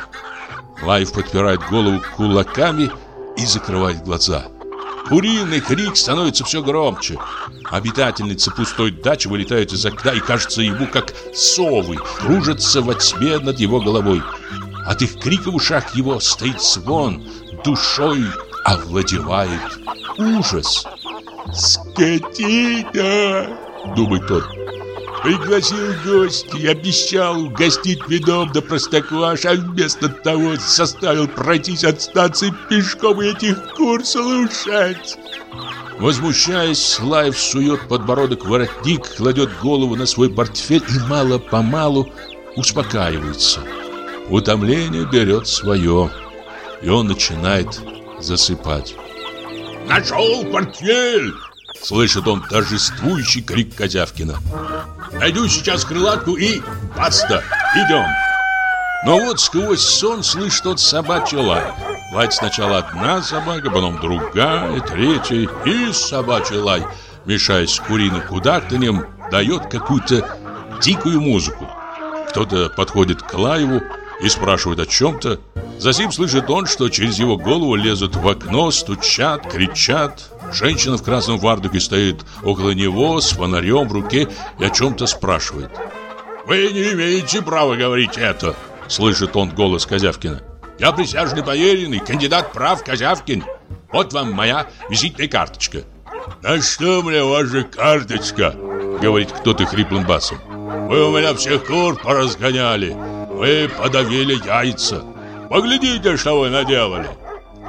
Лайв подпирает голову кулаками и закрывает глаза. Куриный крик становится все громче. Обитательницы пустой дачи вылетают из окна и, кажется, ему как совы, кружатся во тьме над его головой. От их крика в ушах его стоит звон, душой овладевает ужас. «Скотина!» — думает он. Пригласил гостей, обещал угостить вином да простокваш, а вместо того заставил пройтись от станции пешком и этих кур слушать. Возмущаясь, Лайв сует подбородок воротник, кладет голову на свой портфель и мало-помалу успокаивается. Утомление берет свое, и он начинает засыпать. «Нашел портфель!» Слышит он торжествующий крик Козявкина. Найду сейчас крылатку и... Баста! Идем! Но вот сквозь сон слышит тот собачий лай. Лает сначала одна собака, потом другая, третья и собачий лай, мешаясь с куриным кудахтаньем, дает какую-то дикую музыку. Кто-то подходит к Лаеву и спрашивает о чем-то. Затем слышит он, что через его голову лезут в окно, стучат, кричат, Женщина в красном вардуке стоит около него с фонарем в руке и о чем-то спрашивает. «Вы не имеете права говорить это!» Слышит он голос Козявкина. «Я присяжный поверенный, кандидат прав Козявкин. Вот вам моя визитная карточка». «А что мне ваша карточка?» Говорит кто-то хриплым басом. «Вы у меня всех кур поразгоняли. Вы подавили яйца. Поглядите, что вы наделали.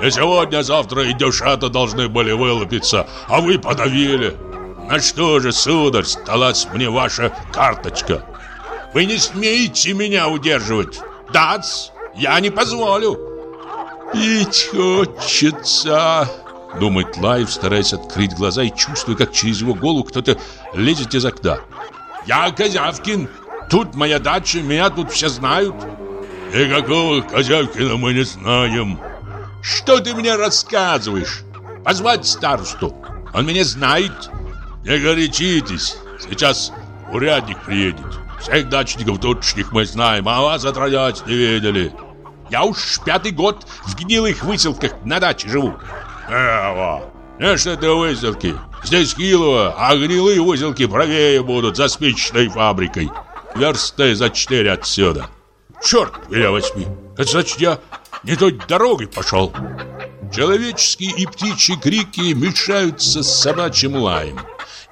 И сегодня-завтра и дюшата должны были вылупиться, а вы подавили. На что же, сударь, сталась мне ваша карточка? Вы не смеете меня удерживать. Дац, я не позволю. Пить хочется, думает Лайв, стараясь открыть глаза и чувствуя, как через его голову кто-то лезет из окна. Я Козявкин, тут моя дача, меня тут все знают. Никакого Козявкина мы не знаем, что ты мне рассказываешь? Позвать старосту. Он меня знает. Не горячитесь. Сейчас урядник приедет. Всех дачников тутшних мы знаем, а вас отродясь не видели. Я уж пятый год в гнилых выселках на даче живу. Эва, не что это выселки. Здесь Хилово, а гнилые выселки правее будут за спичной фабрикой. Версты за четыре отсюда. Черт меня возьми. Это значит, я не той дорогой пошел. Человеческие и птичьи крики мешаются с собачьим лаем.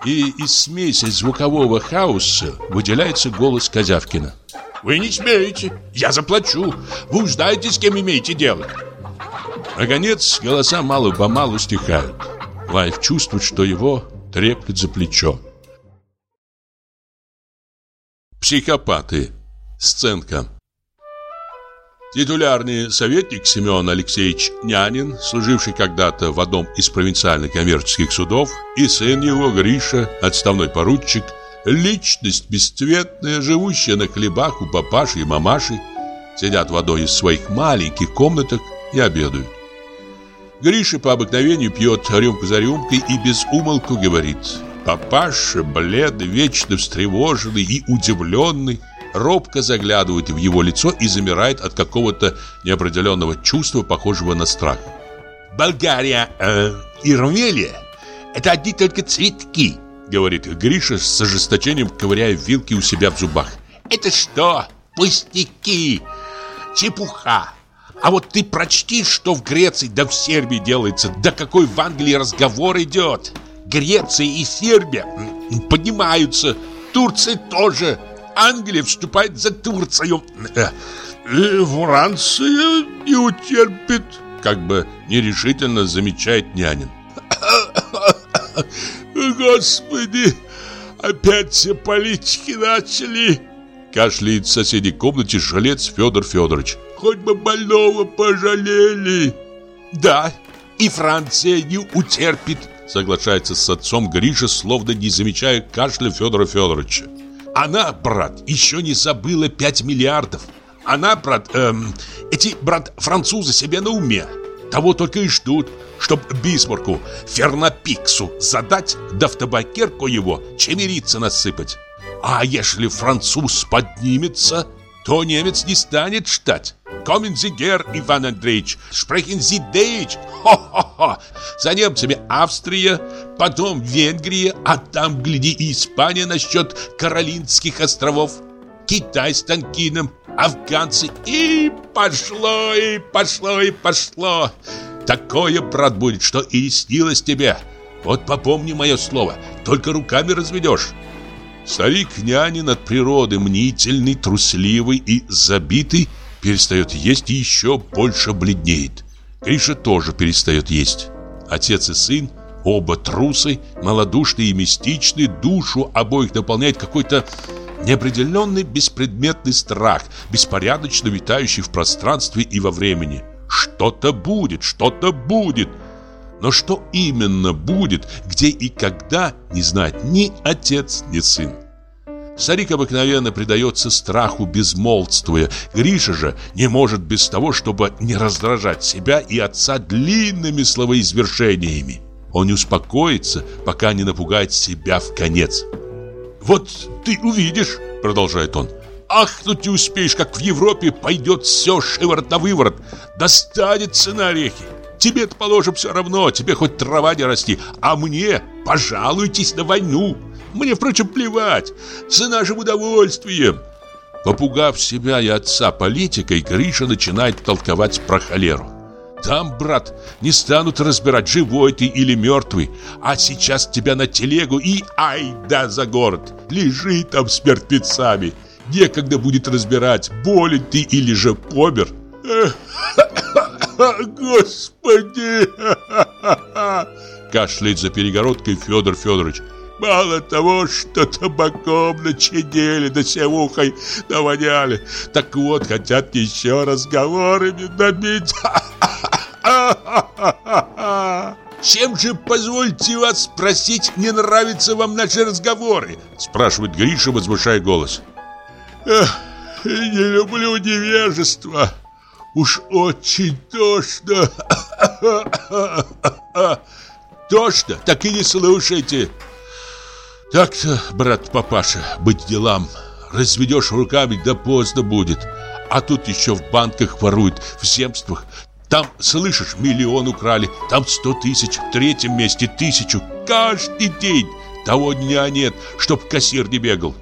И из смеси звукового хаоса выделяется голос Козявкина. «Вы не смеете, я заплачу. Вы уж знаете, с кем имеете дело». Наконец, голоса мало-помалу стихают. Лаев чувствует, что его треплет за плечо. Психопаты. Сценка. Титулярный советник Семен Алексеевич Нянин, служивший когда-то в одном из провинциальных коммерческих судов, и сын его Гриша, отставной поручик, личность бесцветная, живущая на хлебах у папаши и мамаши, сидят в одной из своих маленьких комнаток и обедают. Гриша по обыкновению пьет рюмку за рюмкой и без умолку говорит Папаша, бледный, вечно встревоженный и удивленный, робко заглядывает в его лицо и замирает от какого-то неопределенного чувства, похожего на страх. «Болгария э, и Румелия – это одни только цветки», – говорит Гриша с ожесточением, ковыряя вилки у себя в зубах. «Это что? Пустяки! Чепуха! А вот ты прочти, что в Греции да в Сербии делается, да какой в Англии разговор идет. Греция и Сербия поднимаются, Турция тоже. Англия вступает за Турцию. Э, и Франция не утерпит, как бы нерешительно замечает нянин. Господи, опять все политики начали. Кашляет в соседней комнате жилец Федор Федорович. Хоть бы больного пожалели. Да, и Франция не утерпит. Соглашается с отцом Гриша, словно не замечая кашля Федора Федоровича. Она, брат, еще не забыла 5 миллиардов. Она, брат, эм, эти, брат, французы себе на уме. Того только и ждут, чтоб Бисмарку, Фернапиксу задать, да в табакерку его чемерица насыпать. А если француз поднимется, то немец не станет ждать. Kommen Sie, Иван Андреевич, sprechen Sie Deutsch. Хо-хо-хо. За немцами Австрия, потом Венгрия, а там, гляди, и Испания насчет Каролинских островов. Китай с Танкином, афганцы. И пошло, и пошло, и пошло. Такое, брат, будет, что и снилось тебе. Вот попомни мое слово, только руками разведешь. Старик нянин от природы мнительный, трусливый и забитый, перестает есть и еще больше бледнеет. Гриша тоже перестает есть. Отец и сын, оба трусы, малодушные и мистичные, душу обоих наполняет какой-то неопределенный беспредметный страх, беспорядочно витающий в пространстве и во времени. Что-то будет, что-то будет. Но что именно будет, где и когда, не знает ни отец, ни сын. Старик обыкновенно предается страху безмолвствуя. Гриша же не может без того, чтобы не раздражать себя и отца длинными словоизвершениями. Он не успокоится, пока не напугает себя в конец. «Вот ты увидишь», — продолжает он, Ах, тут не успеешь, как в Европе пойдет все шиворот на выворот. Достанется на орехи. Тебе-то, положим, все равно, тебе хоть трава не расти, а мне пожалуйтесь на войну. Мне, впрочем, плевать. Же в удовольствием. Попугав себя и отца политикой, Гриша начинает толковать про холеру. Там, брат, не станут разбирать, живой ты или мертвый. А сейчас тебя на телегу и ай да за город. Лежи там с мертвецами. Некогда будет разбирать, болен ты или же помер. Господи! Кашляет за перегородкой Федор Федорович. Мало того, что табаком начинили, да севухой навоняли, так вот хотят еще разговорами набить. Чем же, позвольте вас спросить, не нравятся вам наши разговоры? Спрашивает Гриша, возвышая голос. Эх, не люблю невежество. Уж очень тошно. Тошно? Так и не слушайте. Так-то, брат папаша, быть делам. Разведешь руками, да поздно будет. А тут еще в банках воруют, в земствах. Там, слышишь, миллион украли, там сто тысяч, в третьем месте тысячу. Каждый день. Того дня нет, чтоб кассир не бегал.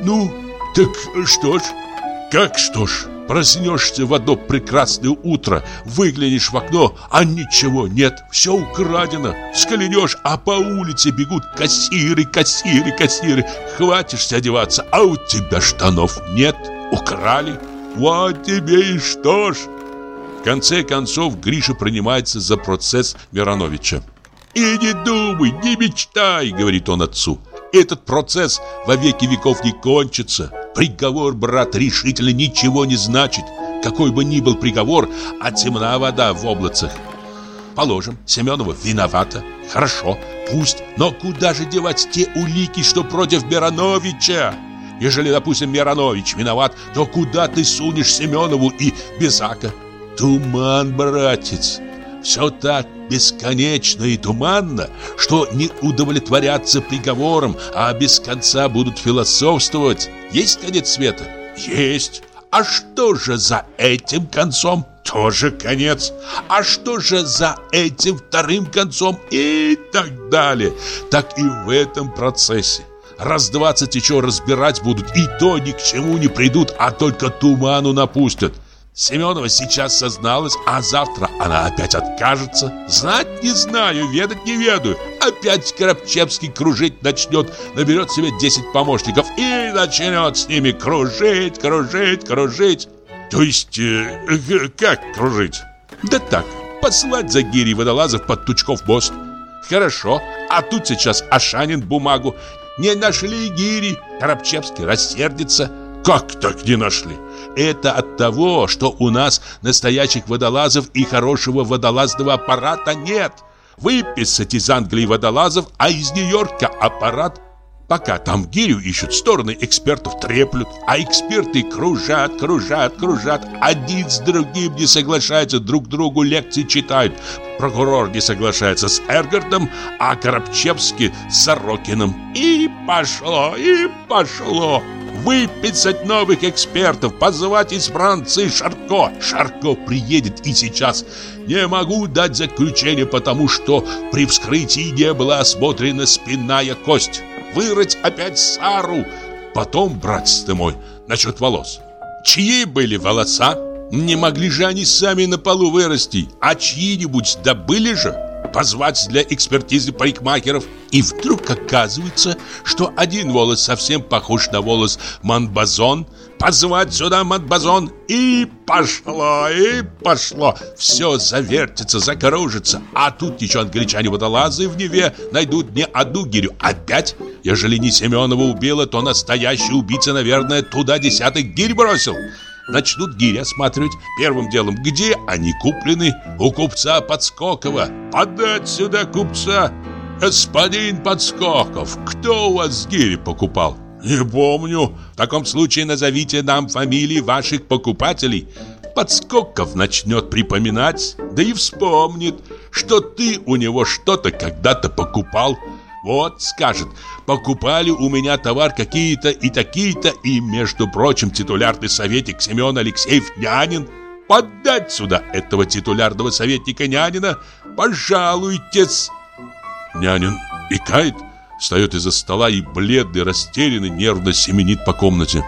Ну, так что ж? Как что ж? Проснешься в одно прекрасное утро, выглянешь в окно, а ничего нет, все украдено. Скалянешь, а по улице бегут кассиры, кассиры, кассиры. Хватишься одеваться, а у тебя штанов нет, украли. Вот тебе и что ж. В конце концов Гриша принимается за процесс Мироновича. «И не думай, не мечтай», — говорит он отцу. «Этот процесс во веки веков не кончится. Приговор, брат, решительно ничего не значит. Какой бы ни был приговор, а темна вода в облацах. Положим, Семенова виновата. Хорошо, пусть. Но куда же девать те улики, что против Мироновича? Ежели, допустим, Миронович виноват, то куда ты сунешь Семенову и Безака? Туман, братец. Все так бесконечно и туманно, что не удовлетворятся приговором, а без конца будут философствовать. Есть конец света? Есть. А что же за этим концом? Тоже конец. А что же за этим вторым концом? И так далее. Так и в этом процессе. Раз двадцать еще разбирать будут, и то ни к чему не придут, а только туману напустят. Семенова сейчас созналась, а завтра она опять откажется. Знать не знаю, ведать не ведаю. Опять Коробчевский кружить начнет, наберет себе 10 помощников и начнет с ними кружить, кружить, кружить. То есть, э, как кружить? Да так, послать за гири водолазов под Тучков мост. Хорошо, а тут сейчас Ашанин бумагу. Не нашли гири, Коробчевский рассердится. Как так не нашли? Это от того, что у нас настоящих водолазов и хорошего водолазного аппарата нет. Выписать из Англии водолазов, а из Нью-Йорка аппарат Пока там гирю ищут, стороны экспертов треплют, а эксперты кружат, кружат, кружат. Один с другим не соглашаются, друг другу лекции читают. Прокурор не соглашается с Эргардом, а Коробчевский с Сорокиным. И пошло, и пошло выписать новых экспертов, позвать из Франции Шарко. Шарко приедет и сейчас. Не могу дать заключение, потому что при вскрытии не была осмотрена спинная кость. Вырыть опять Сару. Потом, братец ты мой, насчет волос. Чьи были волоса? Не могли же они сами на полу вырасти, а чьи-нибудь добыли же? Позвать для экспертизы парикмахеров. И вдруг оказывается, что один волос совсем похож на волос Монбазон. Позвать сюда Монбазон. И пошло, и пошло. Все завертится, закружится. А тут еще англичане-водолазы в Неве найдут не одну гирю, а пять. Ежели не Семенова убила, то настоящий убийца, наверное, туда десяток гирь бросил. Начнут гири осматривать первым делом, где они куплены у купца Подскокова. Подать сюда купца. Господин Подскоков, кто у вас гири покупал? Не помню. В таком случае назовите нам фамилии ваших покупателей. Подскоков начнет припоминать, да и вспомнит, что ты у него что-то когда-то покупал. Вот, скажет, покупали у меня товар какие-то и такие-то, и, между прочим, титулярный советник Семен Алексеев Нянин. Подать сюда этого титулярного советника Нянина, пожалуйтесь. Нянин икает, встает из-за стола и, бледный, растерянный, нервно семенит по комнате.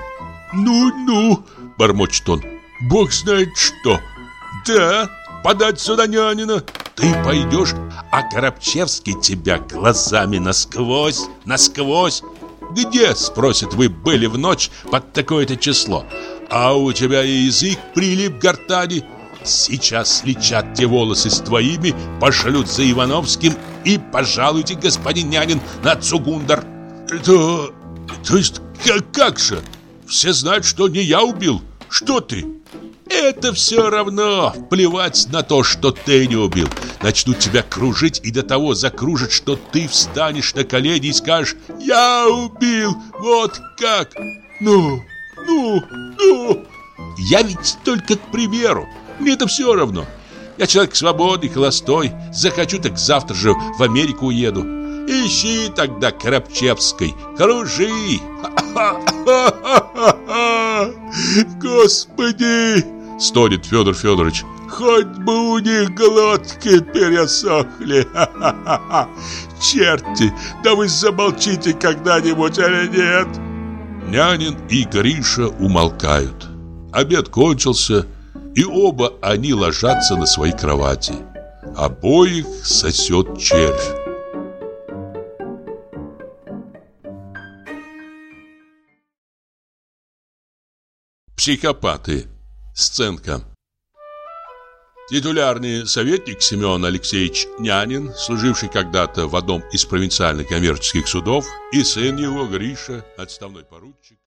«Ну-ну», — бормочет он, — «бог знает что». «Да, подать сюда Нянина». Ты пойдешь, а Коробчевский тебя глазами насквозь, насквозь. Где, спросит, вы были в ночь под такое-то число? А у тебя язык прилип к гортани. Сейчас слечат те волосы с твоими, пошлют за Ивановским и пожалуйте, господин Нянин, на Цугундар. То, то есть, как, как же? Все знают, что не я убил. Что ты? Это все равно. Плевать на то, что ты не убил. Начнут тебя кружить и до того закружат, что ты встанешь на колени и скажешь «Я убил! Вот как!» Ну, ну, ну. Я ведь только к примеру. Мне это все равно. Я человек свободный, холостой. Захочу, так завтра же в Америку уеду. Ищи тогда Коробчевской, кружи. Господи! Стонет Федор Федорович. Хоть бы у них глотки пересохли. Черти, да вы замолчите когда-нибудь или нет? Нянин и Гриша умолкают. Обед кончился, и оба они ложатся на свои кровати. Обоих сосет червь. Психопаты. Сценка. Титулярный советник Семен Алексеевич Нянин, служивший когда-то в одном из провинциальных коммерческих судов, и сын его Гриша, отставной поручик.